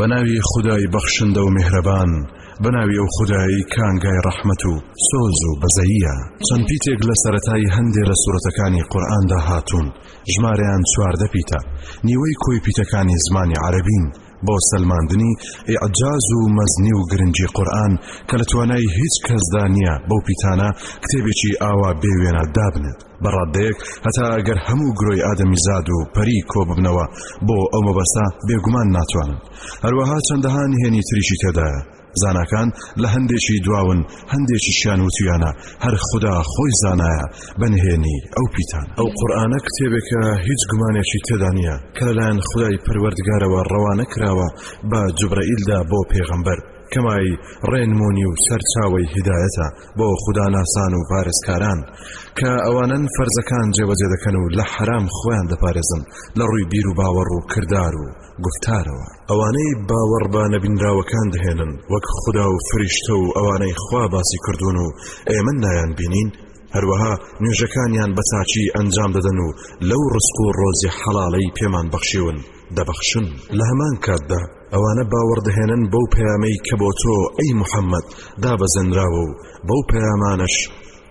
بەناوی خودای بەخشندە و میهرەبان بەناوی ئەو خودایی کانگای ڕەحمەت و سۆز و بەزەییە چەند پیتێک لە سەتای هەندێ لە سوورەتەکانی قورآاندا هاتوون ژمارەیان چواردە پیتە نیوەی کۆی پیتەکانی زمانی عربین بۆ سەلماندنی ئیعجاز و مەزنی و گرنگی قورآن کە لە توانای هیچ کەسدا نییە بەو پیتانە کتێبێکی ئاوا بێوێنە دابنێت بە ڕاددەیەک هەتا ئەگەر هەموو گرۆی ئادەمیزاد و پەری کۆببنەوە بۆ ئەو مەبەستە بێگومان ناتوانن هەروەها چەندەها نهێنی تریشی تێدایە زاناکان لە هەندێکی دواون هەندێکی شیان وتویانە هەر خوددا خۆی زانایە بەنهێنی ئەو پیتان ئەو قورآانە کتێبێکە هیچ گومانێکی تێدا نییە کە لەلایەن خدای پەروەردگارەوە ڕەوانە کراوە بە جوبرەئیلدا بۆ پێغەمبەر کەمای ڕێنمونی و سەرچاوی هیدایەتە بۆ خوداناسان و پارێزکاران کە ئەوانن فەرزەکان جێبەجێ دەکەن و لە حرام خۆیان دەپارێزن لە ڕووی بیر و باوەڕ و کردار و گفتارەوە ئەوانەی باوەڕ بە نەبینراوەکان دەهێنن وەک خدا و فریشتە و ئەوانەی خوا باسی کردوون و ئێمە نایان بینین هەروەها نوێژەکانیان بە چاچی ئەنجام دەدەن و لەو ڕسک و ڕۆزی حەڵاڵەی پێمان بەخشیون دەبەخشن لە هەمان کاتدا ئەوانە باوەڕدەهێنن بەو پەیامەی کە بۆ تۆ ئەی محەممەد دابەزێنراوە و بەو پەیامانەش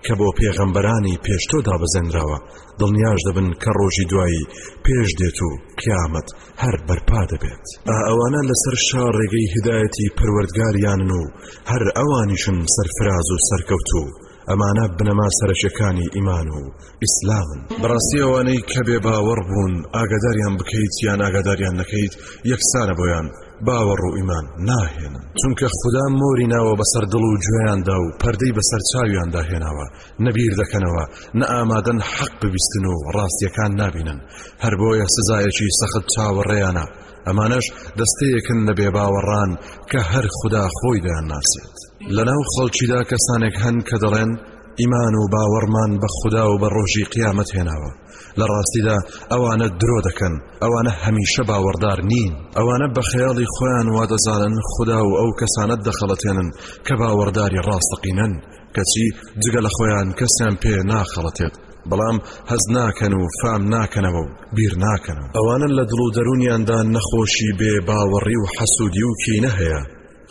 کە بۆ پێغەمبەرانی پێش تۆ دابەزێنراوە دڵنیاش دەبن کە ڕۆژی دوایی پێش دێت و قیامەت هەر بەرپا دەبێت ئەوانە لەسەر شا ڕێگەی هدایەتی پەروەردگاریانن و هەر ئەوانیشن سەرفراز و سەرکەوتوو ئەمانە بنەما سەرەکیەکانی ئیمان و ئیسلامن بەڕاستی ئەوانەی کە بێ باوەڕ بوون ئاگاداریان بکەیت یان ئاگاداریان نەکەیت یەکسانە بۆیان باوەڕ و ئیمان ناهێنن چونکە خوددا مۆری ناوە بەسەر دڵ و گوێیاندا و پەردەی بەسەر چاویاندا هێناوە نەبیر دەکەنەوە نە ئامادەن حەق ببیستن و ڕاستیەکان نابینن هەر بۆیە سزایەکی سەخت چاوەڕێیانە ئەمانەش دەستەیەکن لە بێباوەڕان کە هەر خودا خۆی دەیان ناسێت لەناو خەڵکیدا کەسانێک هەن کە دەڵێن ئیمان و باوەڕمان بە خوددا و بە ڕۆژی قیامەت هێناوە لە ڕاستیدا ئەوانە درۆ دەکەن ئەوانە هەمیشە باوەڕدار نین ئەوانە بە خەیاڵی خۆیان وا دەزانن خوددا و ئەو کەسانت دەخەڵەتێنن کە باوەڕداری ڕاستەقینەن کەچی جگە لە خۆیان کەسیان پێ ناخەڵەتێت بەڵام هەز ناکەن و فام ناکەنەوە و بیر ناکەن و ئەوانن لە دڵ و دەرونیاندا نەخۆشی بێ باوەڕی و حەسوودی و کینە هەیە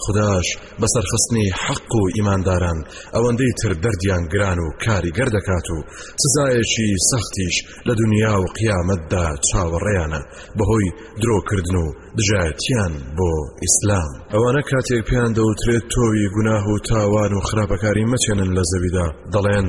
خداش بەسەرخستنی حەق و ئیمانداران ئەوەندەی تر دەردیان گران و کاریگەر دەکات و سزایەکی سەختیش لە دنیا و قیامەتدا چاوەڕێیانە بەهۆی درۆکردن و دژایەتیان بۆ ئیسلام ئەوانە کاتێک پێیان دەوترێت تۆوی گوناه و تاوان و خراپەکاری مەچێنن لە زەویدا دەڵێن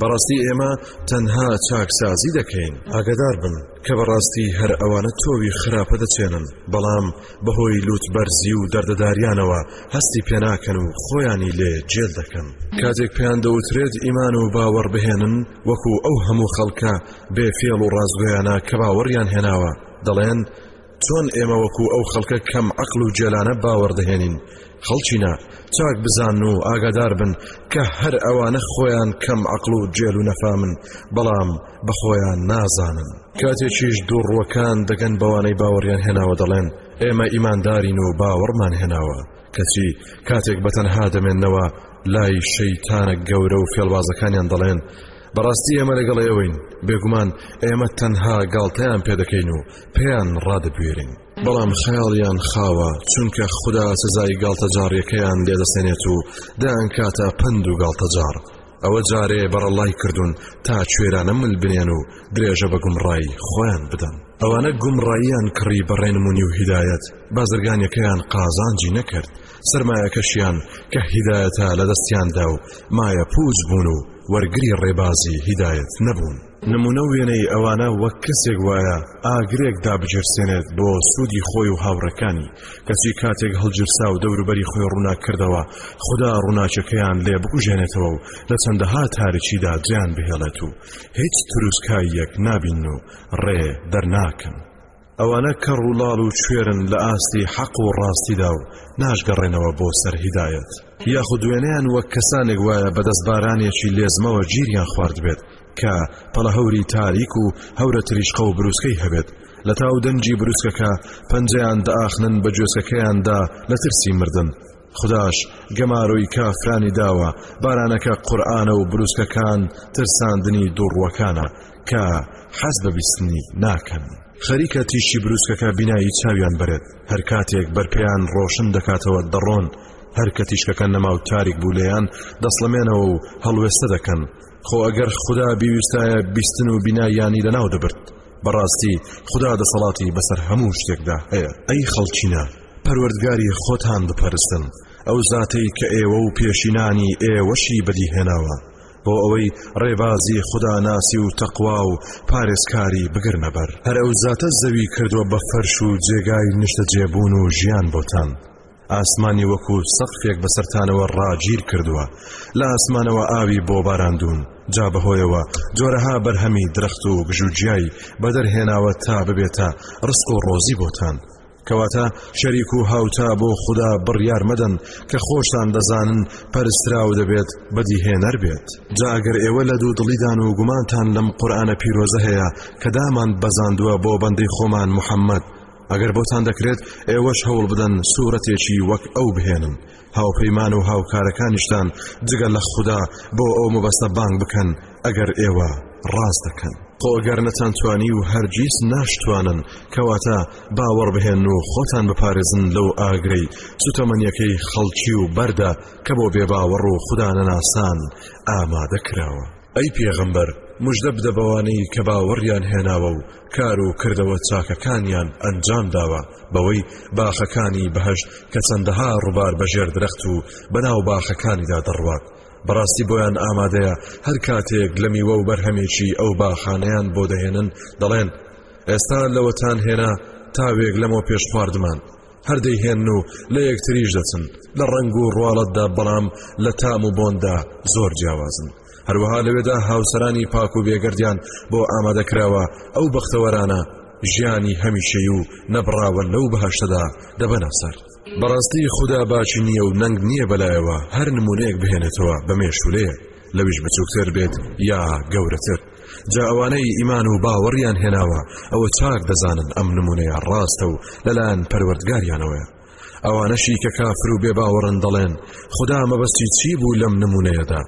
بەڕاستی ئێمە تەنها چاکسازی دەکەین ئاگدار بن کە بەڕاستی هەر ئەوانە تۆوی خراپە دەچێنن بەڵام بەهۆی لوت بەرزی و دەردەداریانەوە هەستی پێناکەن و خۆیانی لێ جێل دەکەن کاتێک پێیان دەوترێت ئیمان و باوەڕ بهێنن وەکو ئەو هەموو خەڵکە بێ فێڵ و ڕازگویانە کە باوەڕیان هێناوە دەڵێن چۆن ئێمە وەکو ئەو خەڵکە کەم عقل و جێلانە باوەڕدەهێنین خەڵچینە چاک بزان و ئاگادار بن کە هەر ئەوانە خۆیان کەم عقل و جێل و نەفامن بەڵام بەخۆیان نازانن کاتێکیش دووڕوەکان دەگەن بەوانەی باوەڕیان هێناوە دەڵێن ئێمە ئیماندارین و باوەڕمان هێناوە کەچی کاتێک بەتەنها دەمێنەوە لای شەیتانە گەورە و فێڵبازەکانیان دەڵێن بەڕاستی ئێمە لەگەڵ ئێوەین بێگومان ئێمە تەنها گاڵتەیان پێدەکەین و پێیان ڕادەبوێرین بەڵام خەیاڵیان خاوە چونکە خدا سزای گاڵتەجاڕیەکەیان لێدەسێنێت و دەیان کاتە پند و گاڵتەجاڕ ئەوە جارێ بەڕەڵای کردوون تا کوێرانە مل بنێن و درێژە بە گومڕایی خۆیان بدەن ئەوانە گومڕاییان کڕی بەڕێنمونی و هیدایەت بازرگانیەکەیان قازانجی نەکرد سەرمایەکەشیان کە هیدایەتە لە دەستیاندا و مایە پووچ بوون و وەرگری ڕێبازی هیدایەت نەبوون. نموونە و وێنەی ئەوانە وەک کەسێک وایە ئاگرێک دابگیرسێنێت بۆ سوودی خۆی و هاوڕێکانی، کەچی کاتێک هەڵگیرسا و دەوروبەری خۆی ڕووناک کردەوە، خودا ڕووناکیەکەیان لێ بکوژێنێتەوە و لە چەندەها تاریکیدا جێیان بهێڵێت و هیچ تروسکاییەک نابین و ڕێ دەرناکەن. ئەوانە کەڕ و ڵاڵ و کوێرن لە ئاستی حەق و ڕاستیدا و ناشگەڕێنەوە بۆ سەر هیدایەت. یاخود وێنەیان وەک کەسانێک وایە بە دەستبارانێکی لێزمەوە گیریان خواردبێت کە پەڵە هەوری تاریک و هەورە تریشقە و بروسکەی هەبێت لە تاو دەنگی بروسکەکە پەنجەیان دەئاخنن بە گوێسکەکەیاندا لە ترسی مردن خوداش گەمارۆی کافرانی داوە بارانەکە قورآانە و بروسکەکان ترساندنی دوڕوەکانە کە حەز بە بیستنی ناکەن خەریکە تیشی بروسکەکە بینایی چاویان بەرێت هەر کاتێک بەرپیان ڕۆشن دەکاتەوە دەڕۆن هەر کە تیشکەکە نەماو تاریک بوو لێیان دەسڵمێنەوە و هەڵوێستە دەکەن خۆ ئەگەر خوددا بیویستایە بیستن و بینایانی لەناو دەبرد بەڕاستی خوددا دەسەڵاتی بەسەر هەموو شتێکدا هەیە ئەی خەڵچینە پەروەردگاری خۆتان بپەرستن ئەو زاتەی کە ئێوە و پێشینانی ئێوەشی بەدیهێناوە بۆ ئەوەی ڕێبازی خدا ناسی و تەقوا و پارێزکاری بگرنەبەر هەر ئەو زاتە زەوی کردووە بە فەرش و جێگای نیشتەجێبوون و ژیان بۆتان ئاسمانی وەکو سەقفێک بەسەرتانەوە ڕاگیر کردووە لە ئاسمانەوە ئاوی بۆ باراندون جا بەهۆیەوە جۆرەها بەرهەمی درەخت و گژوجیای بەدەرهێناوە تا ببێتە ڕسک و ڕۆزی بۆتان کەواتە شەریک و هاوتا بۆ خوددا بڕیار مەدەن کە خۆشتان دەزانن پەرستراو دەبێت بەدیهێنەر بێت جاگەر ئێوە لە دوو دڵیدان و گومانتان لەم قورآانە پیرۆزە هەیە کە دامان بەزاندووە بۆ بەندەی خۆمان محەممەد ئەگەر بۆتان دەکرێت ئێوەش هەوڵ بدەن سوورەتێکی وەک ئەو بهێنن هاوپەیمان و هاوکارەکانیشتان جگە لە خودا بۆ ئەو مەبەستە بانگ بکەن ئەگەر ئێوە ڕاز دەکەن خۆگەر نەتانتوانی و هەرگیز ناشتوانن کەواتە باوەڕبهێن و خۆتان بپارێزن لەو ئاگرەی سوتەمەنیەکەی خەڵکی و بەردە کە بۆ بێباوەڕ و خوددا نەناسان ئامادە کراوە ئەی پێغەمبەر مژدە بدە بەوانەی کە باوەڕیان هێناوە و کار و کردەوە چاکەکانیان ئەنجام داوە بەوەی باخەکانی بەهشت کە چەندەها ڕووبار بەژێر درەخت و بەناو باخەکانیدا دەڕوات بەڕاستی بۆیان ئامادەیە هەر کاتێک لە میوە و بەرهەمێکی ئەو باخانیان بۆ دەهێنن دەڵێن ئێستا لەوەتان هێنا تاوێک لەمەوە پێش خواردمان هەر دەیهێن و لە یەکتریش دەچن لە ڕنگ و ڕواڵەتدا بەڵام لە تام و بۆندا زۆر جیاوازن هەروەها لەوێدا هاوسەرانی پاک و بێگەردیان بۆ ئامادەکراوە ئەو بەختەوەرانە ژیانی هەمیشەی و نەبراوە لەو بەهشتدا دەبەنە سەر بەڕاستی خوددا باشی نییە و نەنگ نییە بەلایەوە هەر نمونەیەک بهێنێتەوە بە مێشولەیە لەویش بچووکتر بێت یا گەورەتر جا ئەوانەی ئیمان و باوەڕیان هێناوە ئەوە چاک دەزانن ئەم نمونەیە ڕاستە و لەلایەن پەروەردگاریانەوەە ئەوانەشی کە کافر و بێ باوەڕن دەڵێن خدا مەبەستی چی بوو لەم نمونەیەدا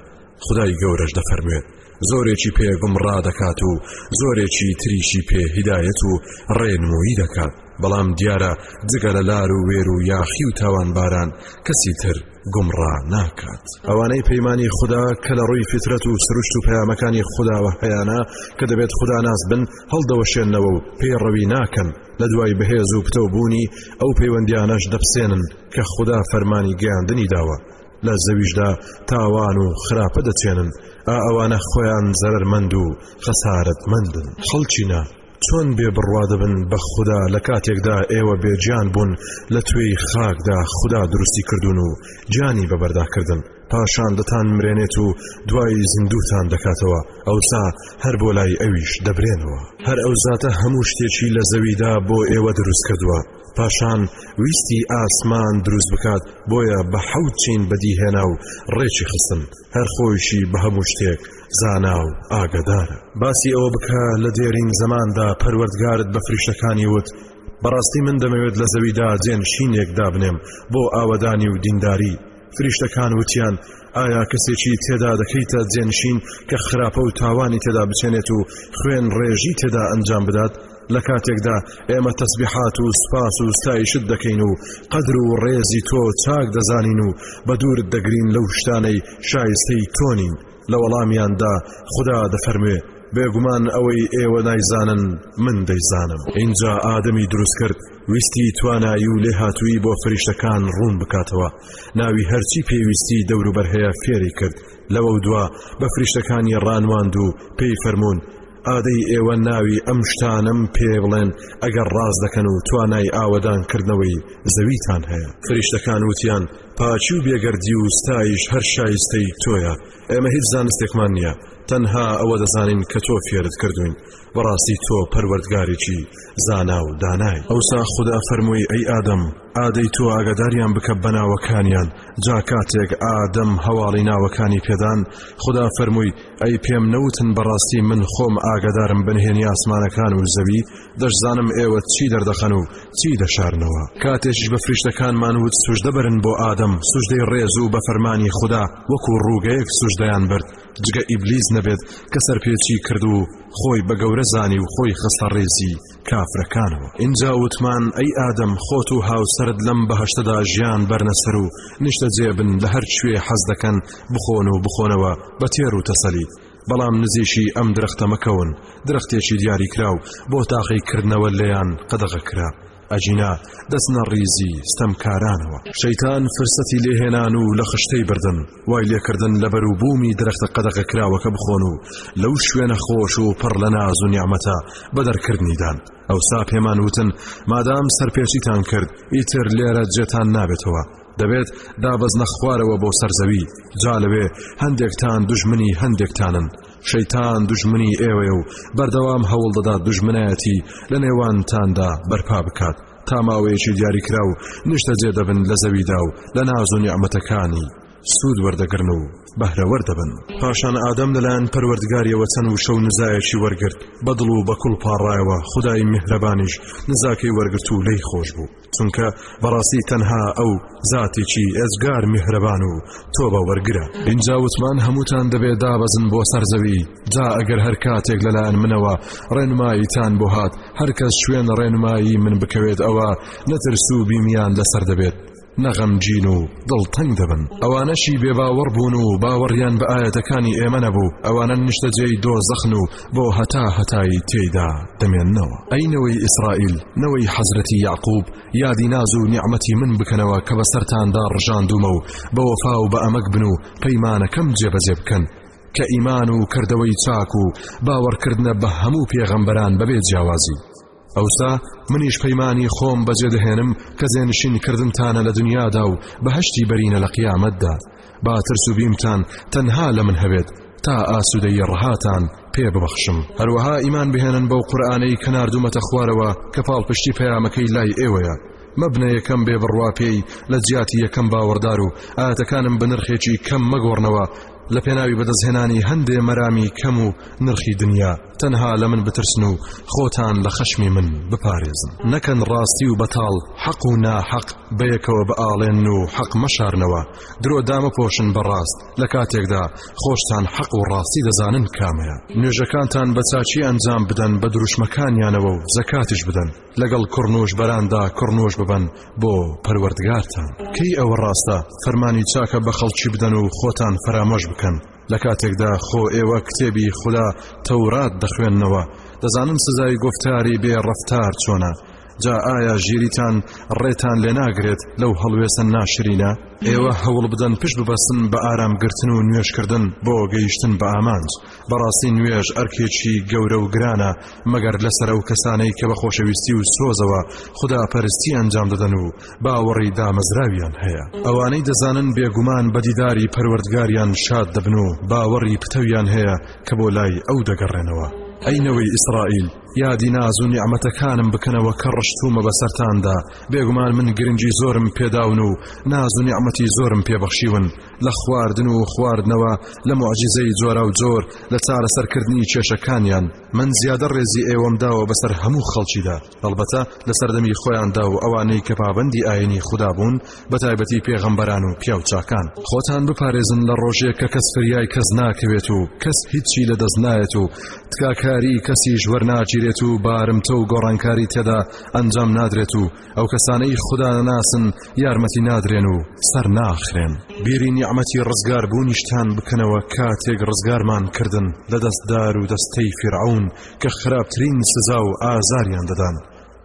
خدای گەورەش دەفەرموێت زۆرێکی پێ گومڕا دەکات و زۆرێکی تریشی پێ هیدایەت و ڕێنمویی دەکات بەڵام دیارە جگە لە لار و وێر و یاخی و تاوانباران کەسی تر گومڕا ناکات ئەوانەی پەیمانی خوددا کە لە ڕووی فیترەت و سروشت و پەیامەکانی خودداوە هەیانە کە دەبێت خوددا ناس بن هەڵدەوەشێنەوە و پێڕەوی ناکەن لە دوای بەهێز و پتەوبوونی ئەو پەیوەندیانەش دەپسێنن کە خوددا فەرمانی گەیاندنی داوە لە زەویشدا تاوان و خراپە دەچێنن ئا ئەوانە خۆیان زەرمەند و خەسارەتمەندن خەڵچینە چۆن بێ بڕوا دەبن بە خودا لە کاتێکدا ئێوە بێ گیان بوون لە توێی خاکدا خودا دروستی کردوون و گیانی بەبەرداکردن پاشان دەتان مرێنێت و دوای زیندوتان دەکاتەوە ئەوسا هەر بۆ لای ئەویش دەبرێنەوە هەر ئەو زاتە هەموو شتێکی لە زەویدا بۆ ئێوە دروست کردووە پاشان ویستی ئاسمان دروست بکات بۆیە بە حەوت چین بەدیهێنا و ڕێکی خستن هەر خۆیشی بە هەموو شتێک زانا و ئاگدارە باسی ئەوە بکە لە دێرین زەماندا پەروەردگارت بە فریشەکانی وت بەڕاستی من دەمەوێت لە زەویدا جێن شینێک دابنێم بۆ ئاوەدانی و دینداری فریشتەکان وتیان ئایا کەسێکی تێدا دەکەیتە جێنشین کە خراپە و تاوانی تێدا بچێنێت و خوێن ڕێژی تێدا ئەنجام بدات لە کاتێکدا ئێمە تەسبیحات و سوپاس و ستایشت دەکەین و قەدر و ڕێزی تۆ چاک دەزانین و بە دوورت دەگرین لەو شتانەی شایستەی تۆنین لە وەڵامیاندا خدا دەفەرموێ بێگومان ئەوەی ئێوە نایزانن من دەیزانم اینجا ئادەمی دروست کرد ویستی توانایی و لێهاتووی بۆ فریشتەکان ڕوون بکاتەوە ناوی هەرچی پێویستی دەوروبەر هەیە فێری کرد لەوە دوا بە فریشتەکانی ڕانواند و پێی فەرمونون ئادەی ئێوە ناوی ئەم شتانەم پێ بڵێن ئەگەر ڕاز دەکەن و توانای ئاوەدان کردنەوەی زەویتان هەیە فریشتەکان وتیان پاچی و بێگەردی و ستایش هەر شایستەی تۆیە ئێمە هیچ زانستێکمان نییە تەنها ئەوە دەزانین کە تۆ فێرت کردوین بەڕاستی تۆ پەروەردگارێکی زانا و دانای ئەوسا خدا فەرمووی ئەی ئادەم ئا دەی تۆ ئاگاداریان بکە بە ناوەکانیان جا کاتێک ئادەم هەواڵی ناوەکانی پێدان خدا فەرمووی ئەی پێم نەوتن بەڕاستی من خۆم ئاگادارم بنهێنی ئاسمانەکان و زەوی دەشزانم ئێوە چی دەردەخەن و چی دەشارنەوە کاتێکش بە فریشتەکانمان وت سوژدە بەرن بۆ ئادەم سوژدەی ڕێز و بە فەرمانی خدا وەکو ڕووگەیەک سوژدەیان برد جگە ئیبلیس نەبێت کە سەرپێچی کرد و خۆی بە گەورە زانی و خۆی خستە ڕێزی کافرەکانەوە ئینجا وتمان ئەی ئادەم خۆت و هاوسرد لەم بەهشتەدا ژیان بەرنەسەر و نیشتە جێبن لە هەر شوێ حەز دەکەن بخۆن و بخۆنەوە بە تێر و تەسەلی بەڵام نزیشی ئەم درەختە مەکەون درەختێکی دیاری کراو بۆ تاقی کردنەوە لێیان قەدەغە کرا ئەجینا دەستنە ڕیزی ستەمکارانەوە شەیتان فرسەتی لێهێنان و لە خشتەی بردن وای لێکردن لە بەروبوومی درەختە قەدەغەکراوەکە بخۆن و لەو شوێنە خۆش و پڕ لە ناز و نیعممەتە بە دەرکردنیدان ئەوسا پێمان وتن مادام سەرپێچیتان کرد ئیتر لێرە جێتان نابێتەوە دەبێت دابەز نەخوارەوە بۆ سەرزەوی جا لەوێ هەندێکتان دژمنی هەندێکتانن شەیتان دژمنی ئێوەیە و بەردەوام هەوڵ دەدات دژمنایەتی لە نێوانتاندا بەرپا بکات تا ماوەیەکی دیاریکراو نیشتەجێ دەبن لە زەویدا و لە ناز و نیعمەتەکانی سوود وەردەگرن و بەهرەوەر دەبن پاشان ئادەم لەلایەن پەروەردگاریەوە چەند وشە و نزایەکی وەرگرت بە دڵ و بەکوڵ پاڕایەوە خدای میهرەبانیش نزاکەی وەرگرت و لێی خۆش بوو چونکە بەڕاستی تەنها ئەو زاتێکی ئێزگار میهرەبان و تۆبە وەرگرە ئینجا وتمان هەمووتان دەبێ دابەزن بۆ سەر زەوی جا ئەگەر هەر کاتێک لەلایەن منەوە ڕێنماییتان بۆ هات هەرکەس شوێن ڕێنمایی من بکەوێت ئەوە نەترس و بیمیان لەسەر دەبێت نەغەمگین و دڵتەنگ دەبن ئەوانەشی بێباوەڕ بوون و باوەڕیان بە ئاەتەکانی ئێمە نەبوو ئەوانە نیشتەجێی دۆ زەخن و بۆ هەتا هەتایی تێیدا دەمێنەوە ئەینەوەی ئیسرائیل نەوەی حەزرەتی یعقوب یادی ناز و نیعممەتی من بکەنەوە کە بەسەرتاندا ڕژاندومە و بە وەفا و بە ئەمەک بن و پەیمانەکەم جێبەجێ بکەن کە ئیمان و کردەوەی چاک و باوەڕکردنە بە هەموو پێغەمبەران بەبێ جیاوازی ئەوسا منیش پەیمانی خۆم بەجێ دەهێنم کە زێنشین کردنتانە لە دنیادا و بەهشتی بەرینە لە قیامەتدا با ترس و بیمتان تەنها لە من هەبێت تا ئاسوودەی ڕهاتان پێ ببەخشم هەروەها ئیمان بهێنن بەو قورآانەی کە نردومەتە خوارەوە کە پاڵپشتی پەیامەکەی لای ئێوەیە مەبنە یەکەم بێ بڕوا پێی لە جیاتی یەکەم باوەڕدار و ئاەتەکانم بە نرخێکی کەم مەگۆڕنەوە لە پێناوی بەدەستهێنانی هەندێ مەرامی کەم و نرخی دنیا تەنها لە من بترسن و خۆتان لە خەشمی من بپارێزن نەکەن ڕاستی و بەتاڵ حەق و ناحەق بەیەکەوە بەئاڵێن و حەق مەشارنەوە درۆ دامەپۆشن بەڕاست لە کاتێکدا خۆشتان حەق و ڕاستی دەزانن کامەیە نوێژەکانتان بە چاچی ئەنجام بدەن بە دروشمەکانیانەوە و زەکاتیش بدەن لەگەڵ کوڕنووش بەراندا کوڕنووش ببەن بۆ پەروەردگارتان کەی ئەوە ڕاستە فەرمانی چاکە بە خەڵکی بدەن و خۆتان فەرامۆش بکەن لە کاتێکدا خۆ ئێوە کتێبی خوددا تەورات دەخوێندنەوە دەزانن سزای گفتاری بێ ڕفتار چۆنە جا ئایا ژیریتان ڕێتان لێ ناگرێت لەو هەڵوێسە ناشرینە ئێوە هەوڵ بدەن پشت ببەسن بە ئارامگرتن و نوێشکردن بۆ گەیشتن بە ئامانج بەڕاستی نوێژ ئەرکێکی گەورە و گرانە مەگەر لەسەر ئەو کەسانەی کە بە خۆشەویستی و سۆزەوە خدا پەرستی ئەنجام دەدەن و باوەڕی دامەزراویان هەیە ئەوانەی دەزانن بێگومان بەدیداری پەروەردگاریان شاد دەبن و باوەڕی پتەویان هەیە کە بۆ لای ئەو دەگەڕێنەوە ئەی نەوەی ئیسرائیل یادی ناز و نیعممەتەکانم بکەنەوە کە ڕشتومە بەسەرتاندا بێگومان من گرنگی زۆرم پێداون و ناز و نیعممەتی زۆرم پێبەخشیون لە خواردن و خواردنەوە لە معجززەی جۆرا و جۆر لە چارەسەرکردنی کێشەکانیان من زیادە ڕێزی ئێوەم داوە بەسەر هەموو خەڵکیدا هەڵبەتە لە سەردەمی خۆیاندا و ئەوانەی کە پابندی ئاینی خوددا بوون بە تایبەتی پێغەمبەران و پیاوچاکان خۆتان بپارێزن لە ڕۆژێک کە کەس فریای کەس ناکەوێت و کەس هیچی لە دەست نایەت و تکاکاری کەسیش وەرناگیرێت و بارمتە و گۆڕانکاری تێدا ئەنجام نادرێت و ئەو کەسانەی خودا نەناسن یارمەتی نادرێن و سەر ناخرێن بیری نیعممەتی ڕزگار بوونیشتان بکەنەوە کاتێک ڕزگارمان کردن لە دەستدار و دەستەی فرعون کە خراپترین سزا و ئازاریان دەدان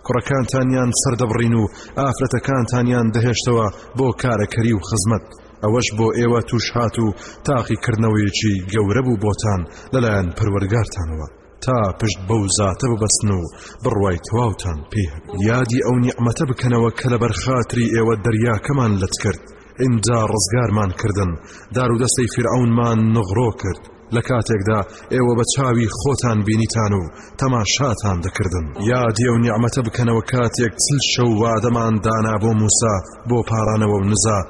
کوڕەکانتانیان سەردەبڕین و ئافرەتەکانتانیان دەهێشتەوە بۆ کارەکەری و خزمەت ئەوەش بۆ ئێوە توش هات و تاقیکردنەوەیەکی گەورە بوو بۆتان لەلایەن پەروەرگارتانەوە تا پشت بەو زاتە ببەستن و بڕوای تەواوتان پێ یادی ئەو نیعممەتە بکەنەوە کە لە بەرخاتری ئێوە دەریاکەمان لەت کرد ئینجا ڕزگارمان کردن دار و دەستەی فرعونمان نغڕۆ کرد لە کاتێکدا ئێوە بە چاوی خۆتان بینیتان و تەماشاتان دەکردن یادی و نیعممەتە بکەنەوە کاتێک چل شەو وادەمان دانا بۆ موسا بۆ پارانەوە و نزا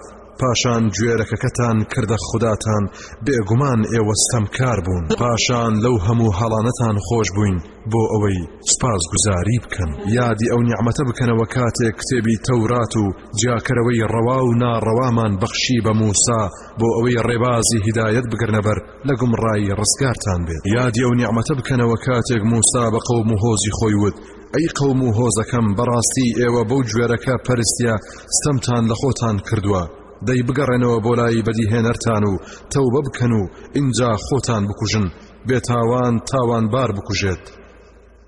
پاشان گوێرەکەکەتان کردە خوداتان بێگومان ئێوە ستەمکار بوون پاشان لەو هەموو هەڵانەتان خۆش بووین بۆ ئەوەی سپاس گوزاری بکەن یادی ئەو نیعممەتە بکەنەوە کاتێک کتێبی تەورات و جیاکەرەوەی ڕەوا و ناڕەوامان بەخشی بە موسا بۆ ئەوەی ڕێبازی هیدایەت بگرنەبەر لە گومڕایی ڕزگارتان بێت یادی ئەو نیعممەتە بکەنەوە کاتێک موسا بە قەوم و هۆزی خۆی وت ئەی قەوم و هۆزەکەم بەڕاستی ئێوە بەو گوێرەکە پەرستە ستەمتان لە خۆتان کردووە دەی بگەڕێنەوە بۆ لای بەدیهێنەرتان و تەوبە بکەن و ئینجا خۆتان بکوژن بێتاوان تاوانبار بکوژێت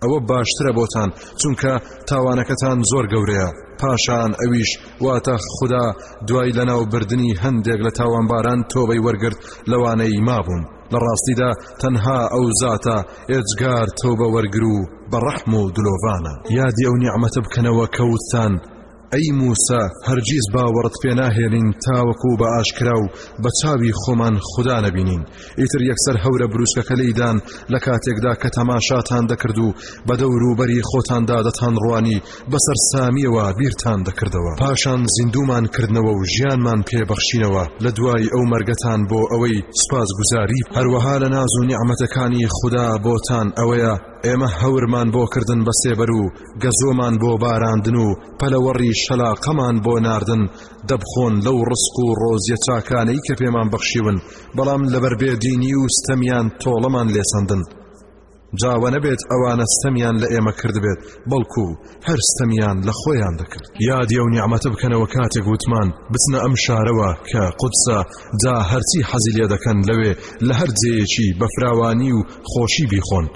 ئەوە باشترە بۆتان چونکە تاوانەکەتان زۆر گەورەیە پاشان ئەویش واتە خوددا دوای لەناوبردنی هەندێک لە تاوانباران تۆبەی وەرگرت لەوانەی مابوون لە ڕاستیدا تەنها ئەو زاتە ئێجگار تۆبە وەرگر و بە ڕەحم و دلۆڤانە یادی ئەو نیعممەتە بکەنەوە کەوتسان ئەی موسا هەرگیز باوەڕت پێ ناهێنین تاوەکو بە ئاشکرا و بە چاوی خۆمان خوددا نەبینین ئیتر یەکسەر هەورە بروسکەکە لێدان لە کاتێکدا کە تەماشاتان دەکرد و بە دەوروبەری خۆتاندا دەتان ڕوانی بە سەرسامیەوە بیرتان دەکردەوە پاشان زیندومان کردنەوە و ژیانمان پێ بەخشینەوە لە دوای ئەو مەرگەتان بۆ ئەوەی سوپاس گوزاری هەروەها لە ناز و نیعممەتەکانی خوددا بۆتان ئەوەیە ئێمە هەورمان بۆ کردن بە سێبەر و گەزۆمان بۆ باراندن و پەلەوەڕی شەلاقەمان بۆ ناردن دەبخۆن لەو ڕسک و ڕۆزیە چاکانەی کە پێمان بەخشیون بەڵام لەبەر بێدینی و ستەمیان تۆڵەمان لێسەندن جا وەنەبێت ئەوانە ستەمیان لە ئێمە کردبێت بەڵکو هەر ستەمیان لە خۆیان دەکرد یادی ئەو نیعمەتە بکەنەوە کاتێک وتمان بچنە ئەم شارەوە کە قودسە جا هەرچی حەزی لێ دەکەن لەوێ لە هەر جێیەکی بە فراوانی و خۆشی بیخۆن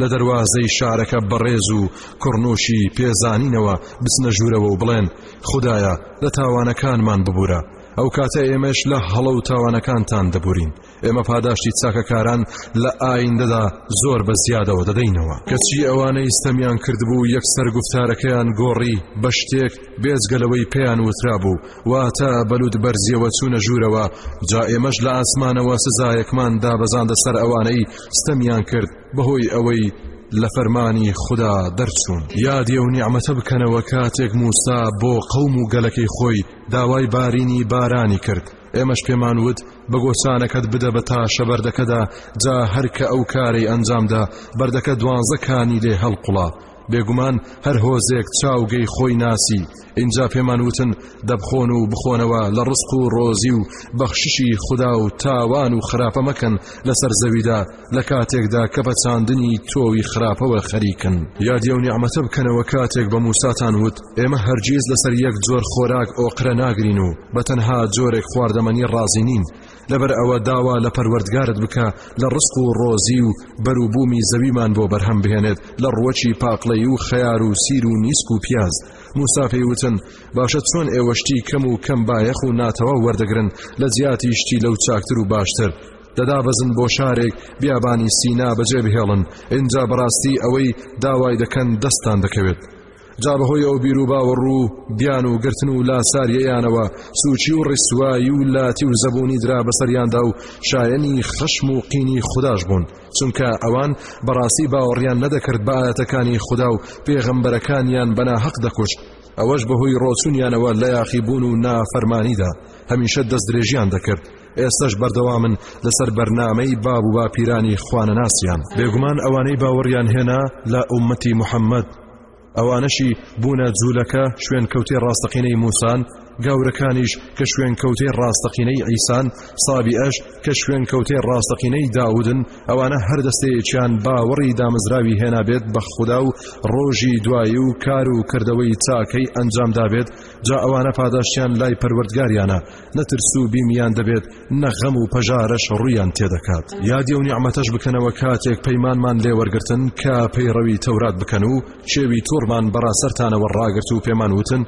لە دەواازەی شارەکە بەڕێز و کوڕنوشی پێزانینەوە بچنە ژوورەوە و بڵێن خدایە لە تاوانەکانمان ببوورە ئەو کاتە ئێمەش لە هەڵە و تاوانەکانتان دەبورین ئێمە پاداشتی چاکەکاران لە ئایندەدا زۆر بە زیادەوە دەدەینەوە کەچی ئەوانەی ستەمیان کردبوو یەکسەر گفتارەکەیان گۆڕی بە شتێک بێزگەلەوەی پێیان وترا بوو واتە بەلوود بەرزیەوە چوونە ژوورەوە جا ئێمەش لە ئاسمانەوە سزایەکمان دابەزاندە سەر ئەوانەی ستەمیان کرد بەهۆی ئەوەی لە فەرمانی خدا دەرچوون یادێ و نیعممەتە بکەنەوە کاتێک موسا بۆ قەوم و گەلەکەی خۆی داوای بارینی بارانی کرد ئێمەش پێمان وت بە گۆچانەکەت بدە بە تاشە بەردەکەدا جا هەر کە ئەو کارەی ئەنجامدا بەردەکە دوانزە کانی لێ هەڵقوڵا بێگومان هەر هۆزێک چاوگەی خۆی ناسی اینجا پێمان وتن دەبخۆن و بخۆنەوە لە ڕسق و ڕۆزی و بەخششی خدا و تاوان و خراپە مەکەن لەسەر زەویدا لە کاتێکدا کە بە چاندنی تۆوی خراپەوە خەریکن یادی و نیعممەتە بکەنەوە کاتێک بە موساتان وت ئێمە هەرگیز لەسەر یەک جۆر خۆراک ئۆقرە ناگرین و بە تەنها جۆرێک خواردەمەنی ڕازی نین لەبەر ئەوە داوا لە پەروەردگارت بکە لە ڕسق و ڕۆزی و بەروبوومی زەویمان بۆ بەرهەم بهێنێت لە ڕوەکی پاقلەی و خەیار و سیر و نیسک و پیاز موسا پێیوتن باشە چۆن ئێوەشتی کەم و کەم بایەخ و ناتەوە وەردەگرن لە جیاتی شتی لەو چاکتر و باشتر دەدابەزن بۆ شارێک بیابانی سینا بەجێ بهێڵن ئینجا بەڕاستی ئەوەی داوای دەکەن دەستان دەکەوێت جا بەهۆی ئەو بیر و باوەڕ و بیان و گرتن و لاساریەیانەوە سوچی و ڕیسایی و لاتی و زەبوونی درا بەسەریاندا و شایەنی خەشم و قینی خودداش بوون چونکە ئەوان بەڕاستی باوەڕیان نەدەکرد بەعاتەکانی خوددا و پێغەمبەرەکانیان بەنا هەق دەکوشت ئەوەش بەهۆی ڕۆچونیانەوە لە یاخیبوون و نافەرمانیدا هەمیشە دەست درێژیان دەکرد ئێستەش بەردەوامن لەسەر بەرنامەی باب و باپیرانی خوانەناسیان بێگومان ئەوانەی باوەڕیان هێنا لە ئومەتی محەممەد ئەوانەشی بوونە جوولەکە شوێنکەوتێ ڕاستەقینەی موسان گەورەکانیش کە شوێنکەوتێ ڕاستەقینەی ئەیسان سابی ئەش کە شوێنکەوتێ ڕاستەقینەی داودن ئەوانە هەردەستەیەکیان باوەڕی دامەزراوی هێنابێت بە خوددا و ڕۆژی دوایی و کار و کردەوەی چاکەی ئەنجامدابێت جا ئەوانە پاداشتیان لای پەروەردگاریانە نە ترس و بیمیان دەبێت نە غەم و پەژارەش ڕوویان تێدەکات یادی و نیعمەتەش بکەنەوە کاتێک پەیمانمان لێوەرگتن کە پەیڕەوی تەورات بکەن و چێوی تۆڕمان بەڕاسەرتانەوە ڕاگرت و پێمان وتن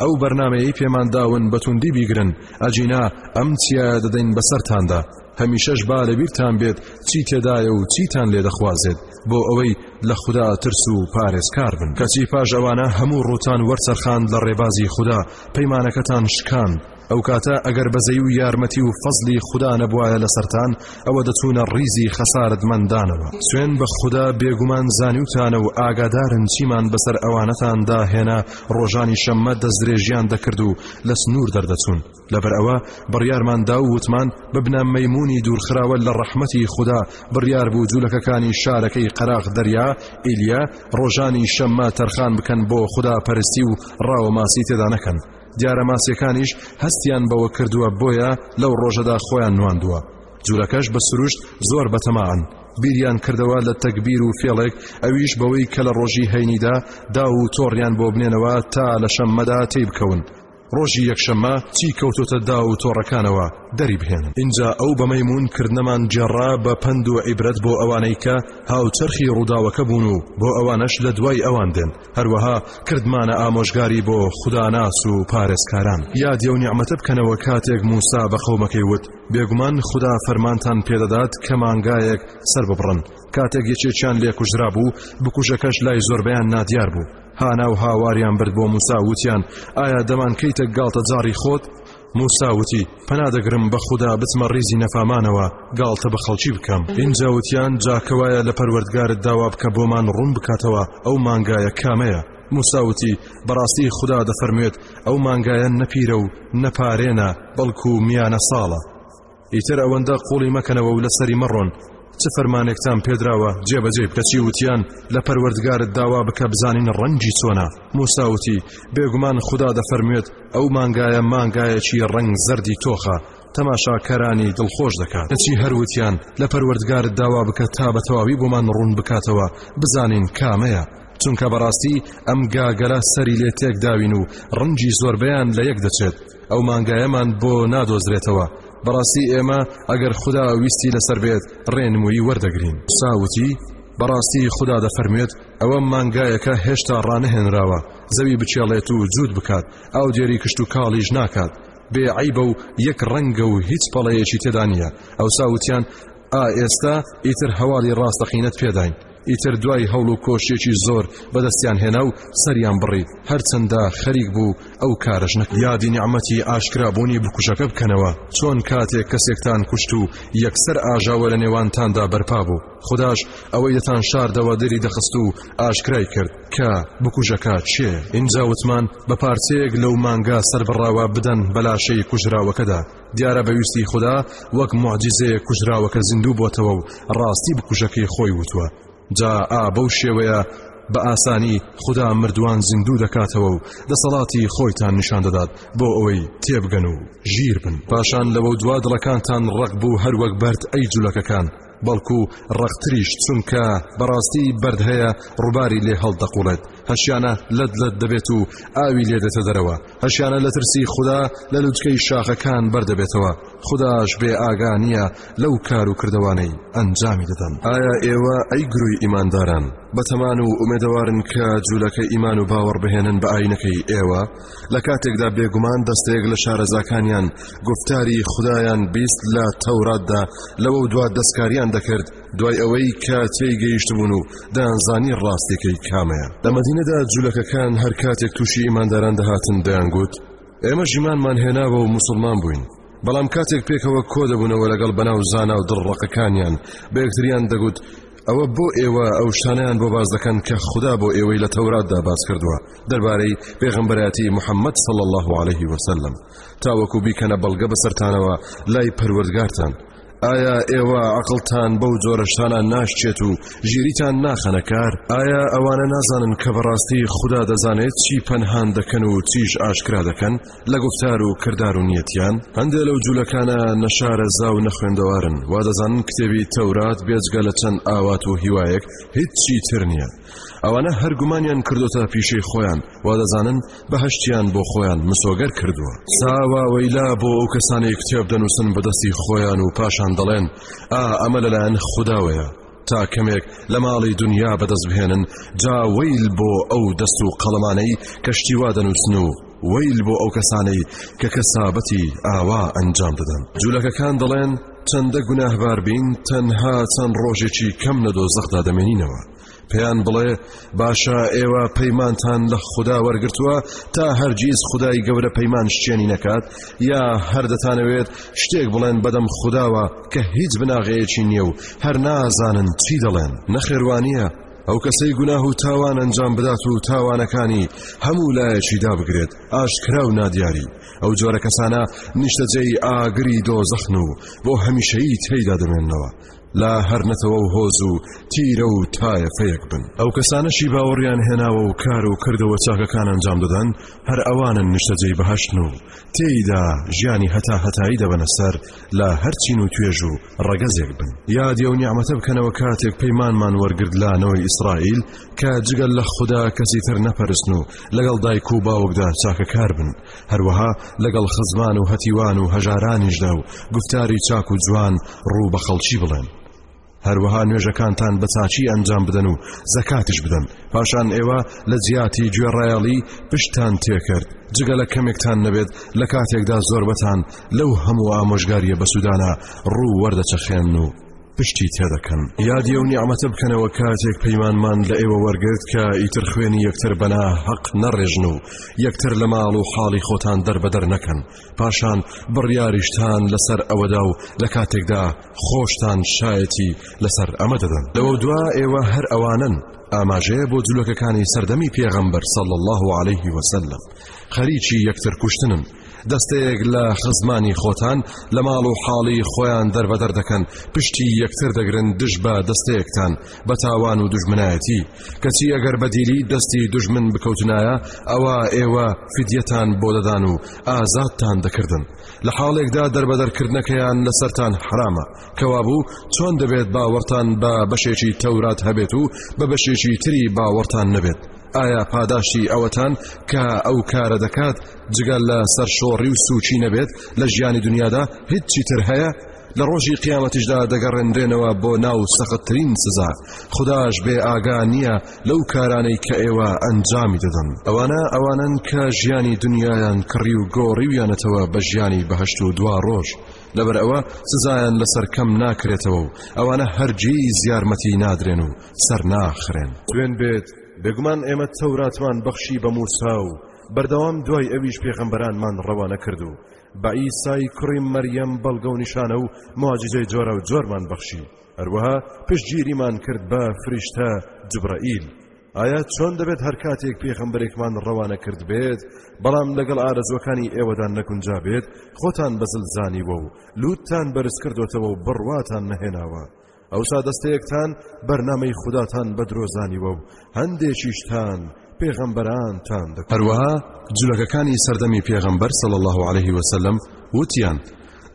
ئەو بەرنمەیە پێمان داون بەتوندی بیگرن ئەجینا ئەم چیا دەدەین بەسەرتاندا هەمیشەش با لەبیرتان بێت چی تێدایە و چیتان لێ دەخوازێت بۆ ئەوەی لە خوددا ترس و پارێزکار بن کەچی پاش ئەوانە هەموو ڕوتان وەرچەرخان لە ڕێبازی خوددا پەیمانەکەتان شکاند ئەو کاتە ئەگەر بەزەی و یارمەتی و فەزلی خودا نەبوایە لەسەران ئەوە دەچوونە ڕیزی خەسارت مندانەوە سوێن بە خوددا بێگومان زانیوتانە و ئاگادارن چیمان بەسەر ئەوانەتان داهێنا ڕۆژانی شەممە دەستدرێژیان دەکرد و لە سنوور دەردەچوون لەبەر ئەوە بڕیارماندا و وتمان ببنە مەمونی دوورخراوە لە ڕەحمەتی خوددا بڕیار بوو جوولەکەکانی شارەکەی قەراغ دەریا ئیلیا ڕۆژانی شەممە تەرخان بکەن بۆ خودا پەرستی و ڕاوە ماسی تێدا نەکەن دیارە ماسیەکانیش هەستیان بەوە کردووە بۆیە لەو ڕۆژەدا خۆیان نواندووە جوولەکەش بە سروشت زۆر بەتەمان بیریان کردەوە لە تەکبیر و فێڵێک ئەویش بەوەی کە لە ڕۆژی هەینیدا دا و تۆڕیان بۆ بنێنەوە تا لە شەممەدا تێی بکەون ڕۆژی یەکشەممە چی کەوتۆتە داو و تۆڕەکانەوە دەری بهێنن ئینجا ئەو بە مەیموون کردنەمان گێڕا بە پەند و عیبرەت بۆ ئەوانەی کە هاوچەرخی ڕووداوەکە بوون و بۆ ئەوانەش لە دوای ئەوان دێن هەروەها کردمانە ئامۆژگاری بۆ خوداناس و پارێزکاران یادی ئەو نیعمەتە بکەنەوە کاتێک موسا بە قەومەکەی وت بێگومان خدا فەرمانتان پێدەدات کە مانگایەک سەر ببڕن کاتێک یەکێکیان لێکوژرا بوو بکوژەکەش لای زۆربەیان نادیار بوو هانا و هاواریان برد بۆ موسا وتیان ئایا دەمانکەیتە گاڵتەجاڕی خۆت موسا وتی پەنا دەگرم بە خوددا بچمە ڕیزی نەفامانەوە گاڵتە بە خەڵکی بکەم ئینجا وتیان جاکەوایە لە پەروەردگارت داوا بکە بۆمان ڕوون بکاتەوە ئەو مانگایە کامەیە موساوتی بەڕاستی خوددا دەفەرموێت ئەو مانگایە نەپیرە و نەپارێنە بەڵکو میانە ساڵە ئیتر ئەوەندە قوڵی مەکەنەوە و لەسەری مەڕۆن چ فەرمانێکتان پێدراوە جێبەجێ بکەچی وتیان لە پەروەردگارت داوا بکە بزانین ڕەنگی چۆنا موساوتی بێگومان خدا دەفەرموێت ئەو مانگایە مانگایەکی ڕنگ زەردی تۆخە تەماشاکەرانی دڵخۆش دەکات دەچی هەروتیان لە پەروەردگار داوا بکە تا بە تەواوی بۆمان ڕوون بکاتەوە بزانین کامەیە چونکە بەڕاستی ئەم گاگەلە سەری لێ تێک داوین و ڕنجی زۆربیان لە یەک دەچێت ئەو مانگایەمان بۆ نادۆزرێتەوە بەڕاستی ئێمە ئەگەر خدا ویستی لەسەر بێت ڕێنمویی وەردەگرین ساوتی بەڕاستی خدا دەفەرموێت ئەوە مانگایەکە هێشتا ڕانەهێنراوە زەوی بچێڵێت و جوود بکات ئاو دێری کشت و کاڵیش ناکات بێ عیبە و یەک ڕەنگە و هیچ پەڵەیەکی تێدا نییە ئەو ساوتیان ئا ئێستا ئیتر هەواڵی ڕاستەقینەت پێداین ئیتر دوای هەوڵ و کۆشیەکی زۆر بەدەستیان هێنا و سەریان بڕی هەرچەندە خەریک بوو ئەو کارش نەک یادی نیعمەتی ئاشکرابوونی بکوژەکە بکەنەوە چۆن کاتێک کەسێکتان کوشت و یەکسەر ئاژاوە لە نێوانتاندا بەرپا بوو خداش ئەوەی دەتان شاردەوە دەری دەخست و ئاشکرای کرد کە بکوژەکە چێ ئینجا وتمان بە پارچەیەک لەو مانگا سەربڕاوە بدەن بەلاشەی کوژراوەکەدا دیارە بە ویستی خودا وەک معجززەیە کوژراوەکە زیندوو بۆتەوە و ڕاستی بکوژەکەی خۆی وتووە جا ئا بەو شێوەیە بە ئاسانی خدا مردووان زیندوو دەکاتەوە و دەسەڵاتی خۆیتان نیشان دەدات بۆ ئەوەی تێبگەن و ژیر بن پاشان لەوە دوا دڵەکانتان ڕق بوو هەروەک بەرد ئەی جولەکەکان بەڵکو ڕەقتریش چونکە بەڕاستی بەرد هەیە ڕووباری لێ هەڵدەقوڵێت هەشیانە لەت لەت دەبێت و ئاوی لێ دێتە دەرەوە هەشیانە لە ترسی خوددا لە لوتکەی شاخەکان بەردەبێتەوە خودداش بێ ئاگانیە لەو کار و کردوانەی ئەنجامی دەدەن ئایا ئێوە ئەی گروی ئیمانداران بەتەمان و ئومێدەوارن کە جوولەکە ئیمان و باوەڕ بهێنن بە ئاینەکەی ئێوە لە کاتێکدا بێگومان دەستەیەک لە شارەزاکانیان گفتاری خدایان بیست لە تەوراتدا لەوە دوا دەستکاریان دەکرد دوای ئەوەی کە تێی گەیشتبوون و دانزانی ڕاستەکەی کامەیە لە مەدینەدا جوولەکەکان هەر کاتێک تووشی ئیمانداران دەهاتن دەیانگوت ئێمە ژیمانمان هێناوە و مسلمان بووین بەڵام کاتێک پێکەوە کۆ دەبوونەوە لەگەڵ بەناو زانا و دڕڕەقەکانیان بەکتریان دەگوت ئەوە بۆ ئێوە ئەو شتانیان بۆ باز دەکەن کە خوددا بۆ ئێوەی لە تەوراتدا باز کردووە دەربارەی پێغەمبەراتی محەممەد صلی الله عليه وسلم تاوەکو بیکەنە بەڵگە بەسەرتانەوە لای پەروەردگارتان ئایا ئێوە عقلتان بەو جۆرەشتانە ناشچێت و ژیریتان ناخەنە کار ئایا ئەوانە نازانن کە بەڕاستی خوددا دەزانێت چی پەنهان دەکەن و چیش ئاشکرا دەکەن لە گفتار و کردار و نیەتیان هەندێک لەو جوولەکانە نەشارە زاو نەخوێندەوارن وا دەزانن کتێبی تەورات بێجگە لە چەند ئاوات و هیوایەک هیچ چی تر نییە ئەوانە هەر گومانیان کردۆتە پیشەی خۆیان وا دەزانن بەهشتیان بۆ خۆیان مسۆگەر کردووە ساواوەیلا بۆ ئەو کەسانەی کتێب دەنووسن بەدەستی خۆیان و پاشان دەڵێن ئا ئەمە لەلایەن خودداوەیە تا کەمێک لە ماڵی دنیا بەدەست بهێنن جاوەیل بۆ ئەو دەست و قەڵەمانەی کەشتیوا دەنووسن و وەیل بۆ ئەو کەسانەی کە کەسابەتی ئاوا ئەنجام دەدەن جولەکەکان دەڵێن چەندە گوناهبار بین تەنها چەند ڕۆژێکی کەم لە دۆزەخدا دەمێنینەوە پێیان بڵێ باشە ئێوە پەیمانتان لە خوددا وەرگتووە تا هەرگیز خدای گەورە پەیمان شتێنی نەکات یا هەردەتانەوێت شتێک بڵێن بەدەم خودداوە کە هیچ بناغەیەکی نییە و هەر نازانن چی دەڵێن نەخێوانییە ئەو کەسەی گوناه و تاوان ئەنجام بدات و تاوانەکانی هەموو لایەکی دابگرێت ئاشکرا و نادیاری ئەو جۆرە کەسانە نیشتەجێی ئاگری دۆزەخن و بۆ هەمیشەیی تێیدا دەمێنەوە لا هەر نەتەوە و هۆز و تیرە و تایەفەیەک بن ئەو کەسانەشی باوەڕیان هێناوە و کار و کردەوە چاکەکان ئەنجام دەدەن هەر ئەوانن نیشتەجێی بەهشتن و تێیدا ژیانی هەتا هەتایی دەبەنە سەر لە هەر چین و توێژ و ڕەگەزێک بن یادی ئەو نیعممەتە بکەنەوە کاتێک پەیمانمان وەرگرت لە نەوەی ئیسرائیل کە جگە لە خوددا کەسی تر نەپەرستن و لەگەڵ دایک و باوکدا چاکەکار بن هەروەها لەگەڵ خزمان و هەتیوان و هەژارانیشدا و گفتاری چاک و جوان ڕوو بە خەڵکی بڵێن هەروەها نوێژەکانتان بە چاچی ئەنجام بدەن و زەکاتش بدەن پاشان ئێوە لە جیاتی گوێڕایەڵی پشتان تێکرد جگە لە کەمێکتان نەبێت لە کاتێکدا زۆربەتان لەو هەموو ئامۆژگاریە بەسوودانە ڕوو وەردەچەخێن و پشتی تێدەکەن یادی ئەو نیعممەتە بکەنەوە کاتێک پەیمانمان لە ئێوە وەرگرت کە ئیتر خوێنی یەکتر بەنا هەق نەڕێژن و یەکتر لە ماڵ و حاڵی خۆتان دەربەدەر نەکەن پاشان بڕیاریشتان لەسەر ئەوەدا و لە کاتێکدا خۆشتان شایەتی لەسەر ئەمە دەدەن لەوە دوا ئێوە هەر ئەوانن ئاماژەیە بۆ جلوکەکانی سەردەمی پێغەمبەر سەڵ الله عليه وسلم خەریکی یەکتر کوشتنن دەستەیەک لە خزمانی خۆتان لە ماڵ و حاڵی خۆیان دەربەدەر دەکەن پشتی یەکتر دەگرن دژ بە دەستەیەکتان بە تاوان و دژمنایەتی کەچی ئەگەر بەدیلی دەستی دژمن بکەوتنایە ئەوە ئێوە فدیەتان بۆ دەدان و ئازادتان دەکردن لە حاڵێکدا دەربەدەرکردنەکەیان لەسەران حرامە کەوابوو چۆن دەبێت باوەڕتان بە بەشێکی تەورات هەبێت و بە بەشێکی تری باوەڕتان نەبێت ئایا پاداشتی ئەوەتان کە ئەو کارە دەکات جگەل لە سەرشۆڕی و سوچی نەبێت لە ژیانی دنیادا هیچی تر هەیە لە ڕۆژی قیامەتیشدا دەگەڕێنرێنەوە بۆ ناو سەختترین سزا خداش بێ ئاگا نییە لەو کارانەی کە ئێوە ئەنجامی دەدەن ئەوانە ئەوانن کە ژیانی دنیایان کڕی و گۆڕیویانەتەوە بە ژیانی بەهشت و دوا ڕۆژ لەبەر ئەوە سزایان لەسەر کەم ناکرێتەوە و ئەوانە هەرگی زیارمەتی نادرێن و سەر ناخرێن توێن بێت بێگومان ئێمە تەوراتمان بەخشی بە موسا و بەردەوام دوای ئەویش پێغەمبەرانمان ڕەوانە کرد و بە عیسای کوڕی مەریەم بەڵگە و نیشانە و مواجزەی جۆرە و جۆرمان بەخشی هەروەها پشتگیریمان کرد بە فریشتە جبرائیل ئایا چۆن دەبێت هەر کاتێک پێخەمبەرێکمان ڕەوانە کرد بێت بەڵام لەگەڵ ئارەزوەکانی ئێوەدان نەکونجا بێت خۆتان بەزل زانیوە و لوتتان بەرز کردوتەوە و بڕواتان نەهێناوە ئەوسا دەستەیەکتان بەرنامەی خوداتان بە درۆ زانیوە و هەندێکیشتان پێغەمبەرانتان دەکرد هەروەها جولەکەکانی سەردەمی پێغەمبەر صلی الله علیه وسلم وتیان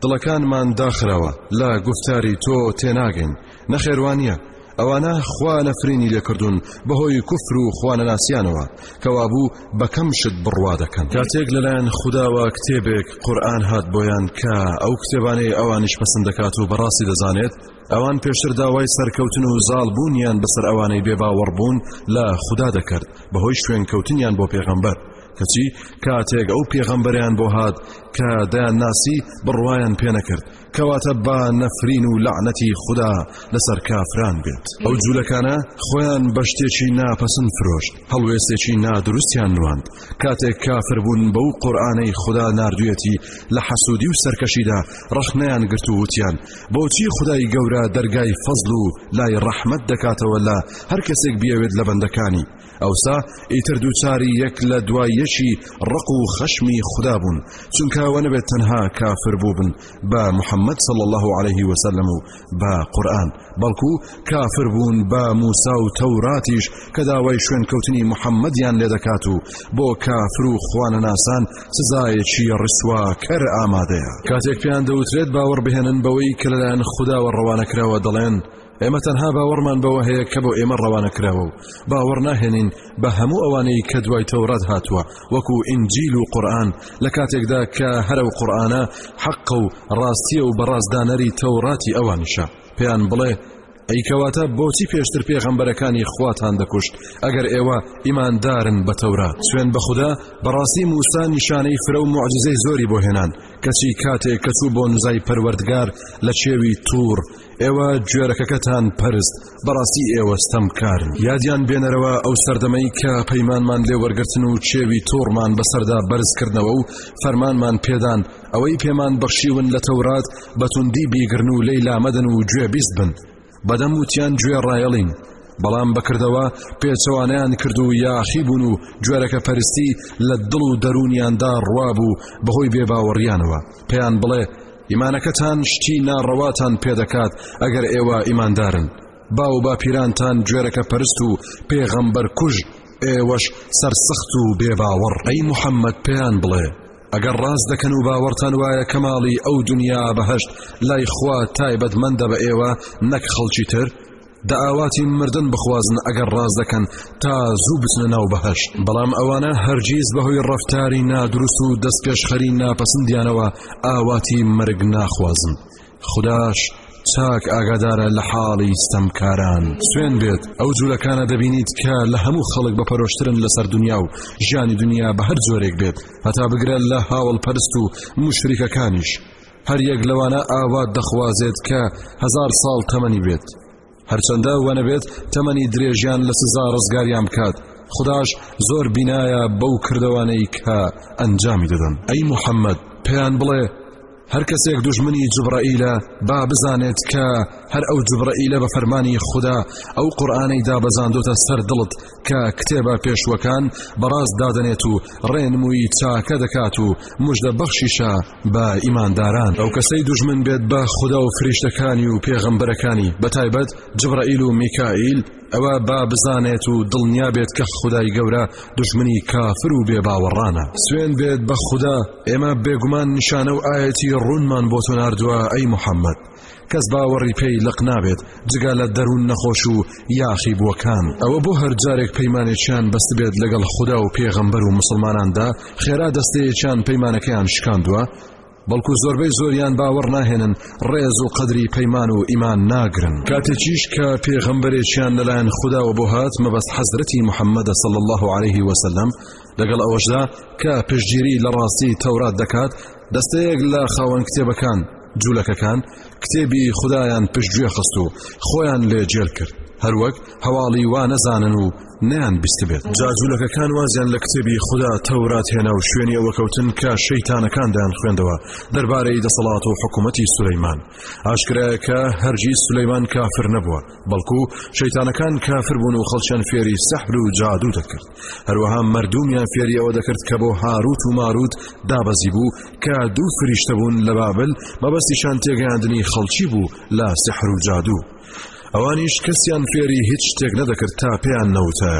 دڵەکانمان داخراوە لە گفتاری تۆ تێناگەین نەخێروانە ئەوانە خوا نەفرینی لێکردوون بەهۆی کوفر و خوانەناسیانەوە کەوابوو بە کەم شت بڕوا دەکەن کاتێک لەلایەن خودداوە کتێبێک قورآن هات بۆیان کە ئەو کتێبانەی ئەوانیش پسند دەکات و بەڕاستی دەزانێت ئەوان پێشتر داوای سەرکەوتن و زاڵ بوونیان بەسەر ئەوانەی بێ باوەڕبوون لە خوددا دەکرد بەهۆی شوێن کەوتنیان بۆ پێغەمبەر کەچی کاتێک ئەو پێغەمبەریان بۆ هات کە دەیان ناسی بڕواان پێنەکرد کەواتە با نەفرین و لەعنەتی خودا لەسەر کافران بێت ئەو جوولەکانە خۆیان بە شتێکی ناپەسند فرۆشت هەڵوێستێکی نادروستیان نواند کاتێک کافر بوون بەو قورآانەی خدا نردویەتی لە حەسوودی و سەرکەشیدا ڕەخنەیان گرت و وتیان بۆچی خدای گەورە دەرگای فەزل و لای ڕەحمت دەکاتەوە لە هەر کەسێک بیاوێت لە بەندەکانی ئەوسا ئیتر دووچاری یەک لە دوای یەکی ڕق و خەشمی خودا بوون چونکە ئەوە نەبێت تەنها کافر بووبن بە محەممەد صلی الله عليه وسلم و بە قورآن بەڵکو کافر بوون بە موسا و تەوراتیش کە داوای شوێنکەوتنی محەممەدیان لێ دەکات و بۆ کافر و خوانەناسان سزایەکی ڕسواکەر ئامادەیە کاتێک پێیان دەوترێت باوەڕ بهێنن بەوەی کە لەلایەن خودداوە ڕەوانەکراوە دەڵێن ئێمە تەنها باوەڕمان بەوە هەیە کە بۆ ئێمە ڕەوانە کراوە و باوەڕ ناهێنین بە هەموو ئەوانەی کە دوای تەورات هاتووە وەکو ئینجیل و قورآن لە کاتێکدا کە هەرە و قورآانە حەقە و ڕاستیە و بەڕاستدانەری تەوراتی ئەوانیشە پێیان بڵێ ئەیکەواتە بۆچی پێشتر پێغەمبەرەکانی خواتان دەکوشت ئەگەر ئێوە ئیماندارن بە تەورات سوێن بە خوددا بەڕاستی موسا نیشانەی فرە و معجززەی زۆری بۆ هێنان کەچی کاتێک کەچوو بۆ نزای پەروەردگار لە چێوی تور ئێوە گوێرەکەکەتان پەرست بەڕاستی ئێوە ستەمکارن یادیان بێنەرەوە ئەو سەردەمەی کە پەیمانمان لێ وەرگتن و چێوی تۆڕمان بەسەردا بەرزکردنەوە و فەرمانمان پێدان ئەوەی پێمان بەخشیون لە تەورات بەتوندی بیگرن و لی لامەدن و گوێبیست بن بەدەم وتیان گوێ ڕایەڵین بەڵام بەکردەوە پێچەوانیان کرد و یاخی بوون و جوێرەکە پەرستی لە دڵ و دەرونیاندا ڕوابوو بەهۆی بێباوەڕیانەوە پێیان بڵێ ئیمانەکەتان شتی ناڕەواتان پێدەکات ئەگەر ئێوە ئیماندارن باو و باپیرانتان گوێرەکە پەرست و پێغەمبەر کوژ ئێوەش سەرسەخت و بێباوەڕ ئەی محەممەد پێیان بڵێ ئەگەر ڕاست دەکەن و باوەڕتان وایە کەماڵی ئەو دنیا بەهشت لای خوا تایبەتمەندە بە ئێوە نەک خەڵکی تر دە ئاواتی مردن بخوازن ئەگەر ڕاز دەکەن تا زوو بچنە ناو بەهشت بەڵام ئەوانە هەرگیز بەهۆی ڕفتاری نادروست و دەستپێشخەری ناپەسندیانەوە ئاواتی مرگ ناخوازن خداش چاک ئاگادارە لە حاڵی ستەمکاران سوێن بێت ئەو جوولەکانە دەبینیت کە لە هەموو خەڵک بە پەرۆشترن لەسەر دنیا و ژیانی دنیا بە هەر جۆرێک بێت هەتا بگرە لە هاوڵ پەرست و مشریکەکانیش هەر یەک لەوانە ئاوات دەخوازێت کە هزار ساڵ تەمەنی بێت هەرچەندە وەنەبێت تەمەنی درێژیان لە سزا ڕزگاریان بکات خداش زۆر بینایە بەو کردوانەی کە ئەنجامی دەدەن ئەی محەممەد پێیان بڵێ هەر کەسێک دژمنی جبرائیلە با بزانێت کە هەر ئەو جبرائیلە بە فەرمانی خوددا ئەو قورآانەی دابەزاندۆتە سەر دڵت کە کتێبە پێشوەکان بەڕاست دادەنێت و ڕێنمووی چاکە دەکات و مژدە بەخشیشە بە ئیمانداران ئەو کەسەی دژمن بێت بە خوددا و فریشتەکانی و پێغەمبەرەکانی بەتایبەت جبڕائیل و میکائیل ئەوە با بزانێت و دڵنیا بێت کە خدای گەورە دژمنی کافر و بێ باوەڕانە سوێن بێت بە خوددا ئێمە بێگومان نیشانە و ئاەتی ڕوونمان بۆ تۆ نردووە ئەی محەممەد کەس باوەڕی پێی لەق نابێت جگە لە دەروون نەخۆش و یاخی بووەکان ئەوە بۆ هەر جارێک پەیمانێکیان بەستبێت لەگەڵ خوددا و پێغەمبەر و مسلماناندا خێرا دەستەیەکیان پەیمانەکەیان شکاندووە بەڵکو زۆربەی زۆریان باوەڕ ناهێنن ڕێز و قەدری پەیمان و ئیمان ناگرن کاتێکیش کە پێغەمبەرێکیان لەلایەن خودداوە بۆ هات مەبەست حەزرەتی محەممەدە سەڵ الله عليه وسلم لەگەڵ ئەوەشدا کە پشتگیری لە ڕاستی تەورات دەکات دەستەیەک لە خاوەن کتێبەکان جوولەکەکان کتێبی خدایان پشتگوێ خست و خۆیان لێ جێل کرد هەروەک هەواڵی وا نەزانن و نیان بیست بێت جاجوولەکەکان وازیان لە کتێبی خوددا تەورات هێنا و شوێنی ئەوەکەوتن کە شەیتانەکان دایان خوێندەوە دەربارەی دەسەڵات و حکوومەتی سولەیمان ئاشکرایەکە هەرگی سولەیمان کافر نەبووە بەڵکو شەیتانەکان کافر بوون و خەڵچەند فێری سەحر و جادوو دەکرد هەروەها مردومیان فێری ئەوە دەکرد کە بۆ هاروت و ماروت دابەزی بوو کە دوو فریشتە بوون لە بابل مەبەستیشان تێگەیاندنی خەڵکی بوو لە سەحر و جادوو ئەوانیش کەسیان فێری هیچ شتێک نەدەکرد تا پێیان نەوتە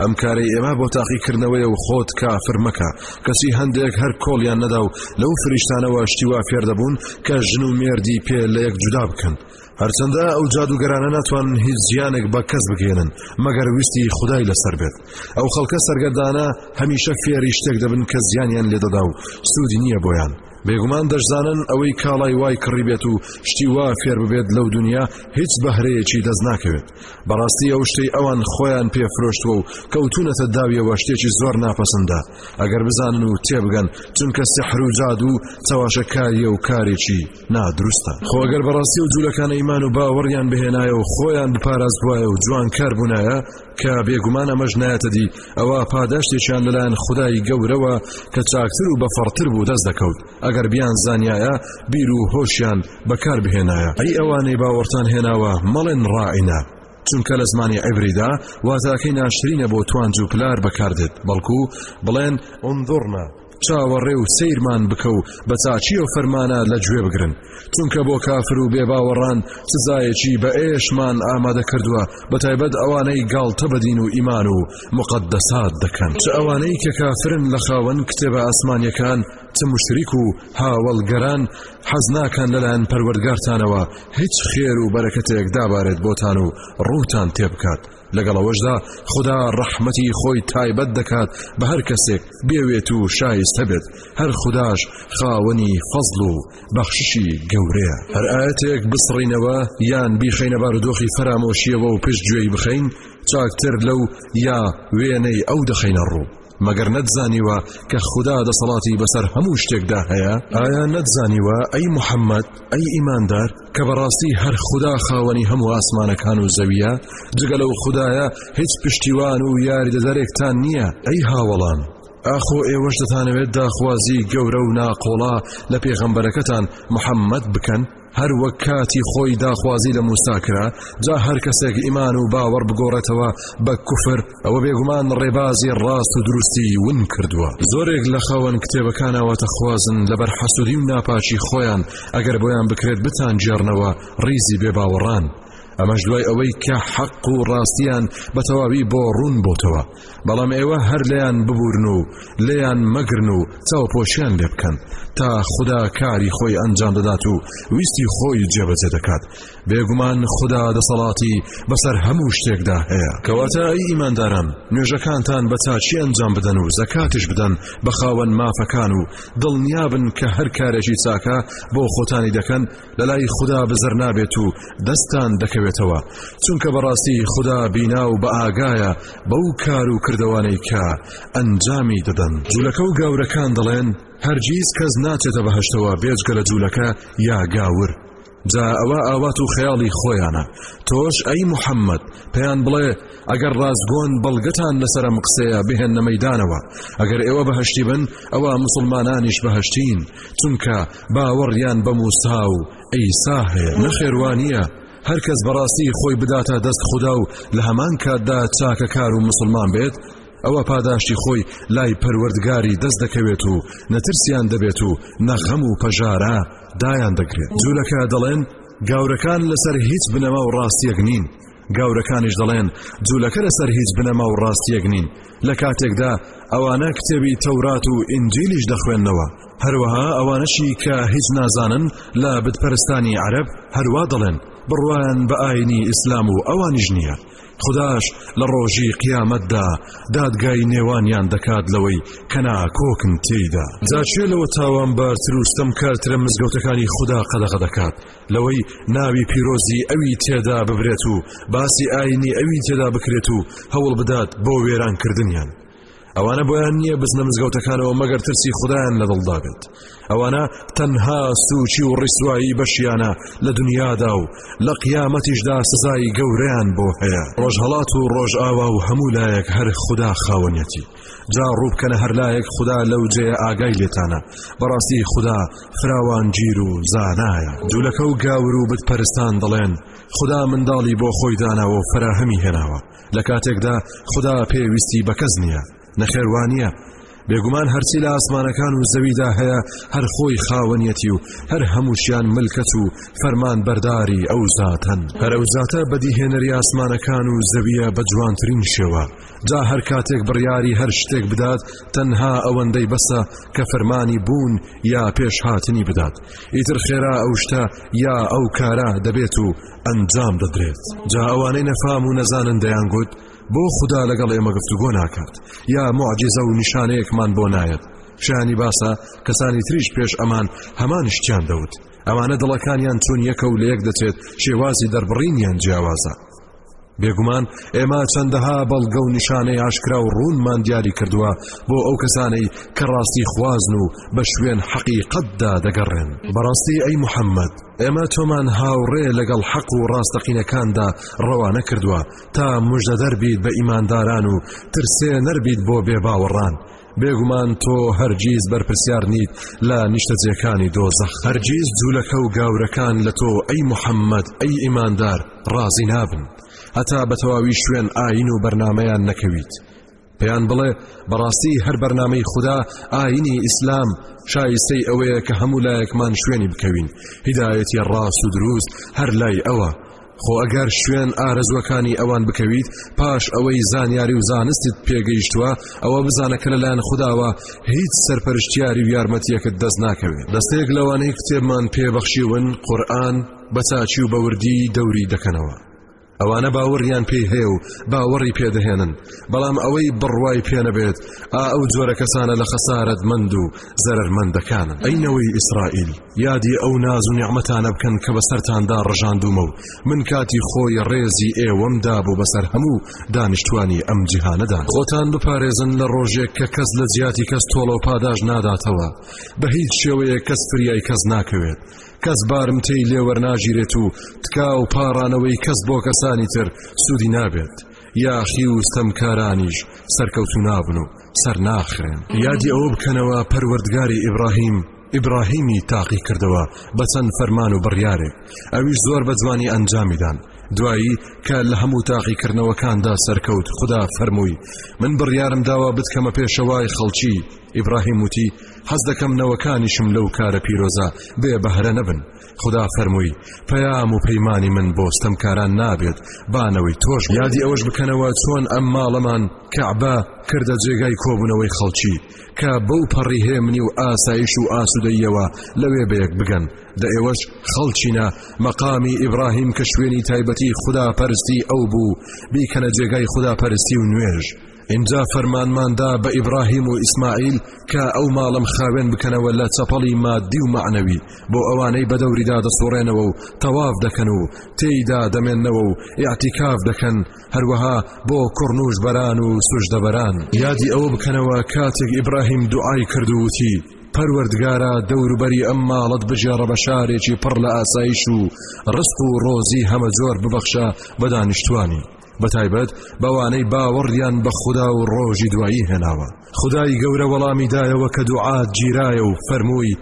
ئەم کارەی ئێمە بۆ تاقیکردنەوەیە و خۆت کافر مەکە کەسی هەندێک هەر کۆڵیان نەدا و لەو فریشتانەوە شتیوا فێردەبوون کە ژن و مێردی پێ لە یەک جودا بکەن هەرچەندە ئەو جادوگەرانە ناتوانن هیچ زیانێک بە کەس بگەێنن مەگەر ویستی خدای لەسەر بێت ئەو خەڵکە سەرگەردانە هەمیشە فێری شتێک دەبن کە زیانیان لێدەدا و سوودی نییە بۆیان بێگومان دەشزانن ئەوەی کاڵای وای کڕی بێت و شتی وا فێر ببێت لەو دنیا هیچ بەهرەیەکی دەست ناکەوێت بەڕاستی ئەو شتەی ئەوان خۆیان پێفرۆشتووە و کەوتونەتە داویەوە شتێکی زۆر ناپەسەندە ئەگەر بزانن و تێبگەن چونکە سەحر و جاد و چاواشەکاریە و کارێکی نا دروستە خۆ ئەگەر بەڕاستی و جوولەکان ئەیمان و باوەڕیان بهێنایە و خۆیان بپارازدواە و جوان کار بوونایە کە بێگومان ئەمەش نایەتە دی ئەوە پاداشتێکیان لەلایەن خدای گەورەوە کە چاکتر و بەفەڕتر بوو دەست دەکەوت ئەگەر بیان زانایە بیر و هۆشیان بەکار بهێنایە ئەی ئەوانەی باوەڕتان هێناوە مەڵێن ڕائینە چونکە لە زمانی عبریدا واتاکەی ناشرینە بۆ توانج و پلار بەکاردێت بەڵکو بڵێن ئۆندڕنا چاوەڕێ و سەیرمان بکە و بە چاچی و فەرمانە لە گوێ بگرن چونکە بۆ کافر و بێباوەڕان سزایەکی بە ئێشمان ئامادە کردووە بە تایبەت ئەوانەی گاڵتە بەدین و ئیمان و مقدەسات دەکەن چ ئەوانەی کە کافرن لە خاوەن کتێبە ئاسمانیەکان چ مشریک و هاوڵگەران حەز ناکەن لەلایەن پەروەردگارتانەوە هیچ خێر و بەرەکەتێک دابارێت بۆتان و ڕووتان تێبکات لەگەڵ ئەوەشدا خدا ڕەحمەتی خۆی تایبەت دەکات بە هەر کەسێک بێوێت و شایستە بێت هەر خداش خاوەنی فەزل و بەخششی گەورەیە هەر ئاەتێک بسڕینەوە یان بیخینە بارودۆخی فەرامۆشیەوە و پشت گوێی بخەین چاکتر لەو یا وێنەی ئەو دەخینە ڕوو مەگەر نەتزانیوە کە خوددا دەسەڵاتی بەسەر هەموو شتێکدا هەیە ئایا نەتزانیوە ئەی محەممەد ئەی ئیماندار کە بەڕاستی هەر خوددا خاوەنی هەموو ئاسمانەکان و زەویە جگە لەو خدایە هیچ پشتیوان و یاریدەدەرێکتان نییە ئەی هاوەڵان ئاخۆ ئێوەش دەتانەوێت داخوازی گەورە و ناقۆڵا لە پێغەمبەرەکەتان محەممەد بکەن هەر وەک کاتی خۆی داخوازی لە موساکرا جا هەر کەسێک ئیمان و باوەڕ بگۆڕێتەوە بە کوفر ئەوە بێگومان ڕێبازی ڕاست و دروستی ون کردووە زۆرێک لە خاوەن کتێبەکانەوە تەخوازن لەبەر حەسوودی و ناپاچی خۆیان ئەگەر بۆیان بکرێت بتان جێرنەوە ڕیزی بێ باوەڕان ئەمەش دوای ئەوەی کە حەق و ڕاستیان بە تەواوی بۆ ڕوون بۆتەوە بەڵام ئێوە هەر لەیان ببورن و لێیان مەگرن و چاوپۆشیان لێ بکەن تا خوددا کاری خۆی ئەنجام دەدات و ویستی خۆی جێبەجێ دەکات بێگومان خدا دەسەڵاتی بەسەر هەموو شتێکدا هەیە کەواتە ئەی ئیمانداران نوێژەکانتان بە چاچی ئەنجام بدەن و زەکاتش بدەن بە خاوەن مافەکان و دڵنیابن کە هەر کارێکی چاکە بۆ خۆتانی دەکەن لە لای خدا بزر نابێت و دەستان دەکەوێتەوە چونکە بەڕاستی خدا بینا و بە ئاگایە بەو کار و کردوانەی کە ئەنجامی دەدەن جولەکە و گەورەکان دەڵێن هەرگیز کەس ناچێتە بەهشتەوە بێجگە لە جوولەکە یا گاور جا ئەوە ئاوات و خەیاڵی خۆیانە تۆش ئەی محەممەد پێیان بڵێ ئەگەر ڕاستگۆن بەڵگەتان لەسرم قسەیە بهێن نەمەدانەوە ئەگەر ئێوە بەهشتی بن ئەوە مسلمانانیش بەهشتین چونکە باوەڕیان بە موسا و ئەیسا هەیە نەخێوانە هەر کەس بەڕاستی خۆی بداتە دەست خوددا و لە هەمان کاتدا چاکە کار و مسلمان بێت ئەوە پاداشتی خۆی لای پەروەردگاری دەست دەکەوێت و نەترسیان دەبێت و نەخەم و پەژارە دایان دەگرێت جوولەکە دەڵێن گاورەکان لەسەر هیچ بنەما و ڕاستیەک نین گاورەکانیش دەڵێن جوولەکە لەسەر هیچ بنەما و ڕاستیەک نین لە کاتێکدا ئەوانە کتێبی تەورات و ئینجیلیش دەخوێندنەوە هەروەها ئەوانەشی کە هیچ نازانن لە بتپەرستانی عرب هەروە دەڵێن بڕوایان بە ئاینی ئیسلام و ئەوانیش نییە خداش لە ڕۆژی قیامەتدا دادگای نێوانیان دەکات لەوەی کەناکۆکن تێیدا جاچێ لەوە تاوان بارتر و ستەم کارترە مزگەوتەکانی خدا قەدەغە دەکات لەوەی ناوی پیرۆزی ئەوی تێدا ببرێت و باسی ئاینی ئەوی تێدا بکرێت و هەوڵ بدات بۆ وێرانکردنیان ئەوانە بۆیان نییە بزنە مزگەوتەکانەوە مەگەر ترسی خدایان لە دڵدا بێت ئەوانە تەنها سوچی و ڕیسایی بەشیانە لە دنیادا و لە قیامەتیشدا سزای گەورەیان بۆ هەیە ڕۆژهڵات و ڕۆژئاوا و هەموو لایەک هەر خوددا خاوەنەتی جا ڕووبکەنە هەر لایەک خوددا لەو جێ ئاگای لێتانە بەڕاستی خوددا فراوان گیر و زانایە جوولەکە و گاور و بتپەرستان دەڵێن خدا منداڵی بۆ خۆی داناوە و فراهەمی هێناوە لە کاتێکدا خدا پێویستی بە کەس نییە نەخێوانە بێگومان هەرچی لە ئاسمانەکان و زەویدا هەیە هەر خۆی خاوەنیەتی و هەر هەمووشیان ملکەچ و فەرمان بەرداری ئەو زاتەن هەر ئەو زاتە بەدیهێنەری ئاسمانەکان و زەویە بە جوانترین شێوە جا هەر کاتێک بڕیاری هەر شتێک بدات تەنها ئەوەندەی بەسە کە فەرمانی بوون یا پێش هاتنی بدات ئیتر خێرا ئەو شتە یا ئەو کارە دەبێت و ئەنجام دەدرێت جا ئەوانەی نەفام و نەزانن دەیان گوت بۆ خوددا لەگەڵ ئێمە گفتوگۆ ناکات یا معجززە و نیشانەیەکمان بۆ نایەت شانی باسە کەسانی تریش پێش ئەمان هەمان شتیان دەوت ئەمانە دڵەکانیان چۆن یەکە و لە یەک دەچێت شێوازی دەربڕینیان جیاوازە بێگومان ئێمە چەندەها بەڵگە و نیشانەی ئاشکرا و ڕوونمان دیاری کردووە بۆ ئەو کەسانەی کە ڕاستی خوازن و بە شوێن حەقیقەتدا دەگەڕێن بەڕاستی ئەی محەممەد ئێمە تۆمان هاوڕێ لەگەڵ حەق و ڕاستەقینەکاندا ڕەوانە کردووە تا مژدەدەر بیت بە ئیمانداران و ترسێ نەربیت بۆ بێباوەڕان بێگومان تۆ هەرگیز بەرپرسیار نیت لە نیشتەجێکانی دۆزەخ هەرگیز جوولەکە و گاورەکان لە تۆ ئەی محەممەد ئەی ئیماندار ڕازی نابن هەتا بە تەواوی شوێن ئاین و بەرنمەیان نەکەویت پێیان بڵێ بەڕاستی هەر بەرنمەی خوددا ئاینی ئیسلام شایستەی ئەوەیە کە هەموو لایەکمان شوێنی بکەوین هیدایەتی ڕاست و دروست هەر لای ئەوە خۆ ئەگەر شوێن ئارەزوەکانی ئەوان بکەویت پاش ئەوەی زانیاری و زانستت پێگەیشتووە ئەوە بزانە کە لەلایەن خداوە هیچ سەرپەرشتیاری و یارمەتیەکت دەست ناکەوێت دەستێک لەوانەی کتێبمان پێبەخشیون قورآن بە چاچی و بەوردی دەوری دەکەنەوە ئەوانە باوەڕیان پێی هەیە و باوەڕی پێدەهێنن بەڵام ئەوەی بڕوای پێنەبێت ئا ئەو جۆرە کەسانە لە خەسارت مند و زەرەرمەندەکانن ئەی نەوەی ئیسرائیل یادی ئەو ناز و نیعمەتانە بکەن کە بەسەرتاندا ڕژاندومە و من کاتی خۆی ڕێزی ئێوەم دابوو بەسەر هەموو دانیشتوانی ئەم جیهانەدا خۆتان بپارێزن لە ڕۆژێک کە کەس لە جیاتی کەس تۆڵە و پاداش ناداتەوە بە هیچ شێوەیە کەس فریای کەس ناکەوێت کەس بارمتەی لێوەرناژیرێت و تکا و پاڕانەوەی کەس بۆ کەسانی تر سوودی نابێت. یاخی و ستەمکارانیش سەرکەوتوو نابن و سەرناخرێن یادی ئەوە بکەنەوە پەروەردگاری ئیبراهیم ئیبراهیمی تاقی کردەوە بە چەند فەرمان و بڕیارێک ئەویش زۆر بە جوانی ئەنجامیدان دوایی کە لە هەموو تاقیکردنەوەکاندا سەرکەوت خدا فەرمووی من بڕیارم داوا بتکەمە پێشەوای خەڵکی ئیبراهیم وتی حەز دەکەم نەوەکانیشم لەو کارە پیرۆزە بێ بەهرە نەبن خدا فەرمووی پەیام و پەیمانی من بۆ ستەمکاران نابێت بانەوەی تۆش یادی ئەوەش بکەنەوە چۆن ئەم ماڵەمان کەعبە کردە جێگای کۆبوونەوەی خەڵکی کە بەو پەڕی هێمنی و ئاسایش و ئاسوودەیەوە لەوێ بەیەک بگەن دە ئێوەش خەڵچینە مەقامی ئیبراهیم کە شوێنی تایبەتی خوداپەرستی ئەو بوو بیکەنە جێگای خوداپەرستی و نوێژ ئینجا فەرمانمان دا بە ئیبراهیم و ئیسماعیل کە ئەو ماڵم خاوێن بکەنەوە لە چەپەڵی مادی و معنەوی بۆ ئەوانەی بەدەوریدا دەسوڕێنەوە و تەواف دەکەن و تێیدا دەمێنەوە و یاعتیکاف دەکەن هەروەها بۆ کوڕنوش بەران و سوشدەبەران یادی ئەوە بکەنەوە کاتێک ئیبراهیم دوعای کردووتی پەروەردگارە دەوروبەری ئەم ماڵت بژێڕە بە شارێکی پڕ لە ئاسایش و ڕسق و ڕۆزی هەمە زۆر ببەخشە بە دانیشتوانی بەتایبەت بەوانەی باوەڕیان بە خودا و ڕۆژی دوایی هێناوە خدای گەورە وەڵامی دایەوە کە دوعات گیرایە و فەرمووی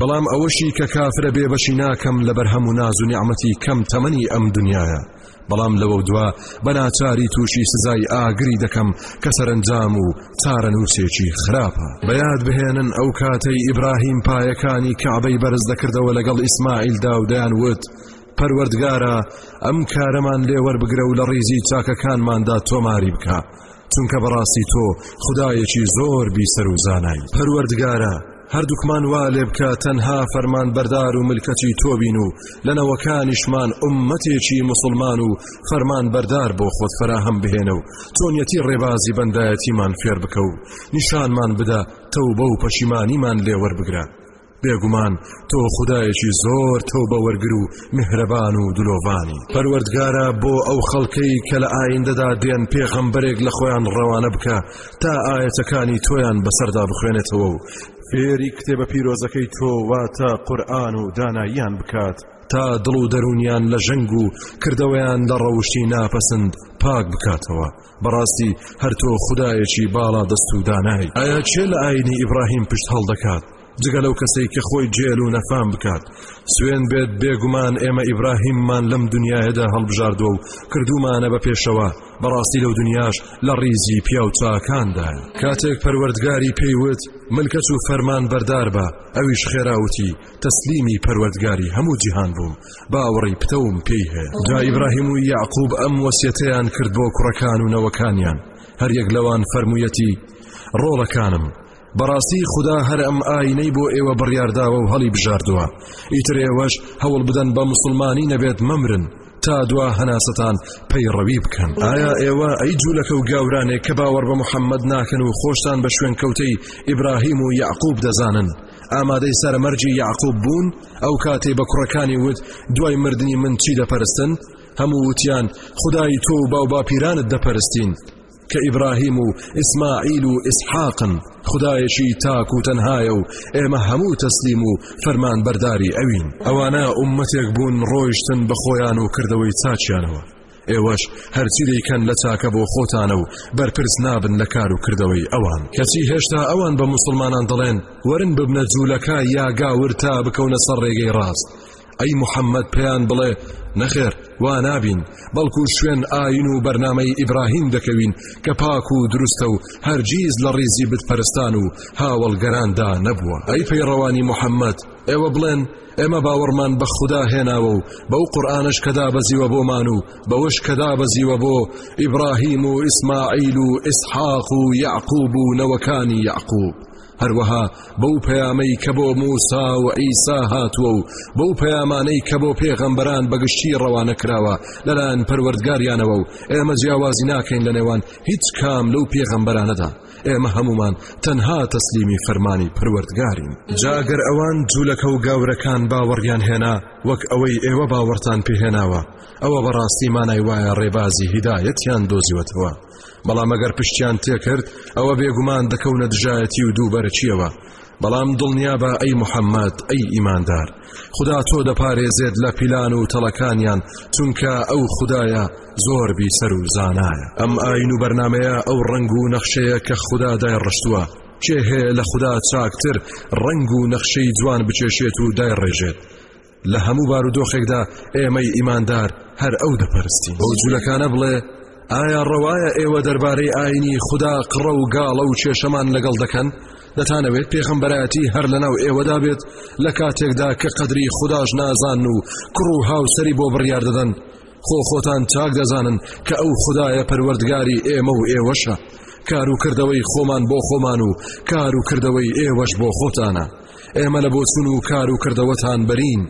بەڵام ئەوەشی کە کافرە بێ بەشی ناکەم لە بەرهەم و ناز و نیعممەتی کەم تەمەنی ئەم دنیاە بەڵام لەوە دوا بەناچاری تووشی سزای ئاگری دەکەم کە سەرنجام و چارەنووسێکی خراپە بەیاد بهێنن ئەو کاتەی ئیبراهیم پایەکانی کەعبەی بەرز دەکردەوە لەگەڵ ئیسماعیل داودایان وت پەروەردگارە ئەم کارەمان لێوەربگرە و لە ڕیزی چاکەکانماندا تۆماری بکە چونکە بەڕاستی تۆ خدایەکی زۆر بیسەر و زانای پەروەردگارە هەردووکمان وا لێ بکە تەنها فەرمان بەردار و ملکەچی تۆبین و لەنەوەکانیشمان ئومەتێکی مسلمان و فەرمان بەردار بۆ خۆت فراهەم بهێنە و چۆنیەتی ڕێبازی بەندایەتیمان فێر بکە و نیشانمان بدە تەوبە و پەشیمانیمان لێوەربگرە بێگومان تۆ خدایەکی زۆر تۆبە وەرگر و میهرەبان و دلۆڤانی پەروەردگارە بۆ ئەو خەڵکەی کە لە ئایندەدا دێن پێغەمبەرێک لە خۆیان ڕەوانە بکە تا ئاەتەکانی تۆیان بەسەردا بخوێنێتەوە و فێری کتێبە پیرۆزەکەی تۆ واتە قورآن و داناییان بکات تا دڵ و دەرونیان لە ژەنگ و کردەوەیان لە ڕەوشی ناپەسند پاک بکاتەوە بەڕاستی هەرتۆ خدایەکی باڵا دەست و دانای ئایا چێ لە ئاینی ئیبراهیم پشت هەڵدەکات جگە لەو کەسەی کە خۆی جێل و نەفام بکات سوێن بێت بێگومان ئێمە ئیبراهیممان لەم دنیاەدا هەڵبژاردووە و کردومانە بە پێشەوە بەڕاستی لەو دنیاش لە ڕیزی پیاو چاکاندا کاتێک پەروەردگاری پێیوت ملکەچ و فەرمان بەردار بە ئەویش خێراوتی تەسلیمی پەروەردگاری هەموو جیهان بووم باوەڕی پتەوم پێی هەیە جا ئیبراهیم و یعقوب ئەم وەسیەتیان کرد بۆ کوڕەکان و نەوەکانیان هەر یەک لەوان فەرموویەتی ڕۆڵەکانم بەڕاستی خدا هەر ئەم ئاینەی بۆ ئێوە بڕیارداوە و هەڵی بژاردووە ئیتر ئێوەش هەوڵ بدەن بە مسلمانی نەبێت مەمرن تا دوا هەناسەتان پەیڕەوی بکەن ئایا ئێوە ئەی جوولەکە و گاورانێک کە باوەڕ بە محەممەد ناکەن و خۆشتان بە شوێن کەوتەی ئیبراهیم و یعقوب دەزانن ئامادەی سەرمەرجی یعقوب بوون ئەو کاتێ بە کوڕەکانی وت دوای مردنی من چی دەپەرستن هەموو وتیان خدای تۆ و باو باپیرانت دەپەرستین کە ئیبراهیم و ئیسماعیل و ئیسحاقن خدایەکی تاک و تەنهایە و ئێمە هەموو تەسلیم و فەرمان بەرداری ئەوین ئەوانە ئومەتێک بوون ڕۆیشتن بە خۆیان و کردەوەی چاچیانەوە ئێوەش هەرچی دەیکەن لە چاکە بۆ خۆتانە و بەرپرس نابن لە کار و کردەوەی ئەوان کەچی هێشتا ئەوان بە مسلمانان دەڵێن ورن ببنە جوولەکە یا گاور تا بکەونە سەر ڕێگەی ڕاست ئەی محەممەد پێیان بڵێ نەخێر وا نابین بەڵکو شوێن ئاین و بەرنمەی ئیبراهیم دەکەوین کە پاک و دروستە و هەرگیز لە ڕیزی بتپەرستان و هاوڵگەراندا نەبووە ئەی پەیڕەوانی محەممەد ئێوە بڵێن ئێمە باوەڕمان بە خوددا هێناوە و بەو قورآانش کەدا بەزیوە بۆمان و بەوەش کەدا بەزیوە بۆ ئیبراهیم و ئیسماعیل و ئیسحاق و یعقوب و نەوەکانی یعقوب هەروەها بەو پەیامەی کە بۆ موسا و عیسا هاتووە و بەو پەیامانەی کە بۆ پێغەمبەران بەگشتی ڕەوانە کراوە لەلایەن پەروەردگاریانەوە و ئێمە جیاوازی ناکەین لە نێوان هیچ کام لەو پێغەمبەرانەدا ئێمە هەمومان تەنها تەسلیمی فەرمانی پەروەردگارین جاگەر ئەوان جوولەکە و گەورەکان باوەڕیان هێنا وەک ئەوەی ئێوە باوەڕتان پێهێناوە ئەوە بەڕاستی مانای وایە ڕێبازی هیدایەتیان دۆزیوەتەوە بەڵام ئەگەر پشتیان تێکرد ئەوە بێگومان دەکەونە دژایەتی و دووبەرەکیەوە بەڵام دڵنیا بە ئەی محەممەد ئەی ئیماندار خدا تۆ دەپارێزێت لە پیلان و تەڵەکانیان چونکە ئەو خدایە زۆر بیسەر و زانایە ئەم ئاین و بەرنمەیە ئەو ڕنگ و نەخشەیە کە خدا دای ڕشتووە کێ هەیە لە خدا چاکتر ڕنگ و نەخشەی جوان بچێشێت و دای ڕێژێت لە هەموو بارودۆخێکدا ئێمەی ئیماندار هەر ئەو دەپەرستین بەو جولەکانە بڵێ ئایا ڕەوایە ئێوە دەربارەی ئاینی خوددا قڕە و گاڵە و کێشەمان لەگەڵ دەکەن دەتانەوێت پێخەمبەرایەتی هەر لەناو ئێوەدا بێت لە کاتێکدا کە قەدری خودداش نازان و کوڕ و هاوسری بۆ بڕیار دەدەن خۆ خۆتان چاک دەزانن کە ئەو خدایە پەروەردگاری ئێمە و ئێوەشە کار و کردەوەی خۆمان بۆ خۆمان و کار و کردەوەی ئێوەش بۆ خۆتانە ئێمە لە بۆچون و کار و کردەوەتان بەرین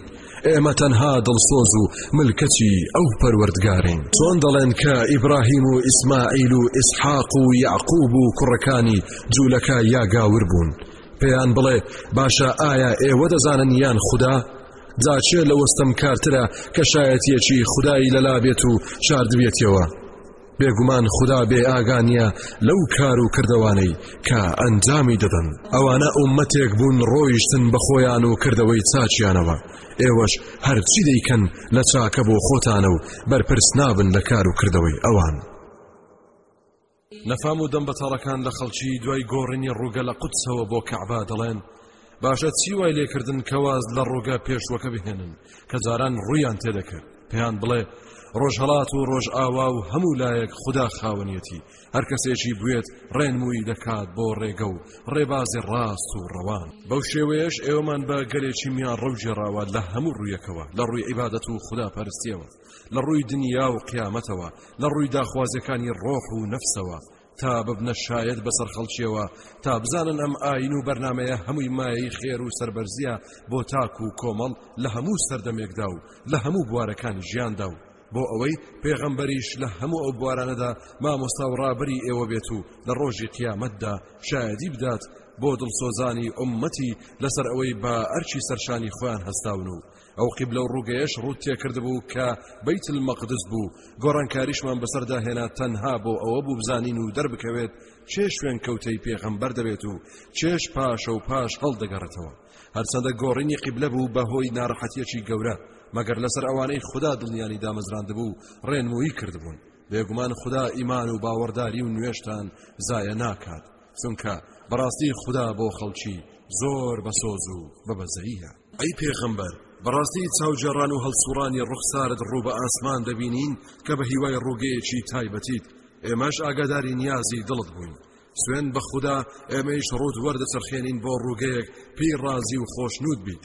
ئێمە تەنها دڵسۆز و ملکەچی ئەو پەروەردگارین چۆن دەڵێن کە ئیبراهیم و ئیسماعیل و ئیسحاق و یعقوب و کوڕەکانی جوولەکە یاگاور بوون پێیان بڵێ باشە ئایا ئێوە دەزانن یان خوددا جاچێ لە وەستەم کارترە کە شایەتیەکی خودایی لەلا بێت و شاردبێتەوە بێگومان خدا بێ ئاگا نییە لەو کار و کردوانەی کە ئەنجامی دەدەن ئەوانە ئومەتێک بوون ڕۆیشتن بە خۆیان و کردەوەی چاچیانەوە ئێوەش هەرچی دەیکەن لە چاکە بۆ خۆتانە و بەرپرس نابن لە کار و کردەوەی ئەوان. نەفام و دەم بەتاڵەکان لە خەڵکی دوای گۆڕینی ڕووگە لە قوتسەوە بۆ کەعبا دەڵێن باشە چی وای لێکردن کە واز لە ڕۆگە پێشوەکە بهێنن کە جاران ڕویان تێدەکرد پێیان بڵێ ڕۆژهڵات و ڕۆژ ئاوا و هەموو لایەک خوددا خاوەنیەتی هەر کەسێکی بوێت ڕێنمووی دەکات بۆ ڕێگە و ڕێبازی ڕاست و ڕەوان بەو شێوەیەش ئێوەمان بە گەلێکی میان ڕەوجێڕاوە لە هەموو ڕویەکەوە لە ڕووی عیبادەت و خوددا پەرستیەوە لە ڕووی دنیا و قیامەتەوە لە ڕووی داخوازیەکانی ڕۆح و نەفسەوە تا ببنە شایەد بەسەر خەڵکیەوە تا بزانن ئەم ئاین و بەرنمەیە هەمووی مایەی خێر و سربەرزیە بۆ تاک و کۆمەڵ لە هەموو سەردەمێکدا و لە هەموو بوارەکانی ژیاندا و بۆ ئەوەی پێغەمبەریش لە هەموو ئەو بوارانەدا مامۆستا و ڕابری ئێوە بێت و لە ڕۆژی قیامەتدا شایدی بدات بۆ دڵسۆزانی ئومەتی لەسەر ئەوەی بە ئەرچی سەرشانی خۆیان هەستاون و ئەو قیبلە و ڕووگەیەش ڕووت تێکردبوو کە بەیت المقدس بوو گۆڕانکاریشمان بەسەردا هێنا تەنها بۆ ئەوە بوو بزانین و دەربکەوێت چێ شوێن کەوتەی پێغەمبەر دەبێت و چێش پاشە و پاش هەڵدەگەڕێتەوە هەرچەندە گۆڕینی قیبلە بوو بەهۆی ناڕەحەتیەکی گەورە مەگەر لەسەر ئەوانەی خوددا دڵنیانی دامەزراندبوو ڕێنمویی کردبوون بێگومان خوددا ئیمان و باوەڕداری و نوێشتان زایە ناکات چونکە بەڕاستی خوددا بۆ خەڵکی زۆر بەسۆز و بەبەزەیە ئەی پێغەمبەر بەڕاستی چاوگێڕان و هەڵسوڕانی ڕوخسارت ڕوو بە ئاسمان دەبینین کە بە هیوای ڕووگەیەکی تایبەتیت ئێمەش ئاگاداری نیازی دڵت بووین سوێن بە خوددا ئێمەیش ڕوت وەردەچەرخێنین بۆ ڕووگەیەک پێی ڕازی و خۆشنود بیت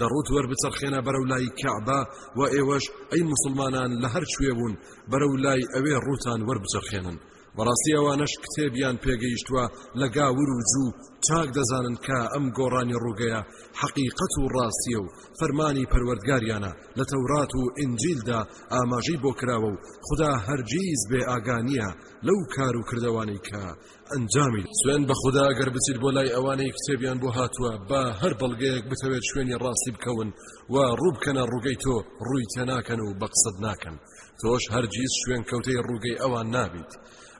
دەڕوت وەر بچەرخێنە بەرەو لای کەعبە و ئێوەش ئەی مسلمانان لە هەر کوێ بوون بەرەو لای ئەوێ ڕوتان وەربچەرخێنن بەڕاستی ئەوانەش کتێبیان پێگەیشتووە لە گاور و جوو چاک دەزانن کە ئەم گۆڕانی ڕووگەیە حەقیقەت و ڕاستیە و فەرمانی پەروەردگاریانە لە تەورات و ئنجیلدا ئاماژەی بۆ کراوە و خدا هەرگیز بێ ئاگانیە لەو کار و کردوانەی کە ئەنجامی سوێن بە خدا گەر بچیت بۆ لای ئەوانەی کتێبیان بۆ هاتووە با هەر بەڵگەیەک بتەوێت شوێنی ڕاستی بکەون و ڕووبکەنە ڕووگەی تۆ ڕووی تێناکەن و بەقسەد ناکەن تۆش هەرگیز شوێن کەوتەی ڕووگەی ئەوان نابیت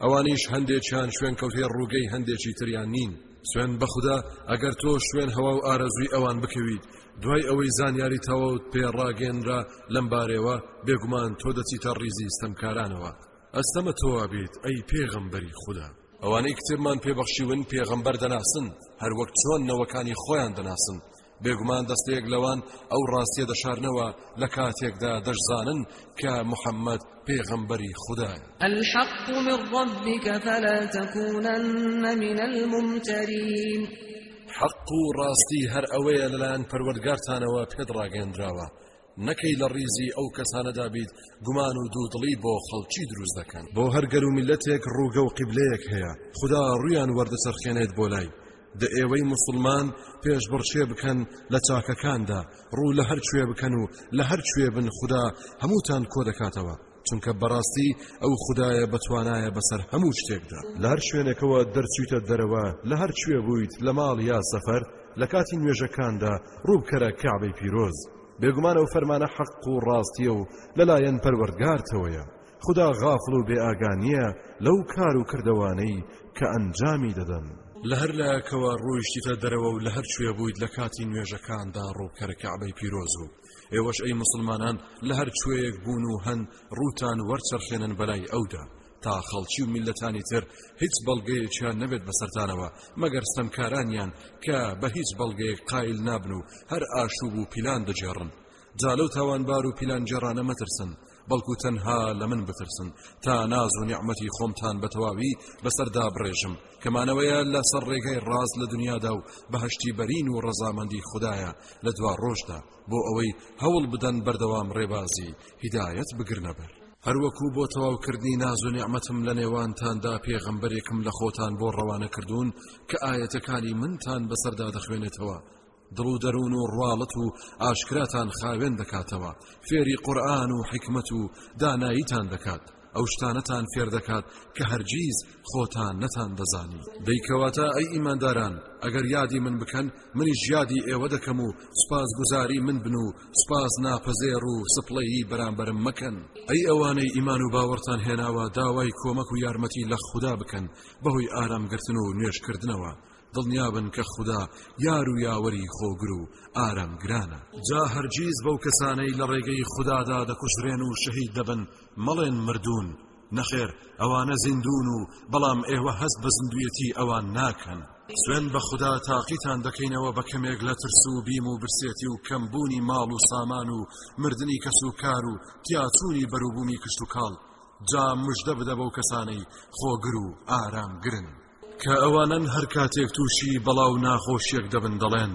ئەوانیش هەندێکیان شوێن کەوتەی ڕووگەی هەندێکی تریان نین سوێن بەخدا ئەگەر تۆ شوێن هەوا و ئارەزوی ئەوان بکەویت دوای ئەوەی زانیاری تەواوت پێ ڕاگەنرا لەم بارەوە بێگومان تۆ دەچیتە ڕیزی ستەمکارانەوە ئەستەمە تۆوا بێت ئەی پێغەمبەری خوددا ئەوانەی کتێبمان پێبەخشیون پێغەمبەر دەناسن هەروەک چۆن نەوەکانی خۆیان دەناسن بێگومان دەستەیەک لەوان ئەو ڕاستیە دەشارنەوە لە کاتێکدا دەشزانن کە محەممەد پێغەمبەری خوددایە الحق من ربك فلا تكونن من الممترین حەق و ڕاستی هەر ئەوەیە لەلایەن پەروەردگارتانەوە پێت ڕاگەندراوە نەکەی لە ڕیزی ئەو کەسانەدا بیت گومان و دوودڵی بۆ خەڵکی دروست دەکەن بۆ هەر گەل و میللەتێک ڕووگە و قیبلەیەک هەیە خدا ڕویان وەردەچەرخێنێت بۆ لای دە ئێوەی موسڵمان پێشبڕکێ بکەن لە چاکەکاندا ڕوو لە هەر کوێ بکەن و لە هەر کوێ بن خدا هەمووتان کۆ دەکاتەوە چونکە بەڕاستی ئەو خودایە بەتوانایە بەسەر هەموو شتێکدا لە هەر شوێنێکەوە دەرچویتە دەرەوە لە هەر کوێ بوویت لە ماڵ یا سەفەر لە کاتی نوێژەکاندا ڕووبکەرە کەعبەی پیرۆز بێگومان ئەو فەرمانە حەق و ڕاستیە و لەلایەن پەروەردگارتەوەیە خدا غافڵ و بێ ئاگانیە لەو کار و کردەوانەی کە ئەنجامی دەدەن لە هەر لایەکەوە ڕۆیشتیتە دەرەوە و لە هەر کوێ بوویت لە کاتی نوێژەکاندا ڕووکەرە کەعبەی پیرۆز و ئێوەش ئەی مسلمانان لە هەر کوێیەک بوون و هەن ڕووتان وەرچەرخێنن بەلای ئەودا تا خەڵکی و میلەتانی تر هیچ بەڵگەیەکیان نەبێت بەسەرتانەوە مەگەر ستەمکارانیان کە بە هیچ بەڵگەیەک قایل نابن و هەر ئاشوب و پیلان دەجێڕن جالو تاوانبار و پیلانجێڕانە مەترسن بەڵکو تەنها لە من بترسن تا ناز و نیعمەتی خۆمتان بە تەواوی بەسەردا بڕێژم کەمانەوەیە لەسەر ڕێگەی ڕاست لە دنیادا و بەهشتی بەرین و ڕەزامەندی خدایە لە دوا ڕۆژدا بۆ ئەوەی هەوڵ بدەن بەردەوام ڕێبازی هیدایەت بگرنەبەر هەروەکو بۆ تەواوکردنی ناز و نیعممەتم لە نێوانتاندا پێغەمبەرێکم لە خۆتان بۆ ڕەوانە کردوون کە ئاەتەکانی منتان بەسەردا دەخوێنێتەوە دڵ و دەروون و ڕواڵەت و ئاشکراتان خاوێن دەکاتەوە فێری قورآن و حکمت و داناییتان دەکات ئەو شتانەتان فێر دەکات کە هەرگیز خۆتان نەتان دەزانی دەیکەواتە ئەی ئیمانداران ئەگەر یادی من بکەن منی ژیادی ئێوە دەکەم و سوپاس گوزاری من بن و سوپاس ناپەزێر و سپڵەیی بەرامبەرم مەکەن ئەی ئەوانەی ئیمان و باوەڕتان هێناوە داوای کۆمەک و یارمەتی لە خوددا بکەن بەهۆی ئارامگرتن و نوێشکردنەوە دڵنیابن کە خودا یار و یاوەری خۆگر و ئارامگرانە. جا هەرگیز بەو کەسانەی لە ڕێگەی خودادا دەکوژرێن و شەهید دەبن مەڵێن مردوون، نەخێر ئەوانە زیندوون و بەڵام ئێوە هەست بە زیندووێتی ئەوان ناکەن. سوێند بە خودا تاقیتان دەکەینەوە بە کەمێک لە ترس و بیم و برسێتی و کەمبوونی ماڵ و سامان و مردنی کەس و کار و تیاچوونی بەروبوومی کشتتوکاڵ جا مژدە بدە بەو کەسانەی خۆگر و ئارام گرن کە ئەوانن هەر کاتێک تووشی بەڵا و ناخۆشیەک دەبن دەڵێن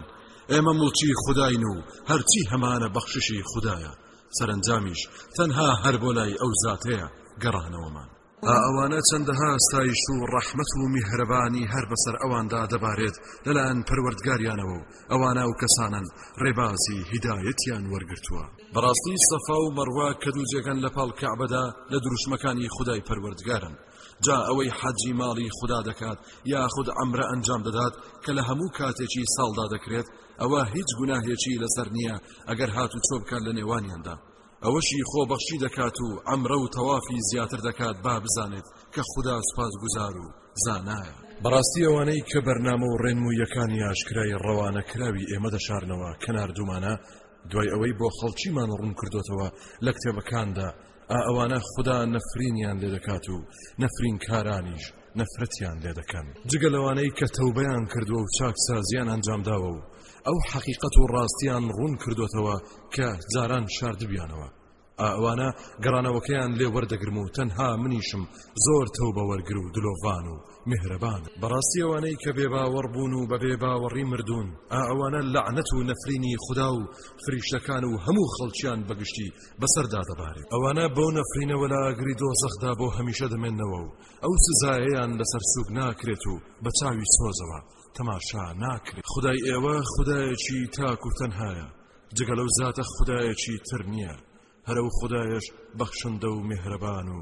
ئێمە موڵکی خوداین و هەرچی هەمانە بەخششی خوددایە سەرنجامیش تەنها هەر بۆ لای ئەو زاتەیە گەڕانەوەمان ئا ئەوانە چەندەها ستایش و ڕەحمەت و میهرەبانی هەر بەسەر ئەواندا دەبارێت لەلایەن پەروەردگاریانەوە و ئەوانە و کەسانن ڕێبازی هیدایەتیان وەرگتووە بەڕاستی سەفا و مەڕوا کە دوو جێگەن لە پاڵ کەعبەدا لە دروشمەکانی خودای پەروەردگارن جا ئەوەی حەجی ماڵی خودا دەکات یاخود ئەمرە ئەنجام دەدات کە لە هەموو کاتێکی ساڵدا دەکرێت ئەوە هیچ گوناهێکی لەسەر نییە ئەگەر هات و چۆ بکات لە نێوانیاندا ئەوەشی خۆبەخشی دەکات و ئەمرە و تەوافی زیاتر دەکات با بزانێت کە خدا سوپاس گوزار و زانایە بەڕاستی ئەوانەی کە بەرنامە و ڕێنموویەکانی ئاشکرای ڕەوانە کراوی ئێمە دەشارنەوە کەناردومانە دوای ئەوەی بۆ خەڵکیمان ڕوون کردوتەوە لە کتێبەکاندا ئا ئەوانە خودا نەفرینیان لێ دەکات و نەفرین کارانیش نەفرەتیان لێ دەکەن جگە لەوانەی کە تەوبەیان کردووە و چاکسازیان ئەنجام داوە و ئەو حەقیقەت و ڕاستیان ڕوون کردوتەوە کە جاران شاردبیانەوە ئەوانە گەڕانەوەکەیان لێ وەردەگرم و تەنها منیشم زۆر تەو بە وەرگر و دلۆڤان و مهرەبان بەڕاستی ئەوانەی کە بێ باوەڕ بوون و بە بێ باوەڕی مردوون ئەوانە لەعنەت و نەفرینی خوددا و فریشتەکان و هەموو خەڵکیان بەگشتی بەسەردا دەبارێت ئەوانە بەو نەفرینەوە لە ئاگری دۆزەخدا بۆ هەمیشە دەمێنەوە و ئەو سزایەیان لەسەر سوک ناکرێت و بە چاوی سۆزەوە تەماشا ناکرێت خدای ئێوە خدایەکی تاک و تەنهایە جگە لەو زاتە خدایەکی تر نییە هەرە و خدایش بەخشندە و مهرەبان و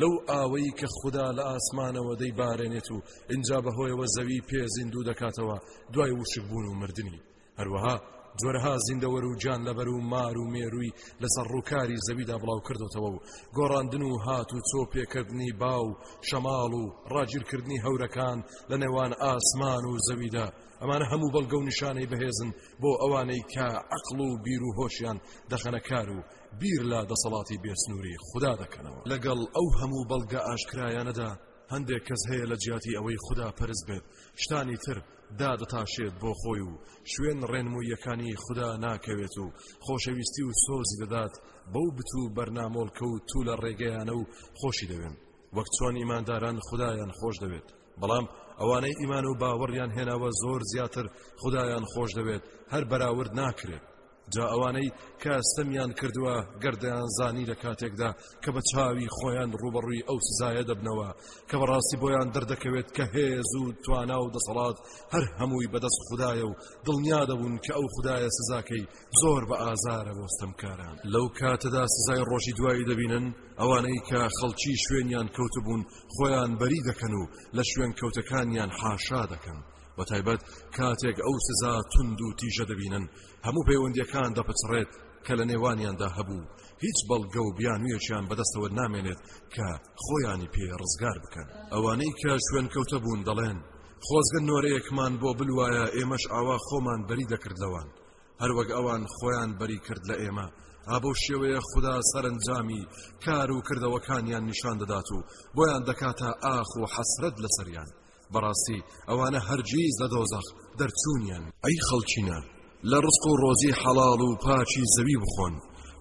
لەو ئاوەی کە خودا لە ئاسمانەوە دەیبارێنێت و ئینجا بەهۆیەوە زەوی پێ زیندوو دەکاتەوە دوای وشک بوون و مردنی هەروەها جۆرەها زیندەوەر و گیان لەبەر و مار و مێرووی لەسەر ڕووکاری زەویدا بڵاو کردوتەوە و گۆڕاندن و هات و چۆ پێکردنی با و شەماڵ و ڕاگیرکردنی هەورەکان لە نێوان ئاسمان و زەویدا ئەمانە هەموو بەڵگە و نیشانەی بەهێزن بۆ ئەوانەی کە عقل و بیر و هۆشیان دەخەنە کار و بیر لە دەسەڵاتی بێسنووری خودا دەکەنەوە لەگەڵ ئەو هەموو بەڵگە ئاشکرایانەدا هەندێک کەس هەیە لە جیاتی ئەوەی خدا پەرز بێت شتانی تر دادەتاشێت بۆ خۆی و شوێن ڕێنموویەکانی خدا ناکەوێت و خۆشەویستی و سۆزی دەدات بەو بت و بەرنامۆڵکە و تو لە ڕێگەیانە و خۆشی دەوێن وەک چۆن ئیمانداران خدایان خۆش دەوێت بەڵام ئەوانەی ئیمان و باوەڕیان هێناوە زۆر زیاتر خدایان خۆش دەوێت هەر بەراورد ناکرێت جا ئەوانەی کە ستەمیان کردووە گەر دەیانزانی لە کاتێکدا کە بە چاوی خۆیان ڕوبەڕووی ئەو سزایە دەبنەوە کە بەڕاستی بۆیان دەردەکەوێت کە هێز و توانا و دەسەڵات هەر هەمووی بەدەست خدایە و دڵنیا دەبوون کە ئەو خدایە سزاکەی زۆر بە ئازارە بۆ ستەمکاران لەو کاتەدا سزای ڕۆژی دوایی دەبینن ئەوانەی کە خەڵکی شوێنیان کەوتبوون خۆیان بەری دەکەن و لە شوێن کەوتەکانیان حاشا دەکەن بەتایبەت کاتێک ئەو سزا توند و تیژە دەبینن هەموو پەیوەندیەکان دەپچڕێت کە لە نێوانیاندا هەبوو هیچ بەڵگە و بیانویەکیان بەدەستەوە نامێنێت کە خۆیانی پێ ڕزگار بکەن ئەوانەی کە شوێن کەوتە بوون دەڵێن خۆزگە نۆرەیەکمان بۆ بلوایە ئێمەش ئاوا خۆمان بەری دەکرد لەوان هەروەک ئەوان خۆیان بەری کرد لە ئێمە ئابۆ شێوەیە خوددا سەرنجامی کار و کردەوەکانیان نیشان دەدات و بۆیان دەکاتە ئاخ و حەسرەت لەسەریان بەڕاستی ئەوانە هەرگیز لە دۆزەخ دەرچوونیان ئەی خەڵکینە لە ڕزق و ڕۆزی حەڵاڵ و پاکی زەوی بخۆن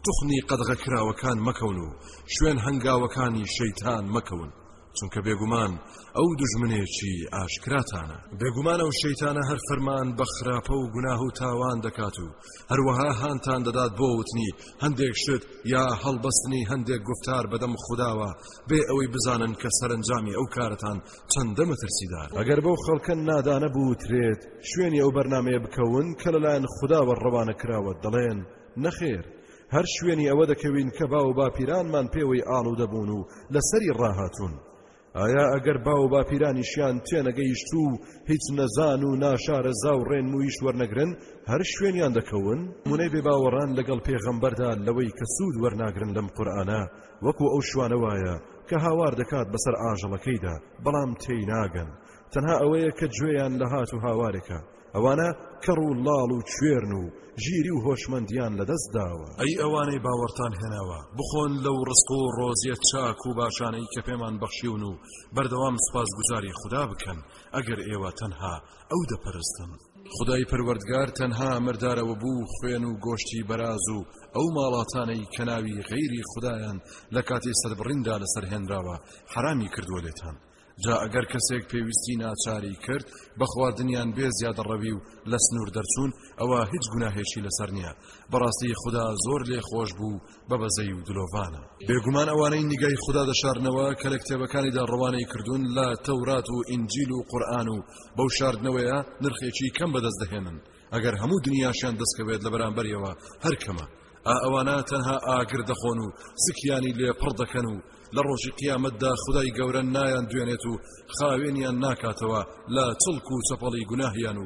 تخنی قەدغە کراوەکان مەکەون و شوێن هەنگاوەکانی شەیتان مەکەون چونکە بێگومان ئەو دژمنێکی ئاشکراتانە بێگومانە و شەیتانە هەر فەرمان بە خراپە و گوناه و تاوان دەکات و هەروەها هاانتان دەدات بۆ وتنی هەندێک شت یا هەڵبەستنی هەندێک گفتار بەدەم خودداوە بێ ئەوەی بزانن کە سەرنجامی ئەو کارەتان چەندە مەترسیدار ئەگەر بەو خەڵکە نادانە بوترێت شوێنی ئەو بەرنمەیە بکەون کە لەلایەن خداوە ڕەوانە کراوە دەڵێن نەخێر هەر شوێنی ئەوە دەکەوین کە با و باپیرانمان پێوەی ئاڵو دەبوون و لەسەری ڕاهاتون ئایا ئەگەر با و باپیرانیشیان تێنەگەیشت و هیچ نەزان و ناشارە زاو ڕێنمویش وەرنەگرن هەر شوێنیان دەکەون منەی بێ باوەڕان لەگەڵ پێغەمبەردا لەوەی کە سوود وەرناگرن لەم قورآانە وەکو ئەو شوانە وایە کە هاوار دەکات بەسەر ئاژەڵەکەیدا بەڵام تێیناگەن تەنها ئەوەیە کە گوێیان لە هات و هاوارێکە ئەوانە کەڕ و لاڵ و کوێرن و ژیری و هۆشمەندیان لەدەست داوە ئەی ئەوانەی باوەڕتان هێناوە بخۆن لەو ڕسق و ڕۆزیە چاک و باشانەی کە پێمان بەخشیون و بەردەوام سوپاس گوزاری خوددا بکەن ئەگەر ئێوە تەنها ئەو دەپەرستن خدای پەروەردگار تەنها مردارەوە بوو خوێن و گۆشتی بەراز و ئەو ماڵاتانەی کە ناوی غەیری خدایان لە کاتی سەربڕیندا لەسەر هێنراوە حرامی کردووە لێتان جا ئەگەر کەسێک پێویستی ناچاری کرد بە خواردنیان بێ زیادەڕەوی و لە سنوور دەرچوون ئەوە هیچ گوناهێکی لەسەر نییە بەڕاستی خدا زۆر لێ خۆش بوو بە بەزەی و دلۆڤانە. بێگومان ئەوانەی نیگای خودا دەشارنەوە کە لە کتێبەکانیدا ڕەوانەی کردوون لە تەورات و ئینجیل و قورئان و بەو شاردنەوەیە نرخێکی کەم بەدەست دەهێنن ئەگەر هەموو دنیاشیان دەستکەوێت لە بەرامبەریەوە هەر کەمە ئەوانە تەنها ئاگر دەخۆن و سکیانی لێ پڕ دەکەن و لە ڕۆژی قیامەتدا خدای گەورە نایان دوێنێت و خاوێنیان ناکاتەوە لە چڵک و چەپەڵی گوناهیان و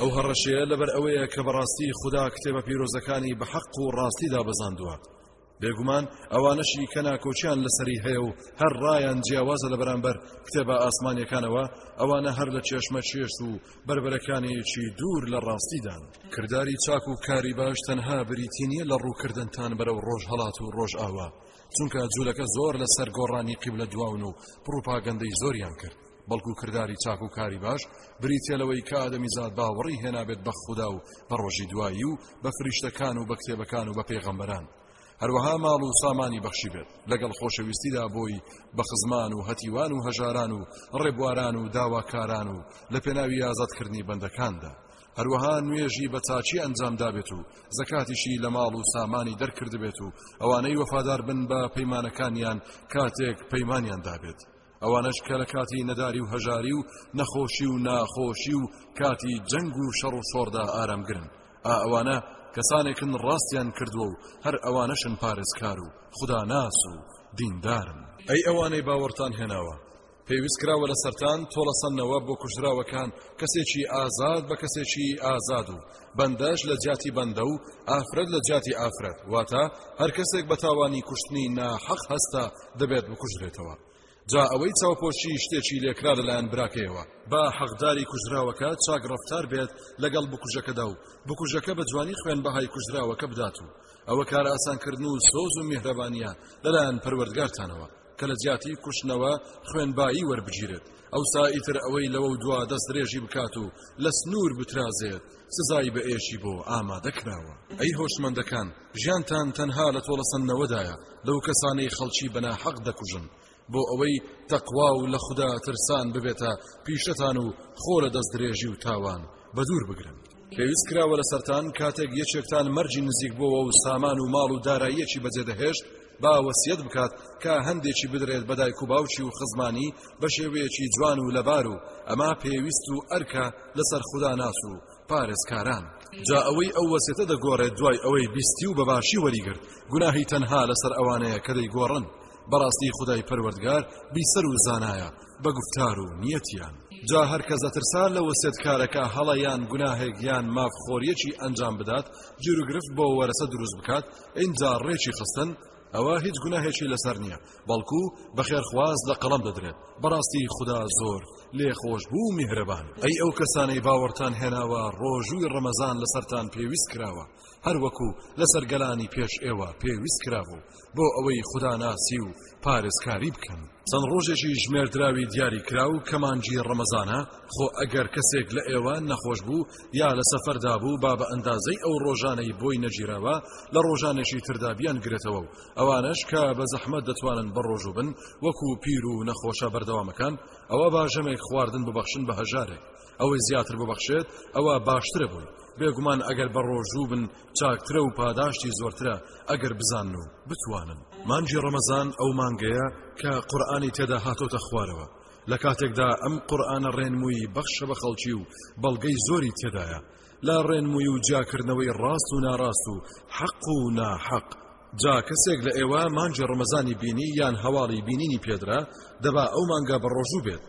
ئەو هەڕەشەیە لەبەر ئەوەیە کە بەڕاستی خودا کتێبە پیرۆزەکانی بە حەق و ڕاستی دابەزاندووە بێگومان ئەوانەشی کە ناکۆچیان لەسەری هەیە و هەر ڕایان جیاوازە لە بەرامبەر کتێبە ئاسمانیەکانەوە ئەوانە هەر لە چێشمە چێشت و بربەرەکانێکی دوور لە ڕاستیدان کردداری چاک و کاری باش تەنها بریتی نییە لە ڕووکردنتان بەرەو ڕۆژ هەڵات و ڕۆژ ئاوا چونکە جوولەکە زۆر لەسەر گۆڕانی قیبلە دواون و پروپاگەندەی زۆریان کرد بەڵکو کرداری چاک و کاری باش بریتە لەوەی کە ئادەمیزاد باوەڕی هێنابێت بە خودا و بە ڕۆژی دوایی و بە فریشتەکان و بە کتێبەکان و بە پێغەمبەران هەروەها ماڵ و سامانی بەخشی بێت لەگەڵ خۆشەویستیدا بۆی بە خزمان و هەتیوان و هەژاران و ڕێبواران و داواکاران و لە پێناوی ئازادکردنی بەندەکاندا هەروەها نوێژی بە چاچی ئەنجام دابێت و زەکاتیشی لە ماڵ و سامانی دەرکردبێت و ئەوانەی وەفادار بن بە پەیمانەکانیان کاتێک پەیمانیان دابێت ئەوانەش کە لە کاتی نەداری و هەژاری و نەخۆشی و ناخۆشی و کاتی جەنگ و شەڕ و شۆڕدا ئارامگرن ئا ئەوانە کەسانێکن ڕاستیان کردووە و هەر ئەوانەشن پارێزکار و خدا ناس و دیندارن ئەی ئەوانەی باوەڕتان هێناوە پێویست کراوە لە سەران تۆڵەسەنەوە بۆ کوژراوەکان کەسێکی ئازاد بە کەسێکی ئازاد و بەندەش لە جیاتی بەندە و ئافرەت لە جیاتی ئافرەت واتە هەر کەسێک بە تاوانی کوشتنی ناحەق هەستا دەبێت بکوژرێتەوە جا ئەوەی چاوپۆشی شتێکی لێکرا لەلایەن براکەیەوە با حەقداری کوژراوەکە چاک ڕفتار بێت لەگەڵ بکوژەکەدا و بکوژەکە بە جوانی خوێن بەهای کوژراوەکە بدات و ئەوە کار ئاسانکردن و سۆز و میهرەبانە لەلایەن پەروەردگارتانەوە کە لە جیاتی کوشتنەوە خوێنبایی وەربگیرێت ئەوسا ئیتر ئەوەی لەوە و دوا دەست درێژی بکات و لە سنوور بترازێت سزای بە ئێشی بۆ ئامادە کراوە ئەی هۆشمەندەکان ژیانتان تەنها لە تۆڵەسەندنەوەدایە لەو کەسانەی خەڵکی بەناحەق دەکوژن بۆ ئەوەی تەقوا و لە خوددا ترسان ببێتە پیشەتان و خۆ لە دەست درێژی و تاوان بە دوور بگرن پێویست کراوە لە سەران کاتێک یەکێکتان مەرجی نزیک بۆەوە و سامان و ماڵ و داراییەکی بەجێدەهێشت با وەسیەت بکات کە هەندێکی بدرێت بە دایک و باوکی و خزمانی بە شێوەیەکی جوان و لەبار و ئەمە پێویست و ئەرکە لەسەر خوددا ناس و پارێزکاران جا ئەوەی ئەو وەسێتە دەگۆڕێت دوای ئەوەی بیستی و بەباشی وەریگرت گوناهی تەنها لەسەر ئەوانەیە کە دەیگۆڕن بەڕاستی خدای پەروەردگار بیسەر و زانایە بە گفتار و نیەتیان جا هەرکەس دەترسا لە وەسێتکارەکە هەڵە یان گوناهێک یان مافخۆریەکی ئەنجام بدات جیروگرفت بۆ وەرەسە دروست بکات ئینجا ڕێکی خستن ئەوە هیچ گوناهێکی لەسەر نییە بەڵکو بەخێرخواز لە قەڵەم دەدرێت بەڕاستی خدا زۆر لێ خۆش بوو میهرەبان ئەی ئەو کەسانەی باوەڕتان هێناوە ڕۆژووی ڕەمەزان لەسەران پێویست کراوە هەروەکو لەسەر گەلانی پێش ئێوە پێویست کرابوو بۆ ئەوەی خدا ناسی و پارێزکاری بکەن چەند ڕۆژێکی ژمێردراوی دیاری کرا و کەمانجی ڕەمەزانە خۆ ئەگەر کەسێک لە ئێوە نەخۆش بوو یا لە سەفەردا بوو با بە ئەندازەی ئەو ڕۆژانەی بۆی نەگیراوە لە ڕۆژانێکی تردا بیان گرێتەوە و ئەوانەش کە بە زەحمەت دەتوانن بەڕۆژوو بن وەکو پیر و نەخۆشە بەردەوامەکان ئەوە باژەمێک خواردن ببەخشن بە هەژارێک ئەوەی زیاتر ببەخشێت ئەوە باشترە بوون بێگومان ئەگەر بە ڕۆژوو بن چاکترە و پاداشتی زۆرترە ئەگەر بزان و بتوانن مانجی ڕەمەزان ئەو مانگەیە کە قورآانی تێدا هاتۆتە خوارەوە لە کاتێکدا ئەم قورئانە ڕێنمووی بەخشە بە خەڵکی و بەڵگەی زۆری تێدایە لە ڕێنمووی و جیاکردنەوەی ڕاست و ناڕاست و حەق و ناحەق جا کەسێک لە ئێوە مانجی ڕمەزانی بینی یان هەواڵی بینینی پێدرا دەبا ئەو مانگە بە ڕۆژوو بێت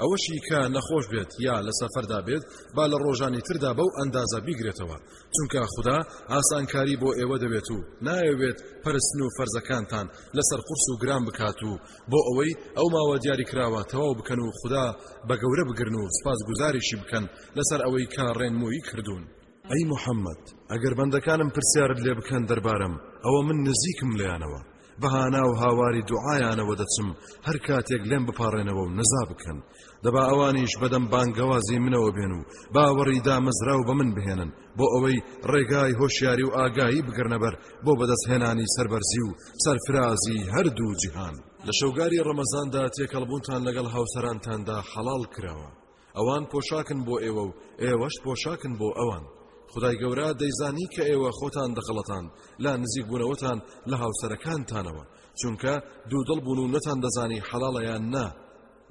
ئەوەشی کە نەخۆش بێت یا لە سەفەردا بێت با لە ڕۆژانی تردا بەو ئەندازە بیگرێتەوە چونکە خوددا ئاسانکاری بۆ ئێوە دەبێت و نایەوێت پرسن و فەرزەکانتان لەسەر قورس و گران بکات و بۆ ئەوەی ئەو ماوە دیاریکراوە تەواو بکەن و خودا بە گەورە بگرن و سپاس گوزاریشی بکەن لەسەر ئەوەی کە ڕێنمووی کردوون ئەی محەممەد ئەگەر بەندەکانم پرسیارت لێ بکەن دەربارەم ئەوە من نزیکم لێیانەوە بەهانا و هاواری دوعایانەوە دەچم هەر کاتێک لێم بپاڕێنەوە و نزا بکەن دەبا ئەوانیش بەدەم بانگەوازی منەوە بێن و باوەڕی دامەزراو بە من بهێنن بۆ ئەوەی ڕێگای هۆشیاری و ئاگایی بگرنەبەر بۆ بەدەستهێنانی سەربەرزی و سەرفرازی هەردوو جیهان لە شەوگاری ڕەمەزاندا تێکەڵبوونتان لەگەڵ هاوسەرانتاندا حەڵال کراوە ئەوان پۆشاکن بۆ ئێوە و ئێوەش پۆشاکن بۆ ئەوان خدای گەورە دەیزانی کە ئێوە خۆتان دەخڵەتان لا نزیک بوونەوەتان لە هاوسەرەکانتانەوە چونکە دوو دڵ بوون و نەتان دەزانی حەڵاڵەیان نا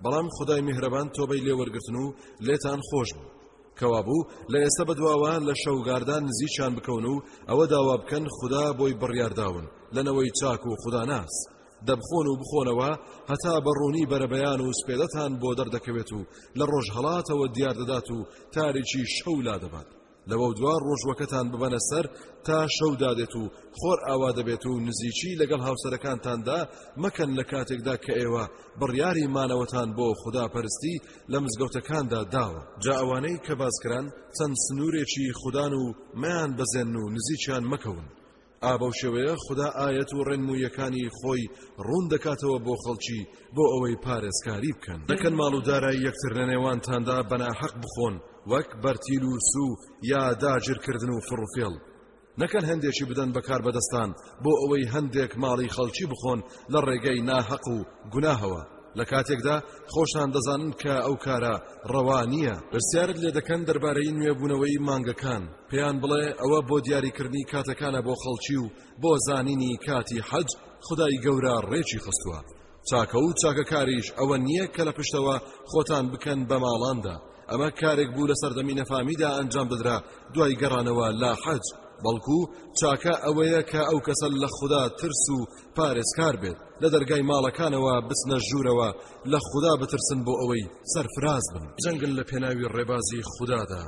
بەڵام خودای میهرەبان تۆبەی لێ وەرگرتن و لێتان خۆش بوو کەوابوو لە ئێستا بەدواوە لە شەوگاردا نزیکیان بکەون و ئەوە داوا بکەن خدا بۆی بڕیارداون لەنەوەی چاک و خوداناس دەبخۆن و بخۆنەوە هەتا بەڕوونی بەرەبەیان و سپێدەتان بۆ دەردەکەوێت و لە ڕۆژهڵاتەوە دیاردەدات و تاریکی شەو لا دەبات لەوە دوا ڕۆژوەکەتان ببەنە سەر تا شەو دادێت و خۆر ئاوا دەبێت و نزیکی لەگەڵ هاوسەرەکانتاندا مەکەن لە کاتێکدا کە ئێوە بڕیاری مانەوەتان بۆ خوددا پەرستی لە مزگەوتەکاندا داوە جا ئەوانەی کە بازکران چەند سنوورێکی خوددان و مەیان بەزێن و نزیکیان مەکەون ئا بەو شێوەیە خودا ئایەت و ڕێنموویەکانی خۆی ڕوون دەکاتەوە بۆ خەڵکی بۆ ئەوەی پارێزکاری بکەن دەکەن ماڵ و دارای یەکتر لە نێوانتاندا بەناحەق بخۆن وەک بەرتیل و سوو یا داگیرکردن و فڕوفێڵ نەکەن هەندێکی بدەن بەکار بەدەستان بۆ ئەوەی هەندێک ماڵی خەڵکی بخۆن لە ڕێگەی ناحەق و گوناهەوە لە کاتێکدا خۆشان دەزانن کە ئەو کارە ڕەوا نییە پرسیارت لێ دەکەن دەربارەی نوێبوونەوەی مانگەکان پێیان بڵێ ئەوە بۆ دیاریکردنی کاتەکانە بۆ خەڵکی و بۆ زانینی کاتی حەج خدای گەورە ڕێکی خستووە چاکە و چاکەکاریش ئەوە نییە کە لە پشتەوە خۆتان بکەن بە ماڵاندا ئەمە کارێک بوو لە سەردەمی نەفامیدا ئەنجام دەدرا دوای گەڕانەوە لا حەج بەڵکو چاکە ئەوەیە کە ئەو کەسە لە خوددا ترس و پارێزکار بێت لە دەرگای ماڵەکانەوە بچنە ژوورەوە لە خودا بترسن بۆ ئەوەی سەرفراز بن جەنگن لە پێناوی ڕێبازی خودادا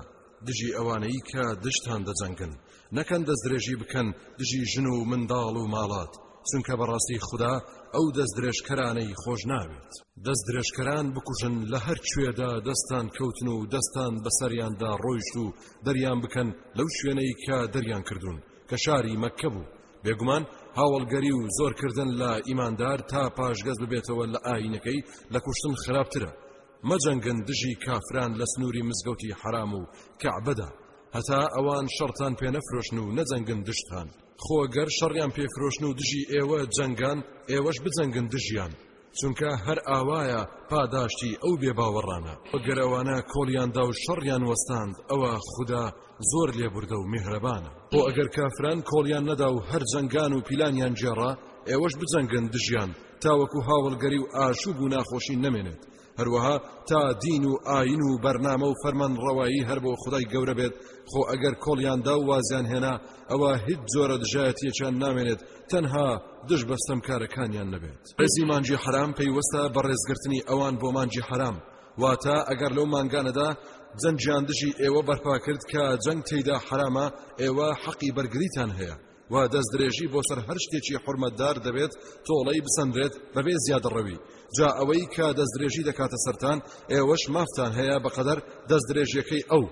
دژی ئەوانەی کە دژتان دەجەنگن نەکەن دەستدرێژی بکەن دژی ژن و منداڵ و ماڵات چونکە بەڕاستی خوددا ئەو دەست درێژکەرانەی خۆش ناوێت دەست درێژکەران بکوژن لە هەر کوێدا دەستان کەوتن و دەستان بەسەریاندا ڕۆیشت و دەریان بکەن لەو شوێنەی کە دەریان کردوون کە شاری مەککە بوو بێگومان هاوڵگەری و زۆرکردن لە ئیماندار تا پاشگەز ببێتەوە لە ئاینەکەی لە کوشتن خراپترە مەجەنگن دژی کافران لە سنووری مزگەوتی حرام و کەعبەدا هەتا ئەوان شەڕتان پێ نەفرۆشن و نەجەنگن دشتان خۆگەر شەڕیان پێفرۆشن و دژی ئێوە جەنگان ئێوەش بجەنگن دژیان چونکە هەر ئاوایە پاداشتی ئەو بێ باوەڕانە ئەگەر ئەوانە کۆڵیاندا و شەڕیان وەستاند ئەوە خوددا زۆر لێبوردە و میهرەبانە بۆ ئەگەر کافران کۆڵیان نەدا و هەر جەنگان و پیلانیان گێڕا ئێوەش بجەنگن دژیان تاوەکو هاوڵگەری و ئاشوب و ناخۆشی نەمێنێت هەروەها تا دین و ئاین و بەرنامە و فەرمان ڕەوایی هەر بۆ خدای گەورە بێت خۆ ئەگەر کۆڵیاندا و وازیان هێنا ئەوە هیچ جۆرە دژایەتیەکیان نامێنێت تەنها دژ بەستەم کارەکانیان نەبێت. ڕێزی مانگی حەرام پەیوەستە بە ڕێزگرتنی ئەوان بۆ مانگی حەرام واتە ئەگەر لەو مانگانەدا جەنگیان دژی ئێوە بەرپا کرد کە جەنگ تێیدا حرامە ئێوە حەقی بەرگریتان هەیە و دەست درێژی بۆ سەر هەر شتێکی حرمەتدار دەبێت تۆڵەی بسەنرێت بەبێ زیادڕەوی جا ئەوەی کە دەست درێژی دەکاتە سەران ئێوەش مافتان هەیە بەقەدەر دەست درێژیەکەی ئەو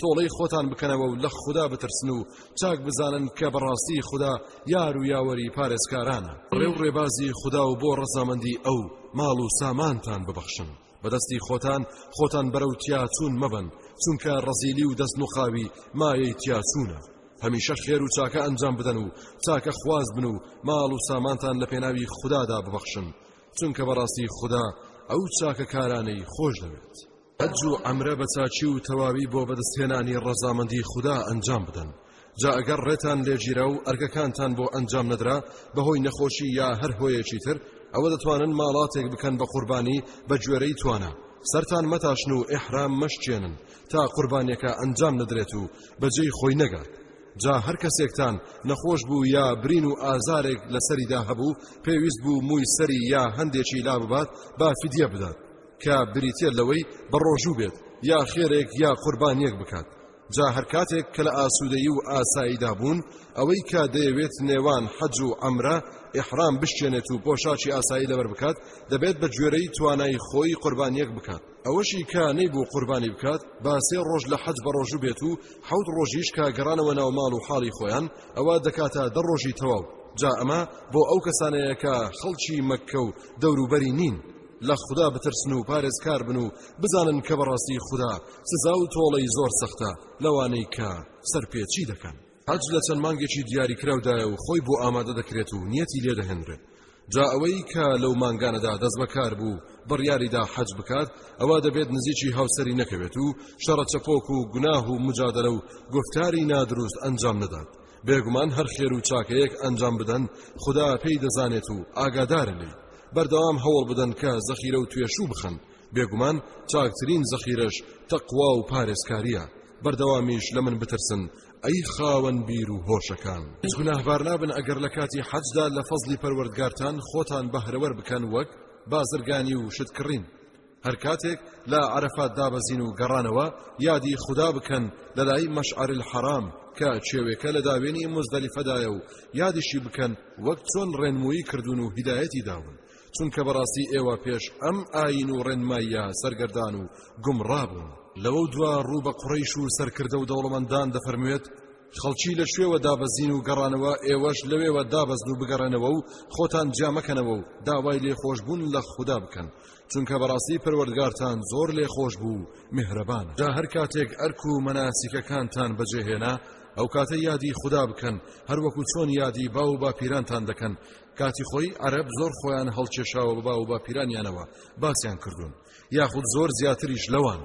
تۆڵەی خۆتان بکەنەوە و لە خودا بترسن و چاک بزانن کە بەڕاستی خودا یار و یاوەری پارێزکارانە ڕێ و ڕێبازی خودا و بۆ ڕەزامەندی ئەو ماڵ و سامانتان ببەخشن بەدەستی خۆتان خۆتان بەرەو تیاچوون مەبن چونکە ڕەزیلی و دەست نوقاوی مایەی تیاچوونە هەمیشە خێر و چاکە ئەنجام بدەن و چاکە خواز بن و ماڵ و سامانتان لە پێناوی خوددادا ببەخشن چونکە بەڕاستی خوددا ئەو چاکەکارانەی خۆش دەوێت. حەج و عەمرە بە چاکی و تەواوی بۆ بەدەستهێنانی ڕەزامەندی خودا ئەنجام بدەن جا ئەگەر ڕێتان لێگیرا و ئەرگەکانتان بۆ ئەنجام نەدرا بەهۆی نەخۆشی یا هەر هۆیەکی تر ئەوە دەتوانن ماڵاتێک بکەن بە قوربانی بە گوێرەی توانە سەران مەتاشن و ئحرام مەشتێنن تا قوربانیەکە ئەنجام نەدرێت و بەجێی خۆی نەگات جا هەر کەسێکتان نەخۆش بوو یا برین و ئازارێک لەسەریدا هەبوو پێویست بوو مووی سەری یا هەندێکی لا ببات با فیدە بدات کە بریتیە لەوەی بە ڕۆژوو بێت یا خێرێک یا قوربانیەک بکات جا هەر کاتێک کە لە ئاسوودەیی و ئاساییدا بوون ئەوەی کە دەیەوێت نێوان حەج و ئەمرە ئحرام بشتێنێت و پۆشاچی ئاسایی لەبەر بکات دەبێت بە گوێرەی توانای خۆی قوربانیەک بکات ئەوەشی کە نەیبوو قوربانی بکات باسێ ڕۆژ لە حەج بە ڕۆژوو بێت و حەوت ڕۆژیش کە گەڕانەوە ناو ماڵ و حاڵی خۆیان ئەوە دەکاتە دە ڕۆژی تەواو جا ئەمە بۆ ئەو کەسانەیە کە خەڵکی مەککە و دەوروبەری نین لە خودا بترسن و پارێزکار بن و بزانن کە بەڕاستی خودا سزا و تۆڵەی زۆر سەختە لەوانەی کە سەرپێچی دەکەن حەج لە چەند مانگێکی دیاریکراودایە و خۆی بۆ ئامادە دەکرێت و نیەتی لێ دەهێنرێت جا ئەوەی کە لەو مانگانەدا دەست بەکار بوو بڕیاریدا حەج بکات ئەوە دەبێت نزیکی هاوسری نەکەوێت و شەڕە چەپۆک و گوناه و مجادلە و گفتاری نادروست ئەنجام نەدات بێگومان هەر خێر و چاکەیەک ئەنجام بدەن خودا پێی دەزانێت و ئاگادارە لێی بەردەوام هەوڵ بدەن کە زەخیرە و توێشوو بخەن بێگومان چاکترین زەخیرەش تەقوا و پارێزکاریە بەردەوامیش لە من بترسن ئەی خاوەن بیر و هۆشەکان گوناهبار نابن ئەگەر لە کاتی حەجدا لە فەزلی پەروەردگارتان خۆتان بەهرەوەر بکەن وەک بازرگانی و شتکڕین هەر کاتێک لە عەرەفات دابەزین و گەڕانەوە یادی خودا بکەن لە لای مەشعر الحرام کە چێوێکە لە داوێنی مزدەلیفەدایە و یادیشی بکەن وەک چۆن ڕێنمویی کردوون و هیدایەتی داون چونکە بەڕاستی ئێوە پێش ئەم ئاین و ڕێنماییە سەرگەردان و گومڕابوون لەوە دوا ڕوو بە قڕیش و سەرکردە و دەوڵەمەندان دەفەرموێت خەڵکی لە شوێوە دابەزین و گەڕانەوە ئێوەش لەوێوە دابەزن و بگەڕێنەوە و خۆتان جامەکەنەوە و داوای لێخۆشببوون لە خوددا بکەن چونکە بەڕاستی پەروەردگارتان زۆر لێخۆش بوو و میهرەبانە جا هەر کاتێک ئەرک و مەناسیکەکانتان بەجێهێنا ئەو کاتە یادی خوددا بکەن هەروەکو چۆن یادی باو و باپیرانتان دەکەن کاتی خۆی عەرەب زۆر خۆیان هەڵکێشاوە بە باو و باپیرانیانەوە باسیان کردوون یاخود زۆر زیاتریش لەوان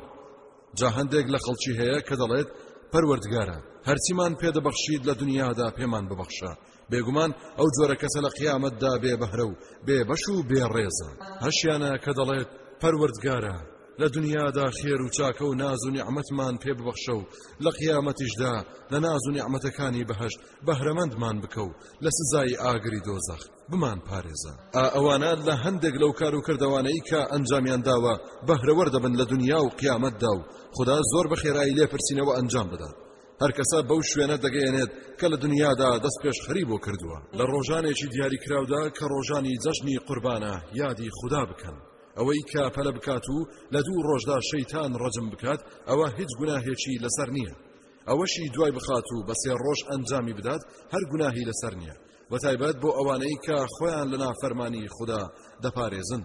جا هەندێک لە خەڵکی هەیە کە دەڵێت پەروەردگارە هەرچیمان پێدەبەخشید لە دنیادا پێمان ببەخشە بێگومان ئەو جۆرە کەسە لە قیامەتدا بێ بەهرە و بێ بەش و بێ ڕێزە هەشیانە کە دەڵێت پەروەردگارە لە دنیادا خێر و چاکە و ناز و نیعممەتمان پێ ببەخشە و لە قیامەتیشدا لە ناز و نیعممەتەکانی بەهشت بەهرەمەندمان بکە و لە سزایی ئاگری دۆزەخ بمان پارێزە ئا ئەوانە لە هەندێک لەو کار و کردوانەی کە ئەنجامیان داوە بەهرەوەەر دەبن لە دنیا و قیامەتدا و خدا زۆر بە خێرایی لێپرسینەوە ئەنجام بدات هەرکەسە بەو شوێنە دەگەیەنێت کە لە دنیادا دەست پێشخەری بۆ کردووە لە ڕۆژانێکی دیاریکراودا کە ڕۆژانی جەژنی قوربانە یادی خوددا بکەن ئەوەی کە پەلە بکات و لە دوو ڕۆژدا شەیتان ڕەجم بکات ئەوە هیچ گوناهێکی لەسەر نییە ئەوەشی دوای بخات و بە سێ ڕۆژ ئەنجامی بدات هەر گوناهی لەسەر نییە وە تایبەت بۆ ئەوانەی کە خۆیان لە نافەرمانی خوددا دەپارێزن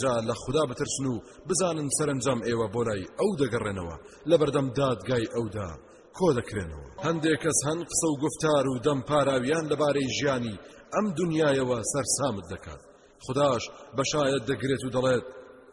جا لە خودا بترسن و بزانن سەرنجام ئێوە بۆ لای ئەو دەگەڕێنەوە لە بەردەم دادگای ئەودا کۆ دەکرێنەوە هەندێک کەس هەن قسە و گفتار و دەم پاراویان لەبارەی ژیانی ئەم دنیایەوە سەرسامت دەکات خداش بەشایەت دەگرێت و دەڵێت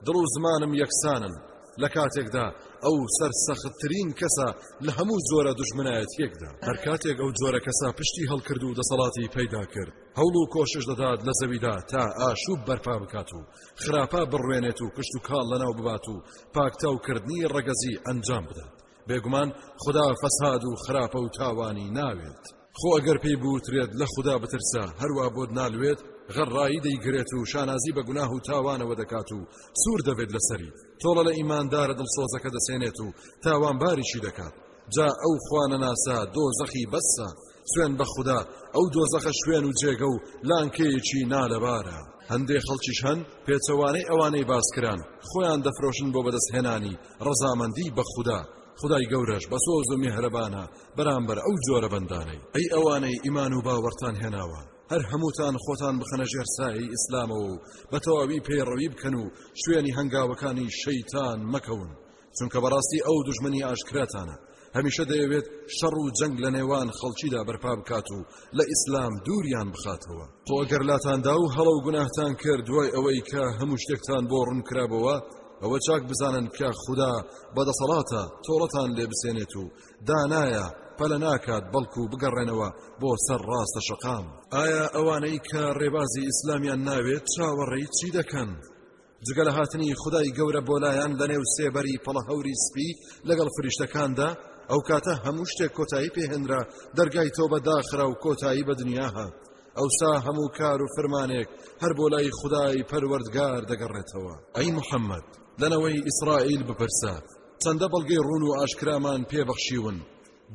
دڵ و زمانم یەکسانن لە کاتێکدا ئەو سەرسەختترین کەسە لە هەموو جۆرە دژمنایەتیەکدا هەر کاتێک ئەو جۆرە کەسە پشتی هەڵکرد و دەسەڵاتی پەیدا کرد هەوڵ و کۆشش دەدات لە زەویدا تا ئاشوب بەرپا بکات و خراپە بڕوێنێت و کشت و کاڵ لەناو ببات و پاکتاوکردنی ڕەگەزی ئەنجام بدات بێگومان خدا فەساد و خراپە و تاوانی ناوێت خۆ ئەگەر پێی بوترێت لە خوددا بترسە هەروە بۆت نالوێت غەڕایی دەیگرێت و شانازی بە گوناه و تاوانەوە دەکات و سوور دەبێت لەسەری تۆڵە لە ئیماندارە دڵسۆزەکە دەسێنێت و تاوانباریشی دەکات جا ئەو خوانەناسە دۆزەخی بەسە سوێن بە خودا ئەو دۆزەخە شوێن و جێگە و لانکەیەکی نالەبارە هەندێ خەڵکیش هەن پێچەوانەی ئەوانەی باسکران خۆیان دەفرۆشن بۆ بەدەستهێنانی ڕەزامەندی بە خودا خدای گەورەش بە سۆز و میهرەبانە بەرامبەر ئەو جۆرە بەندانەی ئەی ئەوانەی ئیمان و باوەڕتان هێناوە هەر هەمووتان خۆتان بخەنە ژێر سایی ئیسلامەوە و بە تەواوی پەیڕەوی بکەن و شوێنی هەنگاوەکانی شەیتان مەکەون چونکە بەڕاستی ئەو دژمنی ئاشکراتانە هەمیشە دەیەوێت شەڕ و جەنگ لە نێوان خەڵکیدا بەرپا بکات و لە ئیسلام دووریان بخاتەوە خۆ گەر لاتاندا و هەڵە و گوناهتان کرد دوای ئەوەی کە هەموو شتێکتان بۆ ڕوون کرابەوە ئەوە چاک بزانن کە خوددا بەدەسەڵاتە تۆڵەتان لێ بسێنێت و دانایە پەلە ناکات بەڵکو بگەڕێنەوە بۆ سەر ڕاستە شەقام ئایا ئەوانەی کە ڕێبازی ئیسلامیان ناوێت چاوەڕێی چی دەکەن؟ جگە لە هاتنی خدای گەورە بۆ لایان لە نێو سێبەری پەڵەهەوری سپی لەگەڵ فریشتەکاندا ئەو کاتە هەموو شتێک کۆتایی پێهێنرا دەرگای تۆبە داخرا و کۆتایی بە دنیا هات ئەوسا هەموو کار و فرمانێک هەر بۆ لای خدای پەروەردگار دەگەڕێتەوە ئەی محەممەد لەنەوەی ئیسرائیل بپرسە چەندە بەڵگەی ڕون و ئاشکرامان پێبەخشیون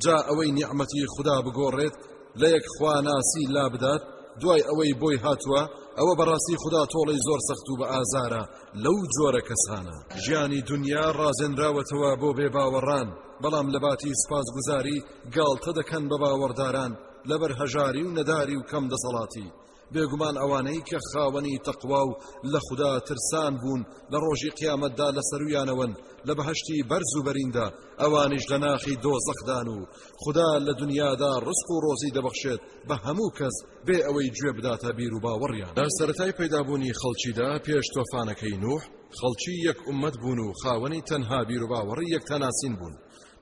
جا ئەوەی نیعمەتی خودا بگۆڕێت لە یەک خواناسی لابدات دوای ئەوەی بۆی هاتووە ئەوە بەڕاستی خدا تۆڵەی زۆر سەخت و بە ئازارە لەو جۆرە کەسانە ژیانی دنیا ڕازێنراوەتەوە بۆ بێ باوەڕان بەڵام لە باتی سپاسگوزاری گاڵتە دەکەن بە باوەڕداران لەبەر هەژاری و نەداری و کەم دەسەڵاتی بێگومان ئەوانەی کە خاوەنی تەقوا و لە خودا ترسان بوون لە ڕۆژی قیامەتدا لە سەرویانەوەن لە بەهشتی بەرز و بەریندا ئەوانیش لە ناخی دۆزەخدان و خدا لە دنیادا ڕسق و ڕۆزی دەبەخشێت بە هەموو کەس بێ ئەوەی گوێ بداتە بیر و باوەڕیان لە سەرەتای پەیدابوونی خەڵکیدا پێش تۆفانەکەی نوح خەڵکی یەک ئومەت بوون و خاوەنی تەنها بیر و باوەڕی یەکتاناسین بوون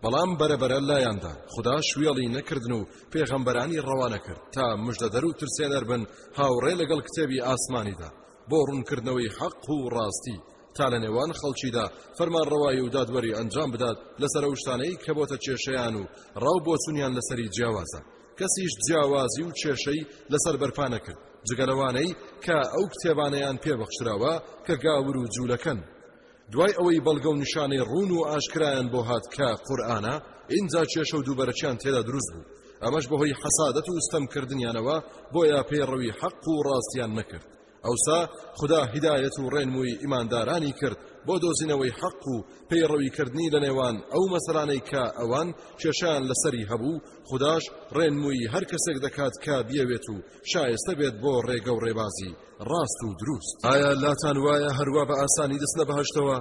بەڵام بەرە بەرە لایاندا خوداش وێڵی نەکردن و پێغەمبەرانی ڕەوانە کرد تا مژدەدەر و ترسێنەر بن هاوڕێ لەگەڵ کتێبی ئاسمانیدا بۆ ڕوونکردنەوەی حەق و ڕاستی تا لە نێوان خەڵکیدا فەرمان ڕەوایی و دادوەری ئەنجام بدات لەسەر ئەو شتانەی کە بۆتە کێشەیان و ڕاو بۆچونیان لەسەری جیاوازە کەسیش جیاوازی و کێشەی لەسەر بەرپا نەکرد جگەلەوانەی کە ئەو کتێبانەیان پێبەخشراوە کە گاور و جوولەکەن دوای ئەوەی بەڵگە و نیشانەی ڕوون و ئاشکرایان بۆ هات کە قورئانە ئینجا کێشە و دووبەرەکیان تێدا دروست بوو ئەمەش بەهۆی حەسادەت و ستەمکردنیانەوە بۆیە پەیڕەوی حەق و ڕاستیان نەکرد ئەوسا خدا هیدایەت و ڕێنمووی ئیماندارانی کرد بۆ دۆزینەوەی حەق و پەیڕەویکردنی لە نێوان ئەو مەسەرانەی کە ئەوان کێشیان لەسەری هەبوو خداش ڕێنمووی هەر کەسێک دەکات کە بیەوێت و شایستە بێت بۆ ڕێگە و ڕێبازی ڕاست و دروست ئایا لاتان وایە هەروا بە ئاسانی دەستنە بەهشتەوە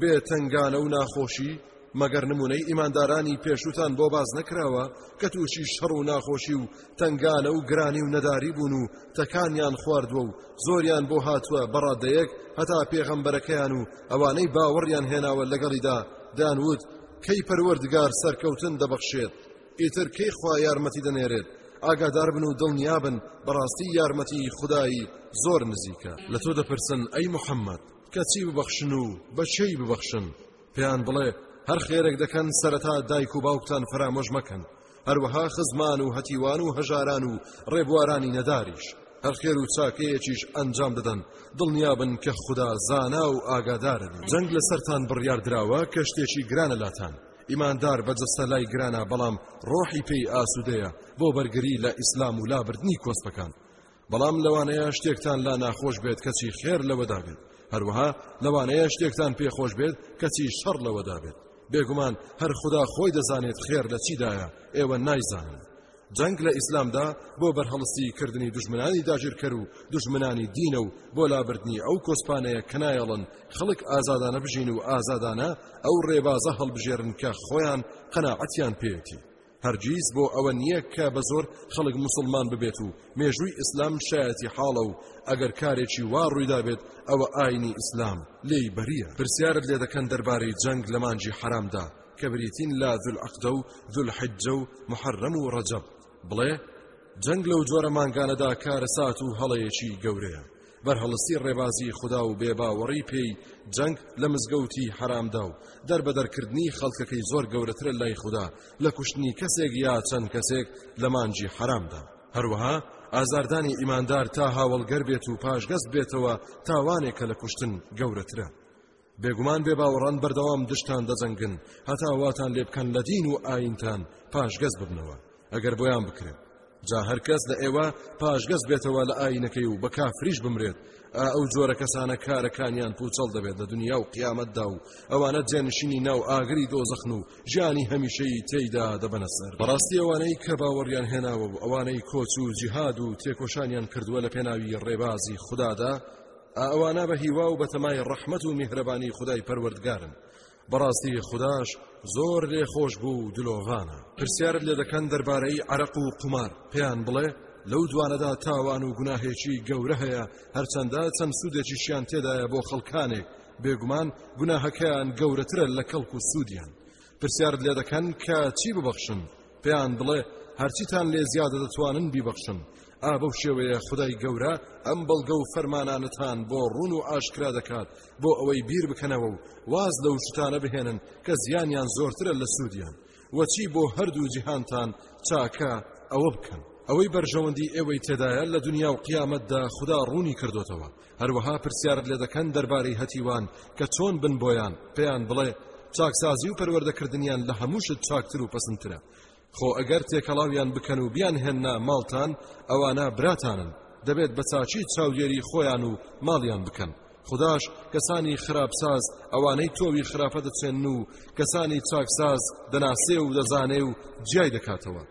بێ تەنگانە و ناخۆشی مەگەر نمونەی ئیماندارانی پێشوتان بۆ باز نەکراوە کە تووشی شەڕ و ناخۆشی و تەنگانە و گرانی و نەداری بوون و تەکانیان خواردووە و زۆریان بۆ هاتووە بەڕادەیەک هەتا پێغەمبەرەکەیان و ئەوانەی باوەڕیان هێناوە لەگەڵیدا دانوت کەی پەروەردگار سەرکەوتن دەبەخشێت ئیتر کەی خوا یارمەتی دەنێرێت ئاگاداربن و دڵنیابن بەڕاستی یارمەتی خودایی زۆر نزیکە لە تۆ دەپرسن ئەی محەممەد کەچی ببەخشن و بەچەی ببەخشن پێیان بڵێ هەر خێرێک دەکەن سەرەتا دایک و باوکتان فرامۆش مەکەن هەروەها خزمان و هەتیوان و هەژاران و ڕێبوارانی نەداریش هەر خێر و چاکەیەکیش ئەنجام دەدەن دڵنیابن کە خوددا زانا و ئاگادارن جەنگ لەسەرتان بڕیاردراوە کە شتێکی گرانە لاتان ئیماندار بە جەستە لای گرانە بەڵام ڕۆحی پێی ئاسوودەیە بۆ بەرگری لە ئیسلام و لابردنی کۆسپەکان بەڵام لەوانەیە شتێکتان لا ناخۆش بێت کەچی خێر لەوەدا بێت هەروەها لەوانەیە شتێکتان پێخۆش بێت کەچی شەڕ لەوەدا بێت بێگومان هەر خدا خۆی دەزانێت خێر لە چیدایە ئێوە نایزانن جەنگ لە ئیسلامدا بۆ بەرهەڵستی کردنی دژمنانی داگیرکەر و دژمنانی دینە و بۆ لابردنی ئەو کۆسپانەیە کە نایەڵن خەڵک ئازادانە بژین و ئازادانە ئەو ڕێبازە هەڵبژێرن کە خۆیان قەناعەتیان پێێتی هەرگیز بۆ ئەوە نییە کە بە زۆر خەڵک مسلمان ببێت و مێژووی ئیسلام شایەتی حاڵە و ئەگەر کارێکی وا ڕوویدابێت ئەوە ئاینی ئیسلام لێی بەریە پرسیارت لێ دەکەن دەربارەی جەنگ لە مانجی حرامدا کە بریتین لە ذوالعقدە و ذوالحجە و محەرەم و ڕەجەب بڵێ جەنگ لەو جۆرە مانگانەدا کارەسات و هەڵەیەکی گەورەیە بەرهەڵستی ڕێبازی خدا و بێباوەڕی پێی جەنگ لە مزگەوتی حرامدا و دەربەدەرکردنی خەڵکەکەی زۆر گەورەترە لای خدا لە کوشتنی کەسێک یا چەند کەسێک لە مانجی حرامدا هەروەها ئازاردانی ئیماندار تا هاوڵگەر بێت و پاشگەز بێتەوە تاوانێکە لە کوشتن گەورەترە بێگومان بێ باوەڕان بەردەوام دژتان دەجەنگن هەتا واتان لێ بکەن لە دین و ئاینتان پاشگەز ببنەوە ئەگەر بۆیان بکرێت جا هەر کەس لە ئێوە پاشگەز بێتەوە لە ئاینەکەی و بە کافریش بمرێت ئەو جۆرە کەسانە کارەکانیان پوچەڵ دەبێت لە دنیا و قیامەتدا و ئەوانە جێنشینی ناو ئاگری دۆزەخن و ژیانی هەمیشەی تێیدا دەبەنە سەر بەڕاستی ئەوانەی کە باوەڕیان هێناوە و ئەوانەی کۆچ و جیهاد و تێکۆشانیان کردووە لە پێناوی ڕێبازی خوددادا ئەوانە بە هیوا و بەتەمای ڕەحمەت و میهرەبانی خودای پەروەردگارن بەڕاستی خوداش زۆر لێ خۆش بوو و دلۆڤانە پرسیارت لێ دەکەن دەربارەی عەرەق و قومار پێیان بڵێ لەو دوانەدا تاوان و گوناهێکی گەورە هەیە هەرچەندە چەند سوودێکیشیان تێدایە بۆ خەڵکانێک بێگومان گوناهەکەیان گەورەترە لە کەڵک و سوودیان پرسیارت لێ دەکەن کە چی ببەخشن پێیان بڵێ هەرچیتان لێ زیادە دەتوانن بیبەخشن ئا بەو شێوەیە خدای گەورە ئەم بەڵگە و فەرمانانتان بۆ ڕون و ئاشکرا دەکات بۆ ئەوەی بیر بکەنەوە و واز لەو شتانە بهێنن کە زیانیان زۆرترە لە سوودیان وەچی بۆ هەردوو جیهانتان چاکە ئەوە بکەن ئەوەی بەرژەوەندی ئێوەی تێدایە لە دنیا و قیامەتدا خدا ڕوونی کردوتەوە هەروەها پرسیارت لێ دەکەن دەربارەی هەتیوان کە چۆن بن بۆیان پێیان بڵێ چاکسازی و پەروەردەکردنیان لە هەموو شت چاکتر و پەسندترە خۆ ئەگەر تێکەڵاویان بکەن و بیان هێننا ماڵتان ئەوانە براتانن دەبێت بە چاچی چاودێری خۆیان و ماڵیان بکەن خداش کەسانی خراپساز ئەوانەی تۆوی خراپە دەچێن و کەسانی چاکساز دەناسێ و دەزانێ و جیای دەکاتەوە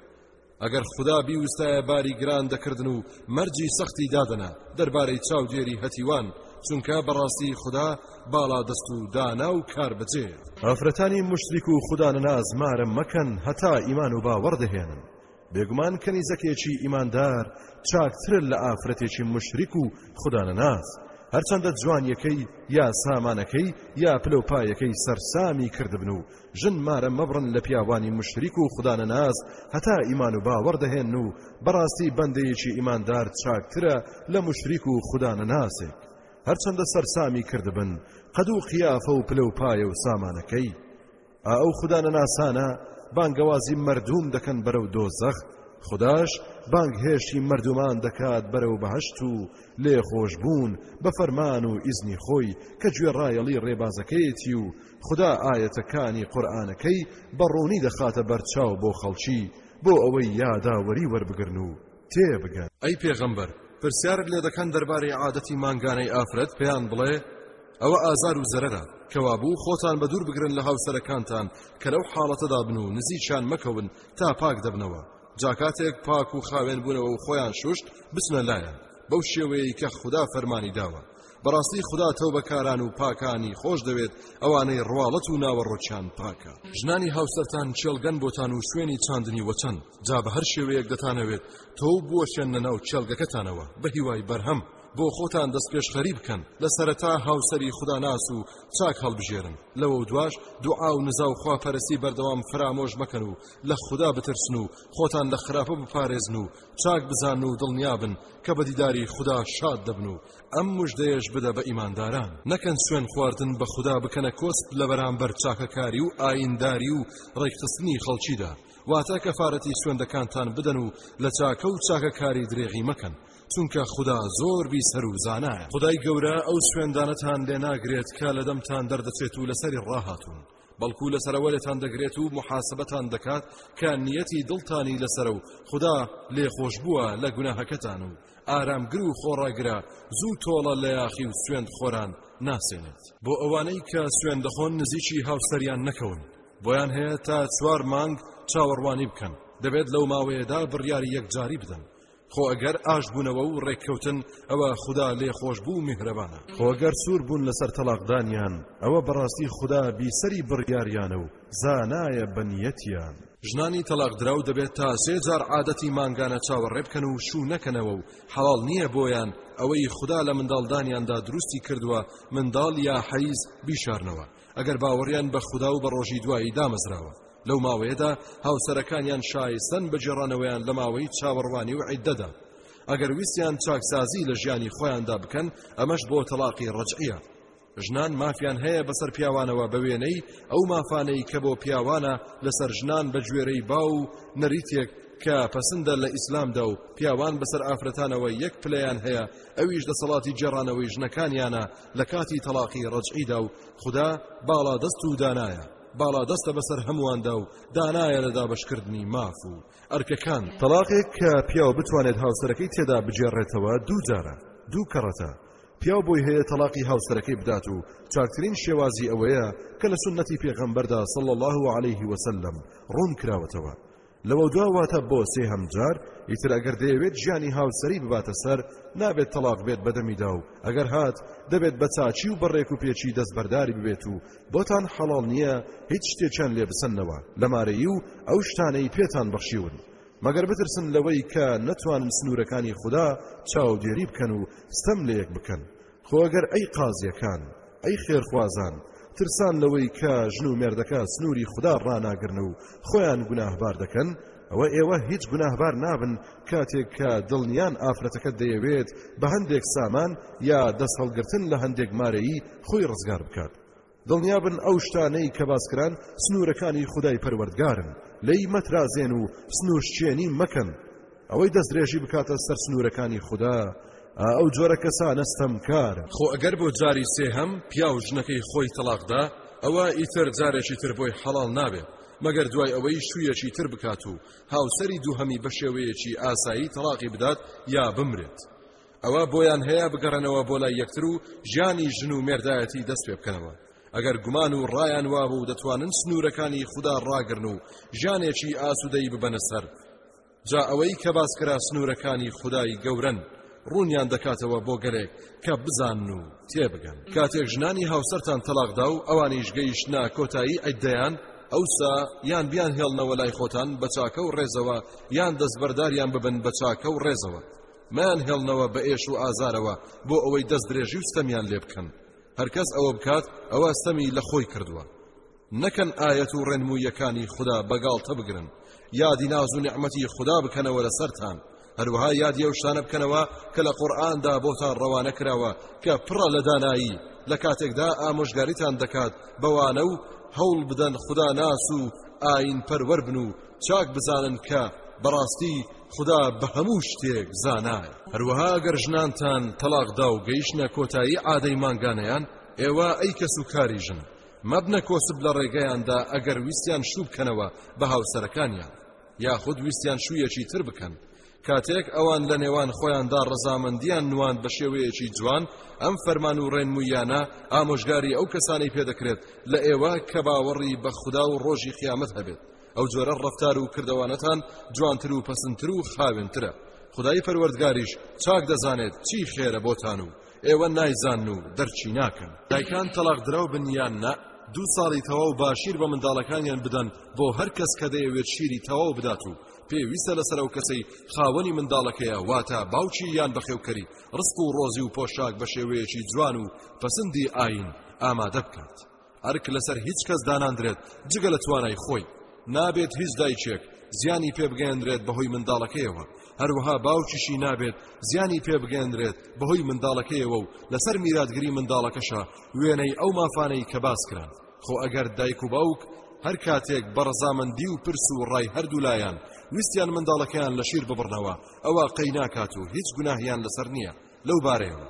ئەگەر خودا بیوستایە باری گران دەکردن و مەرجی سەختی دادەنا دەربارەی چاودێری هەتیوان چونکە بەڕاستی خدا باڵا دەست و دانا و کار بەجێ ئافرەتانی مشتریک و خدا نەناز مارە مەکەن هەتا ئیمان و باوەڕدەهێنن بێگومان کەنیزەکێکی ئیماندار چاکترە لە ئافرەتێکی مشتریک و خدا نەناز هەرچەندە جوانیەکەی یا سامانەکەی یا پلەپایەکەی سەرسامی کردبن و ژن مارە مەبڕن لە پیاوانی موشریک و خودانەناس هەتا ئیمان و باوەڕ دەهێن و بەڕاستی بەندەیەکی ئیماندار چاکترە لە موشریک و خودانەناسێک هەرچەندە سەرسامی کردبن قەد و قیافە و پلە و پایە و سامانەکەی ئەو خودانەناسانە بانگەوازی مردوم دەکەن بەرەو دۆزەخ خداش بانگهێشتی مردمان دەکات بەرەو بەهشت و لێخۆشببوون بە فەرمان و ئیزنی خۆی کە گوێڕایەڵی ڕێبازەکەیەتی و خودا ئایەتەکانی قورئانەکەی بە ڕوونی دەخاتە بەرچاو بۆ خەڵکی بۆ ئەوەی یاداوەری وەربگرن و تێبگەن. ئەی پێغەمبەر، پرسیارت لێ دەکەن دەربارەی عادەتی مانگانەی ئافرەت، پێیان بڵێ، ئەوە ئازار و زەرەرە، کەوابوو خۆتان بەدوور بگرن لە هاوسەرەکانتان کە لەو حاڵەتەدا بن و نزیکیان مەکەون تا پاک دەبنەوە، جا کاتێک پاک و خاوێن بوونەوە و خۆیان شوشت بچنە لایان، بەو شێوەیەی کە خودا فەرمانی داوە، بەڕاستی خودا تەوبەکاران و پاکانی خۆش دەوێت ئەوانەی ڕواڵەت و ناوەڕۆکیان پاکە ژنانی هاوسەرتان کێڵگەن بۆتان و شوێنی چاندنی وەچەن جا بە هەر شێوەیەک دەتانەوێت تۆ بوەشێن نەناو کێڵگەکەتانەوە بە هیوای بەرهەم بۆ خۆتان دەست پێش خەری بکەن لە سەرەتا هاوسری خدا ناس و چاک هەڵبژێرن لەوە و دواش دوعا و نزا و خواپەرسی بەردەوام فرامۆش مەکەن و لە خدا بترسن و خۆتان لە خراپە بپارێزن و چاک بزان و دڵنیابن کە بە دیداری خدا شاد دەبن و ئەم مژدەیەش بدە بە ئیمانداران نەکەن سوێن خواردن بە خودا بکەنە کۆسپ لە بەرامبەر چاکەکاری و ئاینداری و ڕێکخستنی خەڵکیدا واتە کەفارەتی سوێندەکانتان بدەن و لە چاکە و چاکەکاری درێغی مەکەن چونکە خدا زۆر بیسەر و زانایە خدای گەورە ئەو سوێندانەتان لێ ناگرێت کە لە دەمتان دەردەچێت و لەسەری ڕاهاتون بەڵکو لە سەرەوەێتان دەگرێت و محاسبەتان دەکات کە نیەتی دڵتانی لەسرە و خدا لێخۆش بووە لە گوناهەکەتان و ئارامگر و خۆڕاگرە زوو تۆڵە لە یاخی و سوێند خۆران ناسێنێت بۆ ئەوانەی کە سوێن دەخۆن نزیکی هاوسەریان نەکەون بۆیان هەیە تا چوار مانگ چاوەڕوانی بکەن دەبێت لەو ماوەیەدا بڕیاری یەکجاری بدەن خۆ ئەگەر ئاش بوونەوە و ڕێککەوتن ئەوە خودا لێ خۆش بوو و میهرەبانە خۆگەر سوور بوون لەسەر تەڵاقدانیان ئەوە بەڕاستی خودا بیسەری بڕیاریانە و زانایە بە نیەتیان. ژنانی تەڵاقدراو دەبێت تا سێ جار عادەتی مانگانە چاوەڕێ بکەن و شوو نەکەنەوە و حەڵاڵ نییە بۆیان ئەوەی خودا لە منداڵدانیاندا دروستی کردووە منداڵ یا حەیز بیشارنەوە ئەگەر باوەڕیان بە خودا و بە ڕۆژی دوایی دامەزراوە لەو ماوەیەدا هاوسەرەکانیان شایستەن بە گێڕانەوەیان لە ماوەی چاوەڕوانی و عیددەدا ئەگەر ویسیان چاکسازی لە ژیانی خۆیاندا بکەن ئەمەش بۆ تەلاقی ڕەجعە ژنان مافیان هەیە بەسەر پیاوانەوە بە وێنەی ئەو مافانەی کە بۆ پیاوانە لەسەر ژنان بە گوێرەی با و نەریتێک کە پەسندە لە ئیسلامدا و پیاوان بەسەر ئافرەتانەوە یەک پلیان هەیە ئەویش دەسەڵاتی جێڕانەوەی ژنەکانیانە لە کاتی تەڵاقی ڕەجعیدا و خودا باڵادەست و دانایە باڵادەستە بەسەر هەموواندا و دانایە لە دابەشکردنی ماف و ئەرکەکان تەڵاقێک کە پیاو بتوانێت هاوسەرەکەی تێدا بگێڕێتەوە دوو جارە دوو کەڕەتە پیاو بۆی هەیە تەڵاقی هاوسەرەکەی بدات و چاکترین شێوازی ئەوەیە کە لە سنەتی پێغەمبەردا صلی الله عليه وسلم ڕوون کراوەتەوە لەوەودوا واتە بۆ سێهەم جار ئیتر ئەگەر دەیەوێت ژیانی هاوسەری بباتە سەر نابێت تەڵاق بێت بەدەمیدا و ئەگەر هات دەبێت بە چاچی و بەڕێک و پێچی دەستبەرداری ببێت و بۆتان حەڵاڵ نییە هیچ شتێکیان لێ بسەنەوە لەمارەی و ئەو شتانەی پێتان بەخشیون مەگەر بترسن لەوەی کە نەتوانن سنوورەکانی خوددا چاودێری بکەن و ستەم لە یەک بکەن خۆ ئەگەر ئەی قازیەکان ئەی خێرخوازان ترسان لەوەی کە ژن و مێردەکە سنووری خوددا ڕناگرن و خۆیان گوناهبار دەکەن ئەوە ئێوە هیچ گوناهبار نابن کاتێک کە دڵنیان ئافرەتەکە دەیەوێت بە هەندێک سامان یا دەست هەڵگرتن لە هەندێک مارەیی خۆی ڕزگار بکات دڵنیابن ئەو شتانەی کە باسکران سنوورەکانی خودای پەروەردگارن، لێی مەترازێن و سنوورشکێنی مەکەن، ئەوەی دەستدرێژی بکاتە سەر سنوورەکانی خودا، ئا ئەو جۆرە کەسانە ستەمکارن. خۆ ئەگەر بۆ جاری سێهەم پیاو ژنەکەی خۆی تەڵاق دا، ئەوا ئیتر جارێکی تر بۆی حەڵاڵ نابێت، مەگەر دوای ئەوەی شوویەکی تر بکات و هاوسەری دووهەمی بە شێوەیەکی ئاسایی تەڵاقی بدات یا بمرێت، ئەوە بۆیان هەیە بگەڕێنەوە بۆ لای یەکتر و ژیانی ژن و مێردایەتی دەست پێ بکەنەوە ئەگەر گومان و ڕایان وابوو و دەتوانن سنوورەکانی خوددا ڕاگرن و ژیانێکی ئاسوودەی ببەنە سەر جا ئەوەی کە باسکرا سنوورەکانی خودای گەورن ڕوونیان دەکاتەوە بۆ گەلێک کە بزان و تێبگەن کاتێک ژنانی هاوسەران تەلاقدا و ئەوانیش گەیشتنا کۆتایی ئەدەیان ئەوسا یان بیان هێڵنەوە لای خۆتان بە چاکە و ڕێزەوە یان دەستبەرداریان ببن بە چاکە و ڕێزەوە مەیانهێڵنەوە بە ئێش و ئازارەوە بۆ ئەوەی دەست درێژی و ستەمیان لێ بکەن هەرکەس ئەوە بکات ئەوە ستەمی لە خۆی کردووە نەکەن ئاەت و ڕێنموویەکانی خدا بەگاڵتە بگرن یادی ناز و نعمەتی خدا بکەنەوە لە سەران هەروها یادی ئەو شتانە بکەنەوە کە لە قورآاندا بۆتان ڕەوانە کراوە کە پڕە لە دانایی لە کاتێکدا ئامۆژگاریتان دەکات بەوانە و هەوڵ بدەن خدا ناس و ئاین پەروەەر بن و چاک بزانن کە بەڕاستی خودا بە هەموو شتێک زانایە هەروەها گەر ژنانتان تەلاقدا و گەیشتە کۆتایی عادەی مانگانەیان ئێوە ئەی کەس و کاری ژن مەبنە کۆسب لە ڕێگەیاندا ئەگەر ویستیان شوو بکەنەوە بە هاوسەرەکانیان یاخود ویستیان شوویەکی تر بکەن کاتێک ئەوان لە نێوان خۆیاندا ڕەزامەندیان نوان بە شێوەیەکی جوان ئەم فەرمان و ڕێنمویانە ئامۆژگاری ئەو کەسانی پێدەکرێت لە ئێوە کە باوەڕی بە خوددا و ڕۆژی قیامەت هەبێت ئەو جۆرە ڕفتار و کردەوانەتان جوانتر و پەسنتر و خاوێنترە خدای پەروەردگاریش چاک دەزانێت چی خێرە بۆتان و ئێوە نایزان و دەرچی ناکەن دایکان تەلاق دراو بنیان نا دوو ساڵی تەواو باشیر بە منداڵەکانیان بدەن بۆ هەر کەس کە دەیەوێت شیری تەواو بدات و پێویستە لەسەر ئەو کەسەی خاوەنی منداڵەکەیە واتە باوکی یان بەخێوکەری ڕسق و ڕۆزی و پۆشاک بە شێوەیەکی جوان و پەسندی ئاین ئامادە بکات ئەرک لەسەر هیچ کەس داناندرێت جگە لە توانای خۆی نابێت هیچ دایکێک زیانی پێبگەێنرێت بەهۆی منداڵەکەیەوە هەروەها باوکیشی نابێت زیانی پێبگەێنرێت بەهۆی منداڵەکەیەوە و لەسەر میراتگری منداڵەکەشە وێنەی ئەو مافانەی کە باس کران خۆ ئەگەر دایک و باوک هەر کاتێک بەڕزامەندی و پرس و ڕای هەردوولایەن ویستیان منداڵەکەیان لە شیر ببڕنەوە ئەوە قەی ناکات و هیچ گوناهیان لەسەر نییە لەو بارەیەوە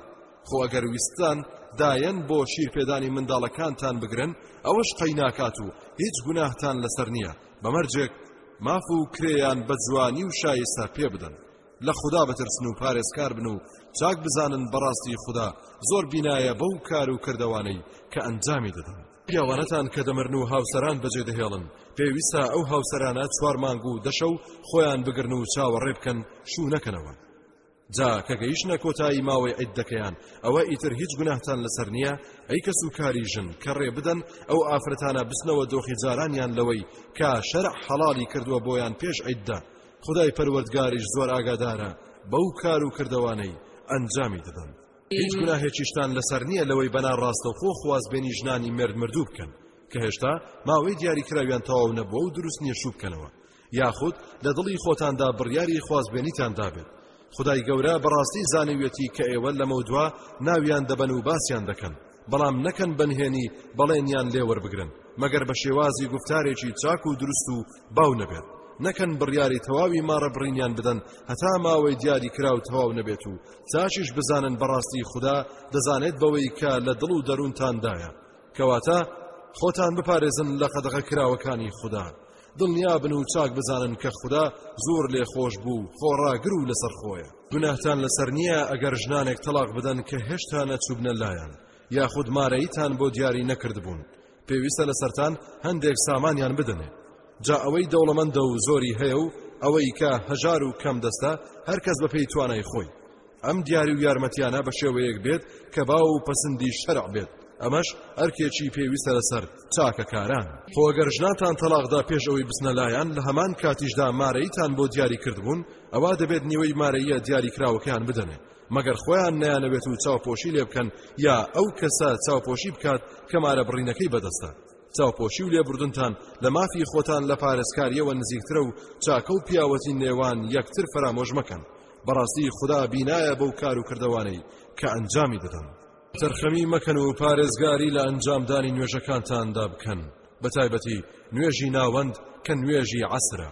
خۆ ئەگەر ویستتان دایەن بۆ شیرپێدانی منداڵەکانتان بگرن ئەوەش قەی ناکات و هیچ گوناهتان لەسەر نییە بەمەرجێک ماف و کرێیان بە جوانی و شایستە پێ بدەن لە خوددا بترسن و پارێزکار بن و چاک بزانن بەڕاستی خوددا زۆر بینایە بەو کار و کردوانەی کە ئەنجامی دەدەن پیاوانەتان کە دەمرن و هاوسەران بەجێ دەهێڵن پێویستە ئەو هاوسەرانە چوار مانگ و دەشە و خۆیان بگرن و چاوەڕێ بکەن شوو نەکەنەوە جا کە گەیشتنە کۆتایی ماوەی عیددەکەیان ئەوە ئیتر هیچ گوناهتان لەسەر نییە ئەی کەس و کاری ژن کە ڕێ بدەن ئەو ئافرەتانە بچنەوە دۆخی جارانیان لەوەی کە شەرع حەڵاڵی کردووە بۆیان پێش عیددە خدای پەروەردگاریش زۆر ئاگادارە بەو کار و کردەوانەی ئەنجامی دەدەن هیچ گوناهێکیشتان لەسەر نییە لەوەی بەنا ڕاستەوخۆ خوازبێنی ژنانی مێرد مردوو بکەن کە هێشتا ماوەی دیاریکراویان تەواو نەبووە و دروست نییە شوو بکەنەوە یاخود لە دڵی خۆتاندا بڕیاری خوازبێنیتان دابێت خدای گەورە بەڕاستی زانیویەتی کە ئێوە لەمەودوا ناویان دەبەن و باسیان دەکەن بەڵام نەکەن بەنهێنی بەڵێنیان لێوەربگرن مەگەر بە شێوازی گفتارێکی چاک و دروست و باو نەبێت نەکەن بڕیاری تەواوی ماڕە بڕینیان بدەن هەتا ماوەی دیاری کراو تەواو نەبێت و چاشیش بزانن بەڕاستی خوددا دەزانێت بەوەی کە لە دڵ و دەروونتاندایە کەواتە خۆتان بپارێزن لە قەدەغە کراوەکانی خوددا دڵنیا بن و چاک بزانن کە خوددا زۆر لێ خۆش بوو خۆڕاگر و لەسەر خۆیە گوناهتان لەسەر نییە ئەگەر ژنانێک تەلاق بدەن کە هێشتا نەچوبنە لایەن یاخود مارەیتان بۆ دیاری نەکردبوون پێویستە لەسەران هەندێک سامانیان بدەنێ جا ئەوەی دەوڵەمەندە و زۆری هەیە و ئەوەی کە هەژار و کەم دەستە هەرکەس بەپێی توانای خۆی ئەم دیاری و یارمەتیانە بە شێوەیەک بێت کە باو و پەسندی شەرع بێت ئەمەش ئەرکێکی پێویستە لەسەر چاکەکاران خۆگەر ژنانتان تەلاقدا پێش ئەوەی بسنە لایەن لە هەمان کاتیشدا مارەیتان بۆ دیاری کردبوون ئەوە دەبێت نیوەی مارەیە دیاری کراوەکەیان بدەنێ مەگەر خۆیان نیانەوێت و چاوپۆشی لێ بکەن یا ئەو کەسە چاوپۆشی بکات کە مارە بڕینەکەی بەدەستە چاوپۆشی و لێبوردنتان لە مافی خۆتان لە پارێزکاریەوە نزیکترە و چاکە و پیاوەتی نێوان یەکتر فەرامۆش مەکەن بەڕاستی خودا بینایە بەو کار و کردەوانەی کە ئەنجامی دەدەن تەرخەمی مەکەن و پارێزگاری لە ئەنجامدانی نوێژەکانتاندا بکەن بە تایبەتی نوێژی ناوەند کە نوێژی عسرە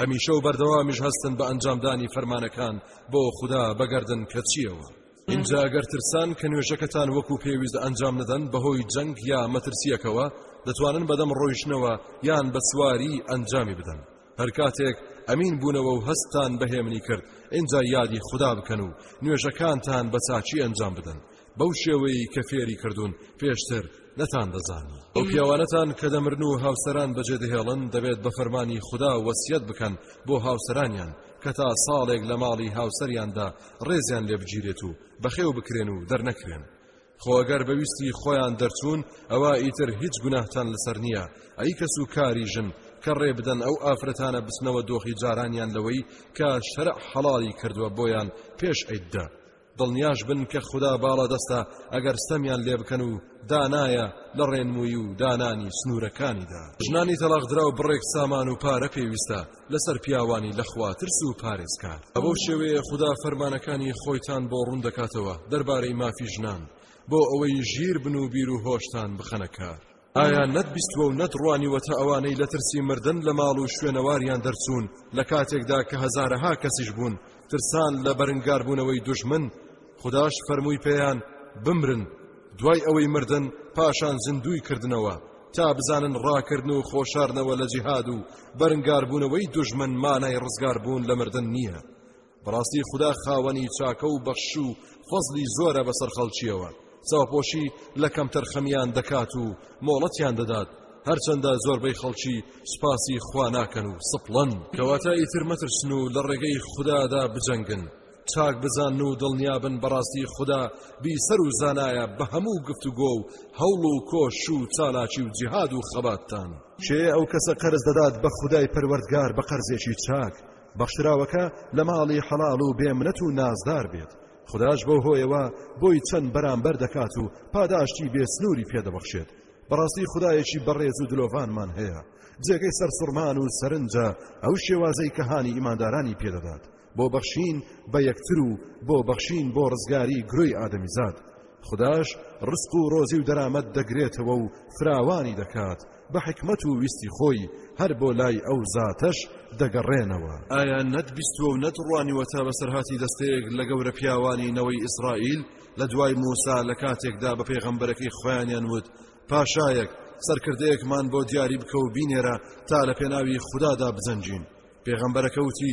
هەمیشە و بەردەوامیش هەستن بە ئەنجامدانی فەرمانەکان بۆ خوددا بەگەردن کە چیەوە اینجا ئەگەر ترسان کە نوێژەکەتان وەکو پێویست ئەنجام نەدەن بەهۆی جەنگ یا مەترسیەکەوە دەتوانن بەدەم ڕۆیشتنەوە یان بە سواری ئەنجامی بدەن هەر کاتێک ئەمین بوونەوە و هەستتان بەهێمنی کرد ئینجا یادی خوددا بکەن و نوێژەکانتان بە چاچی ئەنجام بدەن بەو شێوەیە کە فێری کردوون پێشتر نەتان دەزانی ئەو پیاوانەتان کە دەمرن و هاوسەران بەجێ دەهێڵن دەبێت بە فەرمانی خوددا وەسیەت بکەن بۆ هاوسەرانیان کە تا ساڵێک لە ماڵی هاوسەریاندا ڕێزیان لێ بگیرێت و بەخێو بکرێن و دەرنەکرێن خۆ گەر بە ویستی خۆیان دەرچوون ئەوە ئیتر هیچ گوناهتان لەسەر نییە ئەی کەس و کاری ژن کە ڕێ بدەن ئەو ئافرەتانە بچنەوە دۆخی جارانیان لەوەی کە شەرع حەڵاڵی کردووە بۆیان پێش عیددە دڵنیاش بن کە خوددا باڵا دەستە ئەگەر ستەمیان لێ بکەن و دانایە لە ڕێنمووی و دانانی سنوورەکانیدا ژنانی تەلاقدراو بڕێک سامان و پارە پێویستە لەسەر پیاوانی لە خوا ترس و پارێزکار بەو شێوەیە خودا فەرمانەکانی خۆیتان بۆ ڕوون دەکاتەوە دەربارەی مافی ژنان بۆ ئەوەی ژیر بن و بیر و هۆشتان بخەنە کار ئایا نەتبیستوە و نەتڕوانیوەتە ئەوانەی لە ترسی مردن لە ماڵ و شوێنەواریان دەرچوون لە کاتێکدا کە هەزارەها کەسیش بوون ترسان لە بەرنگاربوونەوەی دوژمن خوداش فەرمووی پێیان بمرن دوای ئەوەی مردن پاشان زیندووی کردنەوە تا بزانن ڕاکردن و خۆشارنەوە لە جیهاد و بەرنگاربوونەوەی دژمن مانای ڕزگاربوون لە مردن نییە بەڕاستی خدا خاوەنی چاکە و بەخش و فەزلی زۆرە بەسەر خەڵکیەوە چاوپۆشی لە کەمتەر خەمیان دەکات و مۆڵەتیان دەدات هەرچەندە زۆربەی خەڵکی سوپاسی خوا ناکەن و سپڵەن کەواتە ئیتر مەترسن و لە ڕێگەی خوددادا بجەنگن چاک بزانن و دڵنیابن بەڕاستی خوددا بیسەر و زانایە بە هەموو گفتوگۆ و هەوڵ و کۆش و چالاکی و جیهاد و خەباتتان کێ ئەو کەسە قەرز دەدات بە خودای پەروەردگار بە قەرزێکی چاک بەخشراوەکە لە ماڵی حەڵاڵ و بێمنەت و نازدار بێت خداش بەو هۆیەوە بۆی چەند بەرامبەر دەکات و پاداشتی بێ سنووری پێدەبەخشێت بەڕاستی خدایەکی بەڕێز و دلۆڤانمان هەیە جێگەی سەرسوڕمان و سەرنجە ئەو شێوازەی کە هانی ئیماندارانی پێدەدات بۆ بەخشین بە یەکتر و بۆ بەخشین بۆ ڕزگاری گرۆی ئادەمیزاد خوداش ڕسق و ڕۆزی و دەرامەت دەگرێتەوە و فراوانی دەکات بە حکمەت و ویستی خۆی هەر بۆ لای ئەو زاتەش دەگەڕێنەوە ئایا نەت بیستوە و نەت ڕوانیوە تا بەسەرهاتی دەستەیەک لە گەورە پیاوانی نەوەی ئیسرائیل لە دوای موسا لە کاتێکدا بە پێغەمبەرەکەی خۆیانیان وت پاشایەک سەرکردەیەکمان بۆ دیاری بکە و بینێرە تا لە پێناوی خودادا بزەنجین پێغەمبەرەکە وتی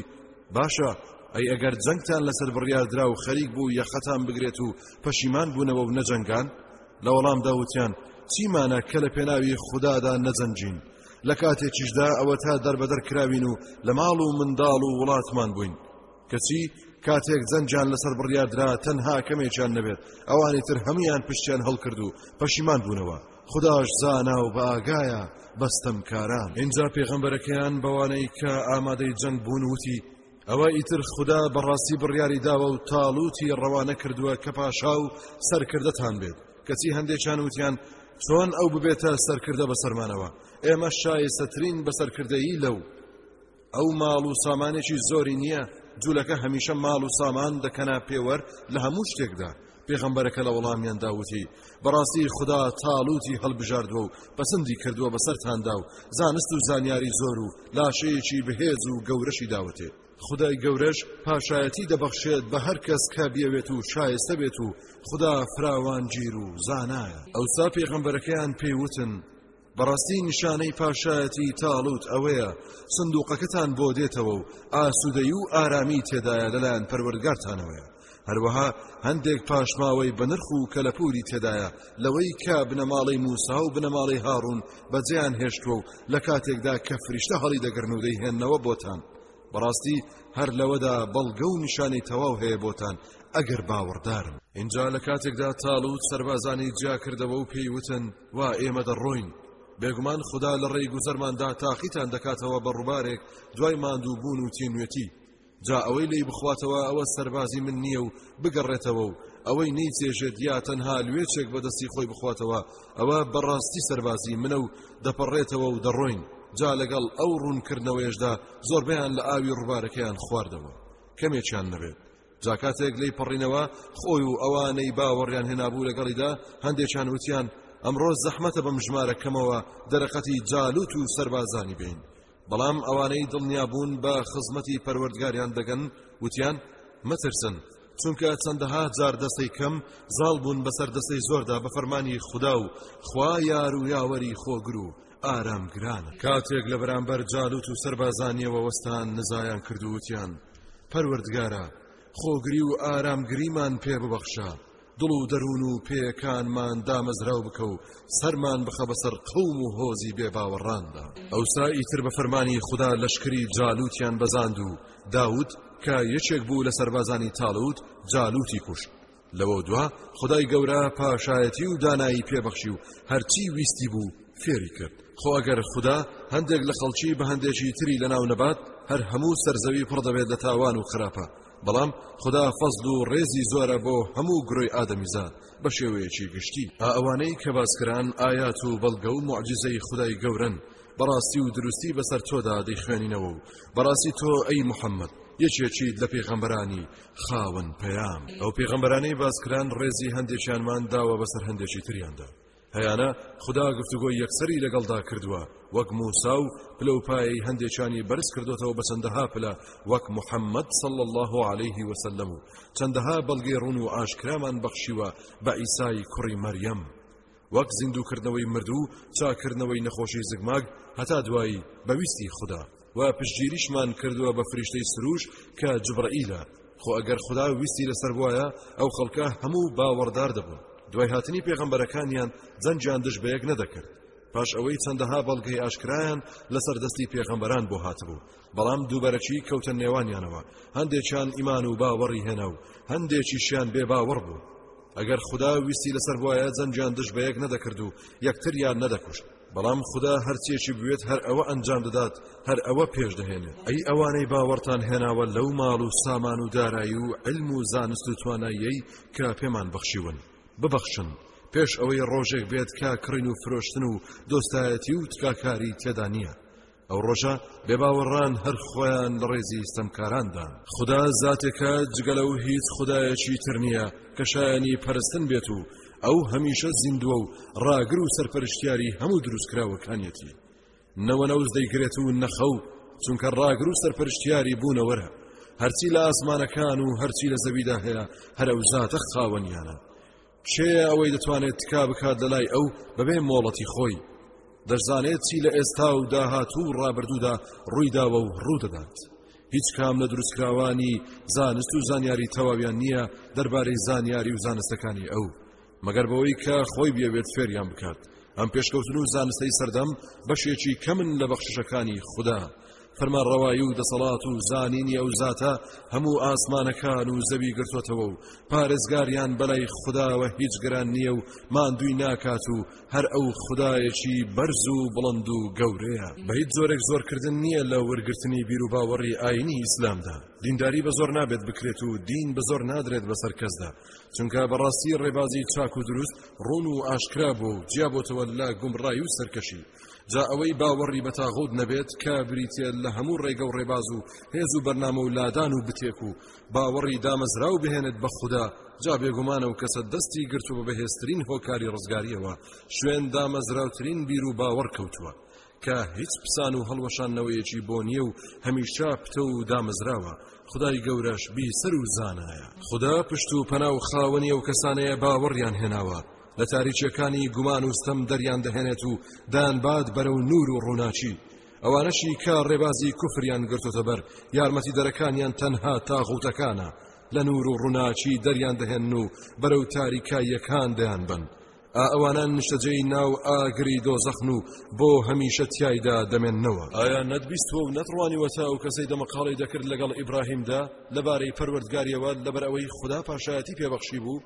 باشە ئەی ئەگەر جەنگتان لەسەر بڕیاردرا و خەریک بوو یەخەتان بگرێت و پەشیمان بوونەوە و نەجەنگان لە وەڵام داوتیان چیمانە کە لە پێناوی خوددادا نەجەنجین لە کاتێکیشدا ئەوە تا دەربەدەر کراوین و لە ماڵ و منداڵ و وڵاتمان بووین کەچی کاتێک جەنجان لەسەر بڕیادرا تەنها کەمێکیان نەبێت ئەوانی تر هەمویان پشتیان هەڵکرد و پەشیمان بوونەوە خوداش زانا و بە ئاگایە بەستەمکاران ئینجا پێغەمبەرەکەیان بەوانەی کە ئامادەی جەنگ بوون وتی ئەوە ئیتر خوددا بەڕاستی بڕیاری داوە و تاڵوتی ڕەوانە کردووە کە پاشا و سەرکردەتان بێت کەچی هەندێکیان وتیان چۆن ئەو ببێتە سەرکردە بەسەرمانەوە ئێمە شایستەترین بەسەرکردەیی لەو ئەو ماڵ و سامانێکی زۆری نییە جولەکە هەمیشە ماڵ و سامان دەکەنا پێوەر لە هەموو شتێکدا پێغەمبەرەکە لە وەڵامیان داوتی بەڕاستی خدا تاڵوتی هەڵبژاردووە و پسندی کردووە بەسەرتاندا و زانست و زانیاری زۆر و لاشەیەکی بەهێز و گەورەشی داوتێ خدای گەورەش پاشایەتی دەبەخشێت بە هەر کەس کە بێوێت و شایستە بێت و خدا فراوان گیر و زانایە ئەوسا پێغەمبەرەکەیان پێیوتن بەڕاستی نیشانەی پاشایەتی تاڵوت ئەوەیە سندوقەکەتان بۆ دێتەوە و ئاسوودەی و ئارامی تێدایە لەلایەن پەروەردگارتانەوەیە هەروەها هەندێک پاشماوەی بەنرخ و کەلەپوری تێدایە لەوەی کە بنەماڵەی موسا و بنەماڵەی هاڕون بەجێیان هێشتووە و لە کاتێکدا کە فریشتە هەڵی دەگرن و دەیهێنەوە بۆتان بەڕاستی هەر لەوەدا بەڵگە و نیشانی تەواو هەیە بۆتان ئەگەر باوەڕدارن اینجا لە کاتێکدا تاڵوت سربازانی جیاکردەوە و پێیوتن وا ئێمە دەڕۆین بێگومان خدا لە ڕێی گوزەرماندا تاقیتان دەکاتەوە بە ڕووبارێک دوای ماندوو بوون و تینوێتی جا ئەوەی لی بخواتەوە ئەوە سەربازی من نییە و بگەڕێتەوە و ئەوەی نەیچێژێت یا تەنها لوێچێک بەدەستی خۆی بخواتەوە ئەوە بەڕاستی سەربازی منە و دەپەڕێتەوە و دەڕۆین جا لەگەڵ ئەو ڕوونکردنەوەیشدا زۆربیان لە ئاوی ڕووبارەکەیان خواردەوە کەمێکیان نەبێت جا کاتێک لێی پەڕینەوە خۆی و ئەوانەی باوەڕیان هێنابوو لەگەڵیدا هەندێکیان وتیان ئەمڕۆ زەحمەتە بەم ژمارە کەمەوە دەرەقەتی جالوت و سربازانی بین بەڵام ئەوانەی دڵنیا بوون بە خزمەتی پەروەردگاریان دەگەن وتیان مەترسن چونکە چەندەها جار دەستەی کەم زاڵ بوون بەسەر دەستەی زۆردا بە فەرمانی خوددا و خوا یار و یاوەری خۆگرو ئارامگرانە کاتێک لە بەرامبەر جالوت و سەربازانیەوە وەستان نزایان کردووتیان پەروەردگارە خۆگری و ئارامگریمان پێ ببەخشە دڵ و دەروون و پێەکانمان دامەزراو بکە و سەرمان بخە بەسەر قوم و هۆزی بێ باوەڕاندا ئەوسا ئیتر بە فەرمانی خوددا لەشکری جالوتیان بەزاند و داوت کە یەکێک بوو لە سەربازانی تاالوت جالوتی کوشت لەوە دوا خدای گەورە پاشایەتی و دانایی پێبەخشی و هەرچی ویستی بوو فێری کرد خۆ ئەگەر خدا هەندێک لە خەڵکی بە هەندێکی تری لەناو نەبات هەر هەموو سەرزەوی پڕدەبێت لە تاوان و خراپە بەڵام خدا فەزل و ڕێزی زۆرە بۆ هەموو گرۆی ئادەمیزا بە شێوەیەکی گشتی ئەوانەی کە باسکران ئايات و بەڵگە و معجززەی خدای گەورن بەڕاستی و دروستی بەسەر تۆدا دەیخوێنینەوە و بەڕاستی تۆ ئەی محەممەد یەکێکیت لە پێغەمبەرانی خاوەن پەیام ئەو پێغەمبەرانەی باسکران ڕێزی هەندێکیانمان داوە بەسەر هەندێکی تریاندا هەیانە خدا گفتوگۆی یەکسەری لەگەڵدا کردووە وەک موسا و پلە و پایەی هەندێکانی بەرز کردوتەوە بە چەندەها پلە وەک محەممەد صل الله عليه وسلم و چەندەها بەڵگەی ڕون و ئاشکرامان بەخشیوە بە ئیسای کوڕی مەریەم وەک زیندووکردنەوەی مردوو چاکردنەوەی نەخۆشی زگماک هەتا دوایی بە ویستی خوددا و پشتگیریشمان کردووە بە فریشتەی سروش کە جبرائیلە خۆ ئەگەر خدا ویستی لەسەر بواە ئەو خەڵکە هەموو باوەڕدار دەبوون دوای هاتنی پێغەمبەرەکانیان جەنجان دژ بە یەک نەدەکرد پاش ئەوەی چەندەها بەڵگەی ئاشکرایان لەسەر دەستی پێغەمبەران بۆ هاتبوو بەڵام دووبەرەکی کەوتە نێوانیانەوە هەندێکیان ئیمان و باوەڕی هێنا و هەندێکیشیان بێ باوەڕ بوو ئەگەر خدا ویستی لەسەر بواە جەنجان دژ بە یەک نەدەکرد و یەکتریان نەدەکوشت بەڵام خدا هەرچێکی بوێت هەر ئەوە ئەنجام دەدات هەر ئەوە پێش دەهێنێت ئەی ئەوانەی باوەڕتان هێناوە لەو ماڵ و سامان و دارایی و علم و زانست و تواناییەی کە پێمان بەخشیون ببەخشن پێش ئەوەی ڕۆژێک بێت کە کڕین و فرۆشتن و دۆستایەتی و تکاکاری تێدا نییە ئەو ڕۆژە بێباوەڕان هەر خۆیان لە ڕێزی ستەمکاراندان خدا زاتێکە جگە لەو هیچ خدایەکی تر نییە کە شایانی پەرستن بێت و ئەو هەمیشە زیندووە و ڕاگر و سەرپەرشتیاری هەموو دروستکراوەکانیەتی نەوەنەوز دەیگرێت و نەخە و چونکە ڕاگر و سەرپەرشتیاری بوونەوەرە هەرچی لە ئاسمانەکان و هەرچی لە زەویدا هەیە هەرە و زاتە خاوەنیانە کێیە ئەوەی دەتوانێت تکا بکات لە لای ئەو بەبێ مۆڵەتی خۆی دەشزانێت چی لە ئێستا و داهاتوو و ڕابردوودا ڕوویداوە و ڕوودەدات هیچ کام لە دروستکراوانی زانست و زانیاری تەواویان نییە دەربارەی زانیاری و زانستەکانی ئەو مەگەر بەوەی کە خۆی بێوێت فێریان بکات ئەم پێشکەوتن و زانستەی سەردەم بەشێکی کەمن لە بەخششەکانی خوددا فەرمانڕەوایی و دەسەڵات و زانینی ئەو زاتە هەموو ئاسمانەکان و زەوی گرتوتەوە و پارێزگاریان بەلای خداوە هیچ گران نییە و ماندووی ناکات و هەر ئەو خدایەکی بەرز و بڵند و گەورەیە بە هیچ زۆرێک زۆرکردن نییە لە وەرگرتنی بیروباوەڕی ئاینی ئیسلامدا دینداری بە زۆر نابێت بکرێت و دین بە زۆر نادرێت بەسەر کەسدا چونکە بەڕاستی ڕێبازی چاک و دروست ڕون و ئاشکرا بوو جیابەتەوە لە گومڕای و سەرکەشی جا ئەوەی باوەڕی بە تاغوت نەبێت کە بریتیە لە هەموو ڕێگە و ڕێباز و هێز و بەرنامە و لادان و بتێک و باوەڕی دامەزراو بهێنێت بە خوددا جا بێگومانە و کەسە دەستی گرت و بە بەهێزترین هۆکاری ڕزگاریەوە شوێن دامەزراوترین بیر و باوەڕ کەوتووە کە هیچ پسان و هەڵوەشانەوەیەکی بۆ نییە و هەمیشە پتە و دامەزراوە خدای گەورەش بیسەر و زانایە خدا پشت و پەنا و خاوەنی و کەسانەیە باوەڕیان هێناوە لە تاریکیەکانی گومان و ستەم دەریان دەهێنێت و دەیانبات بەرەو نور و ڕووناچی ئەوانەشی کە ڕێبازی کوفریان گرتۆتە بەر یارمەتی دەرەکانیان تەنها تاغوتەکانە لە نور و ڕووناچی دەریان دەهێن و بەرەو تاریکاییەکان دەیان بن ئا ئەوانە نیشتەجێی ناو ئاگری دۆزەخن و بۆ هەمیشە تایدا دەمێنەوە ئایا نەتبیستوە و نەتڕوانیوەتا و کەسەی دەمەقاڵی دەکرد لەگەڵ ئیبراهیمدا لەبارەی پەروەردگاریەوە لەبەر ئەوەی خوددا پاشایەتی پێبەخشی بوو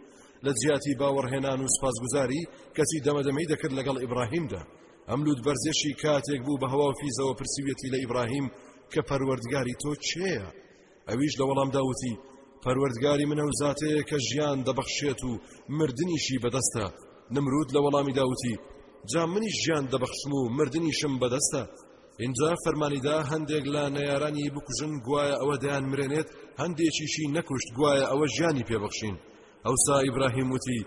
لە جیاتی باوەڕهێنان و سوپاسگوزاری کەچی دەمەدەمەی دەکرد لەگەڵ ئیبراهیمدا ئەم لووت بەرزێشی کاتێک بوو بە هەواو فیزەوە پرسیویەتی لە ئیبراهیم کە پەروەردگاری تۆ چێە ئەویش لە وەڵام داوتی پەروەردگاری منە و زاتەیە کە ژیان دەبەخشێت و مردنیشی بەدەستە نمرود لە وەڵامی داوتی جا منی ژیان دەبەخشم و مردنیشم بەدەستە اینجا فەرمانیدا هەندێک لە نەیارانی بکوژن گوایە ئەوە دەیان مرێنێت هەندێکیشی نەکوشت گوایە ئەوە ژیانی پێبخشین ئەوسا ئیبراهیم وتی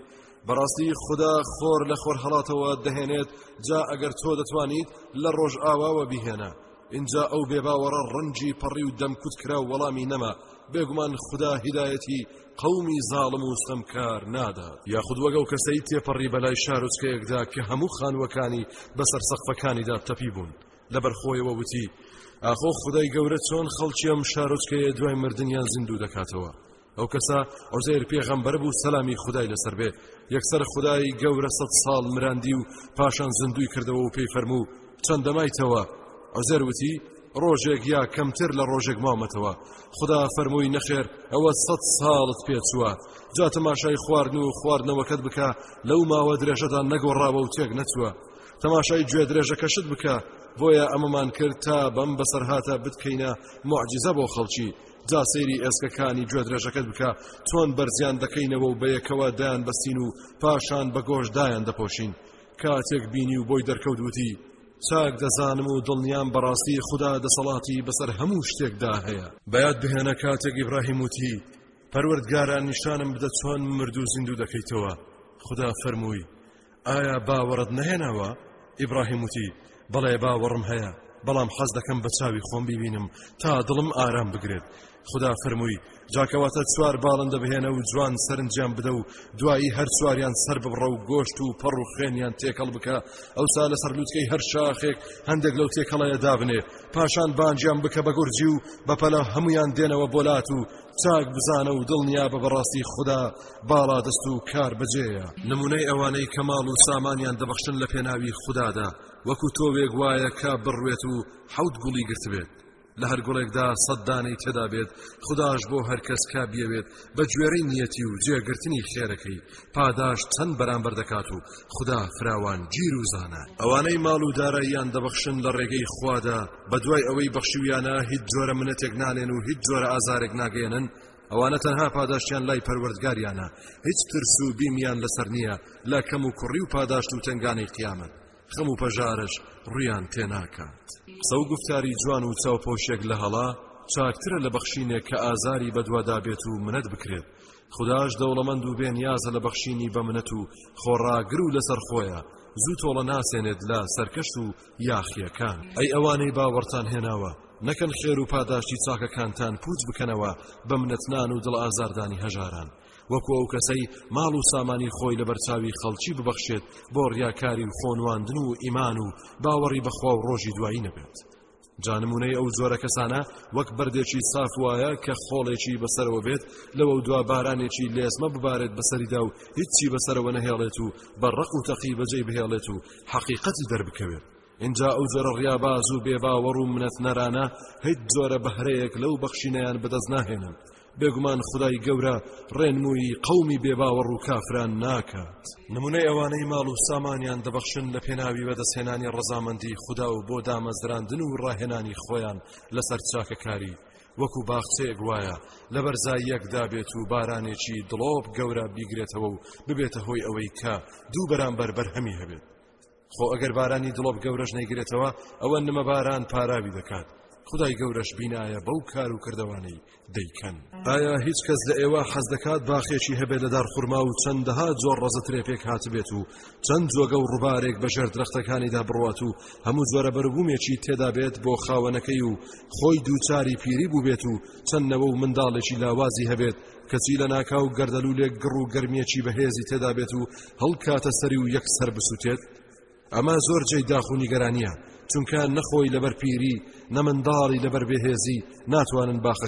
بەڕاستی خدا خۆر لە خۆر هەڵاتەوە دەهێنێت جا ئەگەر تۆ دەتوانیت لە ڕۆژ ئاواوە بهێنە اینجا ئەو بێباوەڕە ڕەنجی پەڕی و دەمکوت کرا و وەڵامی نەما بێگومان خدا هیدایەتی قەومی زاڵم و ستەمکار نادا یاخود وەگە و کەسەی تێپەڕی بەلای شارۆچکەیەکدا کە هەموو خانووەکانی بەسەر سەقفەکانیدا تەپی بوون لە بەرخۆیەوە وتی ئاخۆ خدای گەورە چۆن خەڵکی ئەم شارۆچکەیە دوای مردنیان زیندوو دەکاتەوە ئەو کەسە عوزێر پێغەمبەر بوو سەلامی خدای لەسەر بێ یەکسەر خدای گەورە سەد ساڵ مراندی و پاشان زندوی کردەوە و پێی فەرموو چەندەمایتەوە عوزێر وتی ڕۆژێک یا کەمتر لە ڕۆژێک مامەتەوە خدا فەرمووی نەخێر ئەوە سەد ساڵت پێچووە جا تەماشای خواردن و خواردنەوەکەت بکە لەو ماوە درێژەدا نەگۆڕاوە و تێک نەچووە تەماشای گوێ درێژەکەشت بکە بۆیە ئەمەمان کرد تا بەم بەسەرهاتە بتکەینە معجززە بۆ خەڵکی جا سەیری ئێسکەکانی گوێدرێژەکەت بکە چۆن بەرزیان دەکەینەوە و بەیەکەوە دایان بەستین و پاشان بە گۆش دایان دەپۆشین کاتێک بینی و بۆی دەرکەوت وتی چاک دەزانم و دڵنیام بەڕاستی خدا دەسەڵاتی بەسەر هەموو شتێکدا هەیە بەیاد بهێنە کاتێک ئیبراهیم وتی پەروەردگاران نیشانم بدە چۆن مرد و زیندوو دەکەیتەوە خدا فەرمووی ئایا باوەڕت نەهێناوە؟ ئیبراهیم وتی بەڵێ باوەڕم هەیە بەڵام حەز دەکەم بە چاوی خۆم ببینم تا دڵم ئارام بگرێت خدا فەرمووی جاکەواتە چوار باڵندە بهێنە و جوان سەرنجیان بدە و دوایی هەر چواریان سەر ببڕە و گۆشت و پەڕ و خوێنیان تێکەڵ بکە ئەو سا لە سەرلووتکەی هەر شاخێک هەندێک لەو تێکەڵەیە دابنێ پاشان بانجیان بکە بە گورجی و بەپەلە هەمویان دێنەوە بۆلات و چاک بزانە و دڵنیا بە بەڕاستی خوددا باڵا دەست و کار بەجێە نمونەی ئەوانەی کە ماڵ و سامانیان دەبەخشن لە پێناوی خوددادا وەکو تۆوێک وایە کە بڕوێت و حەوت گوڵی گرتبێت لە هەر گوڵێکدا سەددانەی تێدا بێت خداش بۆ هەرکەس کا بیەوێت بە گوێرەی نیەتی و جێگرتنی خێرەکەی پاداش چەند بەرامبەر دەکات و خدا فراوان گیر و زانە ئەوانەی ماڵ و داراییان دەبەخشن لە ڕێگەی خوادا بە دوای ئەوەی بەخشیویانە هیچ جۆرە منەتێک نانێن و هیچ جۆرە ئازارێک ناگەێنن ئەوانە تەنها پاداشتیان لای پەروەردگاریانە هیچ ترس و بیمیان لەسەر نییە لە کەم و کوڕی و پاداشت و تنگانەی قیامەت خەم و پەژارش ڕویان تێناکات قسە و گفتاری جوان و چاوپۆشێک لە هەڵا چاکترە لە بەخشینێک کە ئازاری بەدوادا بێت و منەت بکرێت خوداش دەوڵەمەند و بێنیازە لە بەخشینی بە منەت و خۆڕاگر و لەسەر خۆیە زوو تۆڵە ناسێنێت لە سەرکەش و یاخیەکان ئەی ئەوانەی باوەڕتان هێناوە نەکەن خێر و پاداشتی چاکەکانتان پوچ بکەنەوە بە منەتنان و دڵ ئازاردانی هەژاران وەکو ئەو کەسەی ماڵ و سامانی خۆی لە بەرچاوی خەڵکی ببەخشێت بۆ ڕیاکاری و خۆنواندن و ئیمان و باوەڕی بەخوا و ڕۆژی دوایی نەبێت جا نمونەی ئەو جۆرە کەسانە وەک بەردێکی ساف وایە کە خۆڵێکی بەسەرەوە بێت لەوە دوا بارانێکی لێسمە ببارێت بەسەریدا و هیچی بەسەرەوە نەهێڵێت و بە ڕق و تەقی بەجێی بهێڵێت و حەقیقەتی دەربکەوێت اینجا ئەو جۆرە ڕیاباز و بێباوەڕ و منەت نەرانە هیچ جۆرە بەهرەیەک لەو بەخشینەیان بەدەست ناهێنن بێگومان خودای گەورە ڕێنمووی قەومی بێباوەڕ و کافران ناکات نمونەی ئەوانەی ماڵ و سامانیان دەبەخشن لە پێناوی بەدەستهێنانی ڕەزامەندی خودا و بۆ دامەزراندن و ڕاهێنانی خۆیان لەسەر چاکەکاری وەکو باخچەیەک وایە لە بەرزاییەکدا بێت و بارانێکی دڵۆپ گەورە بیگرێتەوە و ببێتە هۆی ئەوەی کە دوو بەرامبەر بەرهەمی هەبێت خۆ ئەگەر بارانی دڵۆپ گەورەش نەیگرێتەوە ئەوە نمە باران پاراوی دەکات خدای گەورەش بینایە بەو کار و کردوانەی دەیکەن ئایا هیچ کەس لە ئێوە حەز دەکات باخێکی هەبێ لە دار خورما و چەندەها جۆر ڕەزەترێ پێک هاتبێت و چەند جۆگە و ڕووبارێک بە ژێر درەختەکانیدا بڕات و هەموو جۆرە بەربوومێکی تێدا بێت بۆ خاوەنەکەی و خۆی دووچاری پیری بووبێت و چەندەوە و منداڵێکی لاوازی هەبێت کەچی لە ناکاو گەردەلوولێک گڕ و گەرمیەکی بەهێزی تێدا بێت و هەڵکاتە سەری و یەک سەر بسووتێت ئەمە زۆر جێی داخ و نیگەرانیە چونکە نەخۆی لەبەر پیری نەمنداڵی لەبەر بێهێزی ناتوانن باخە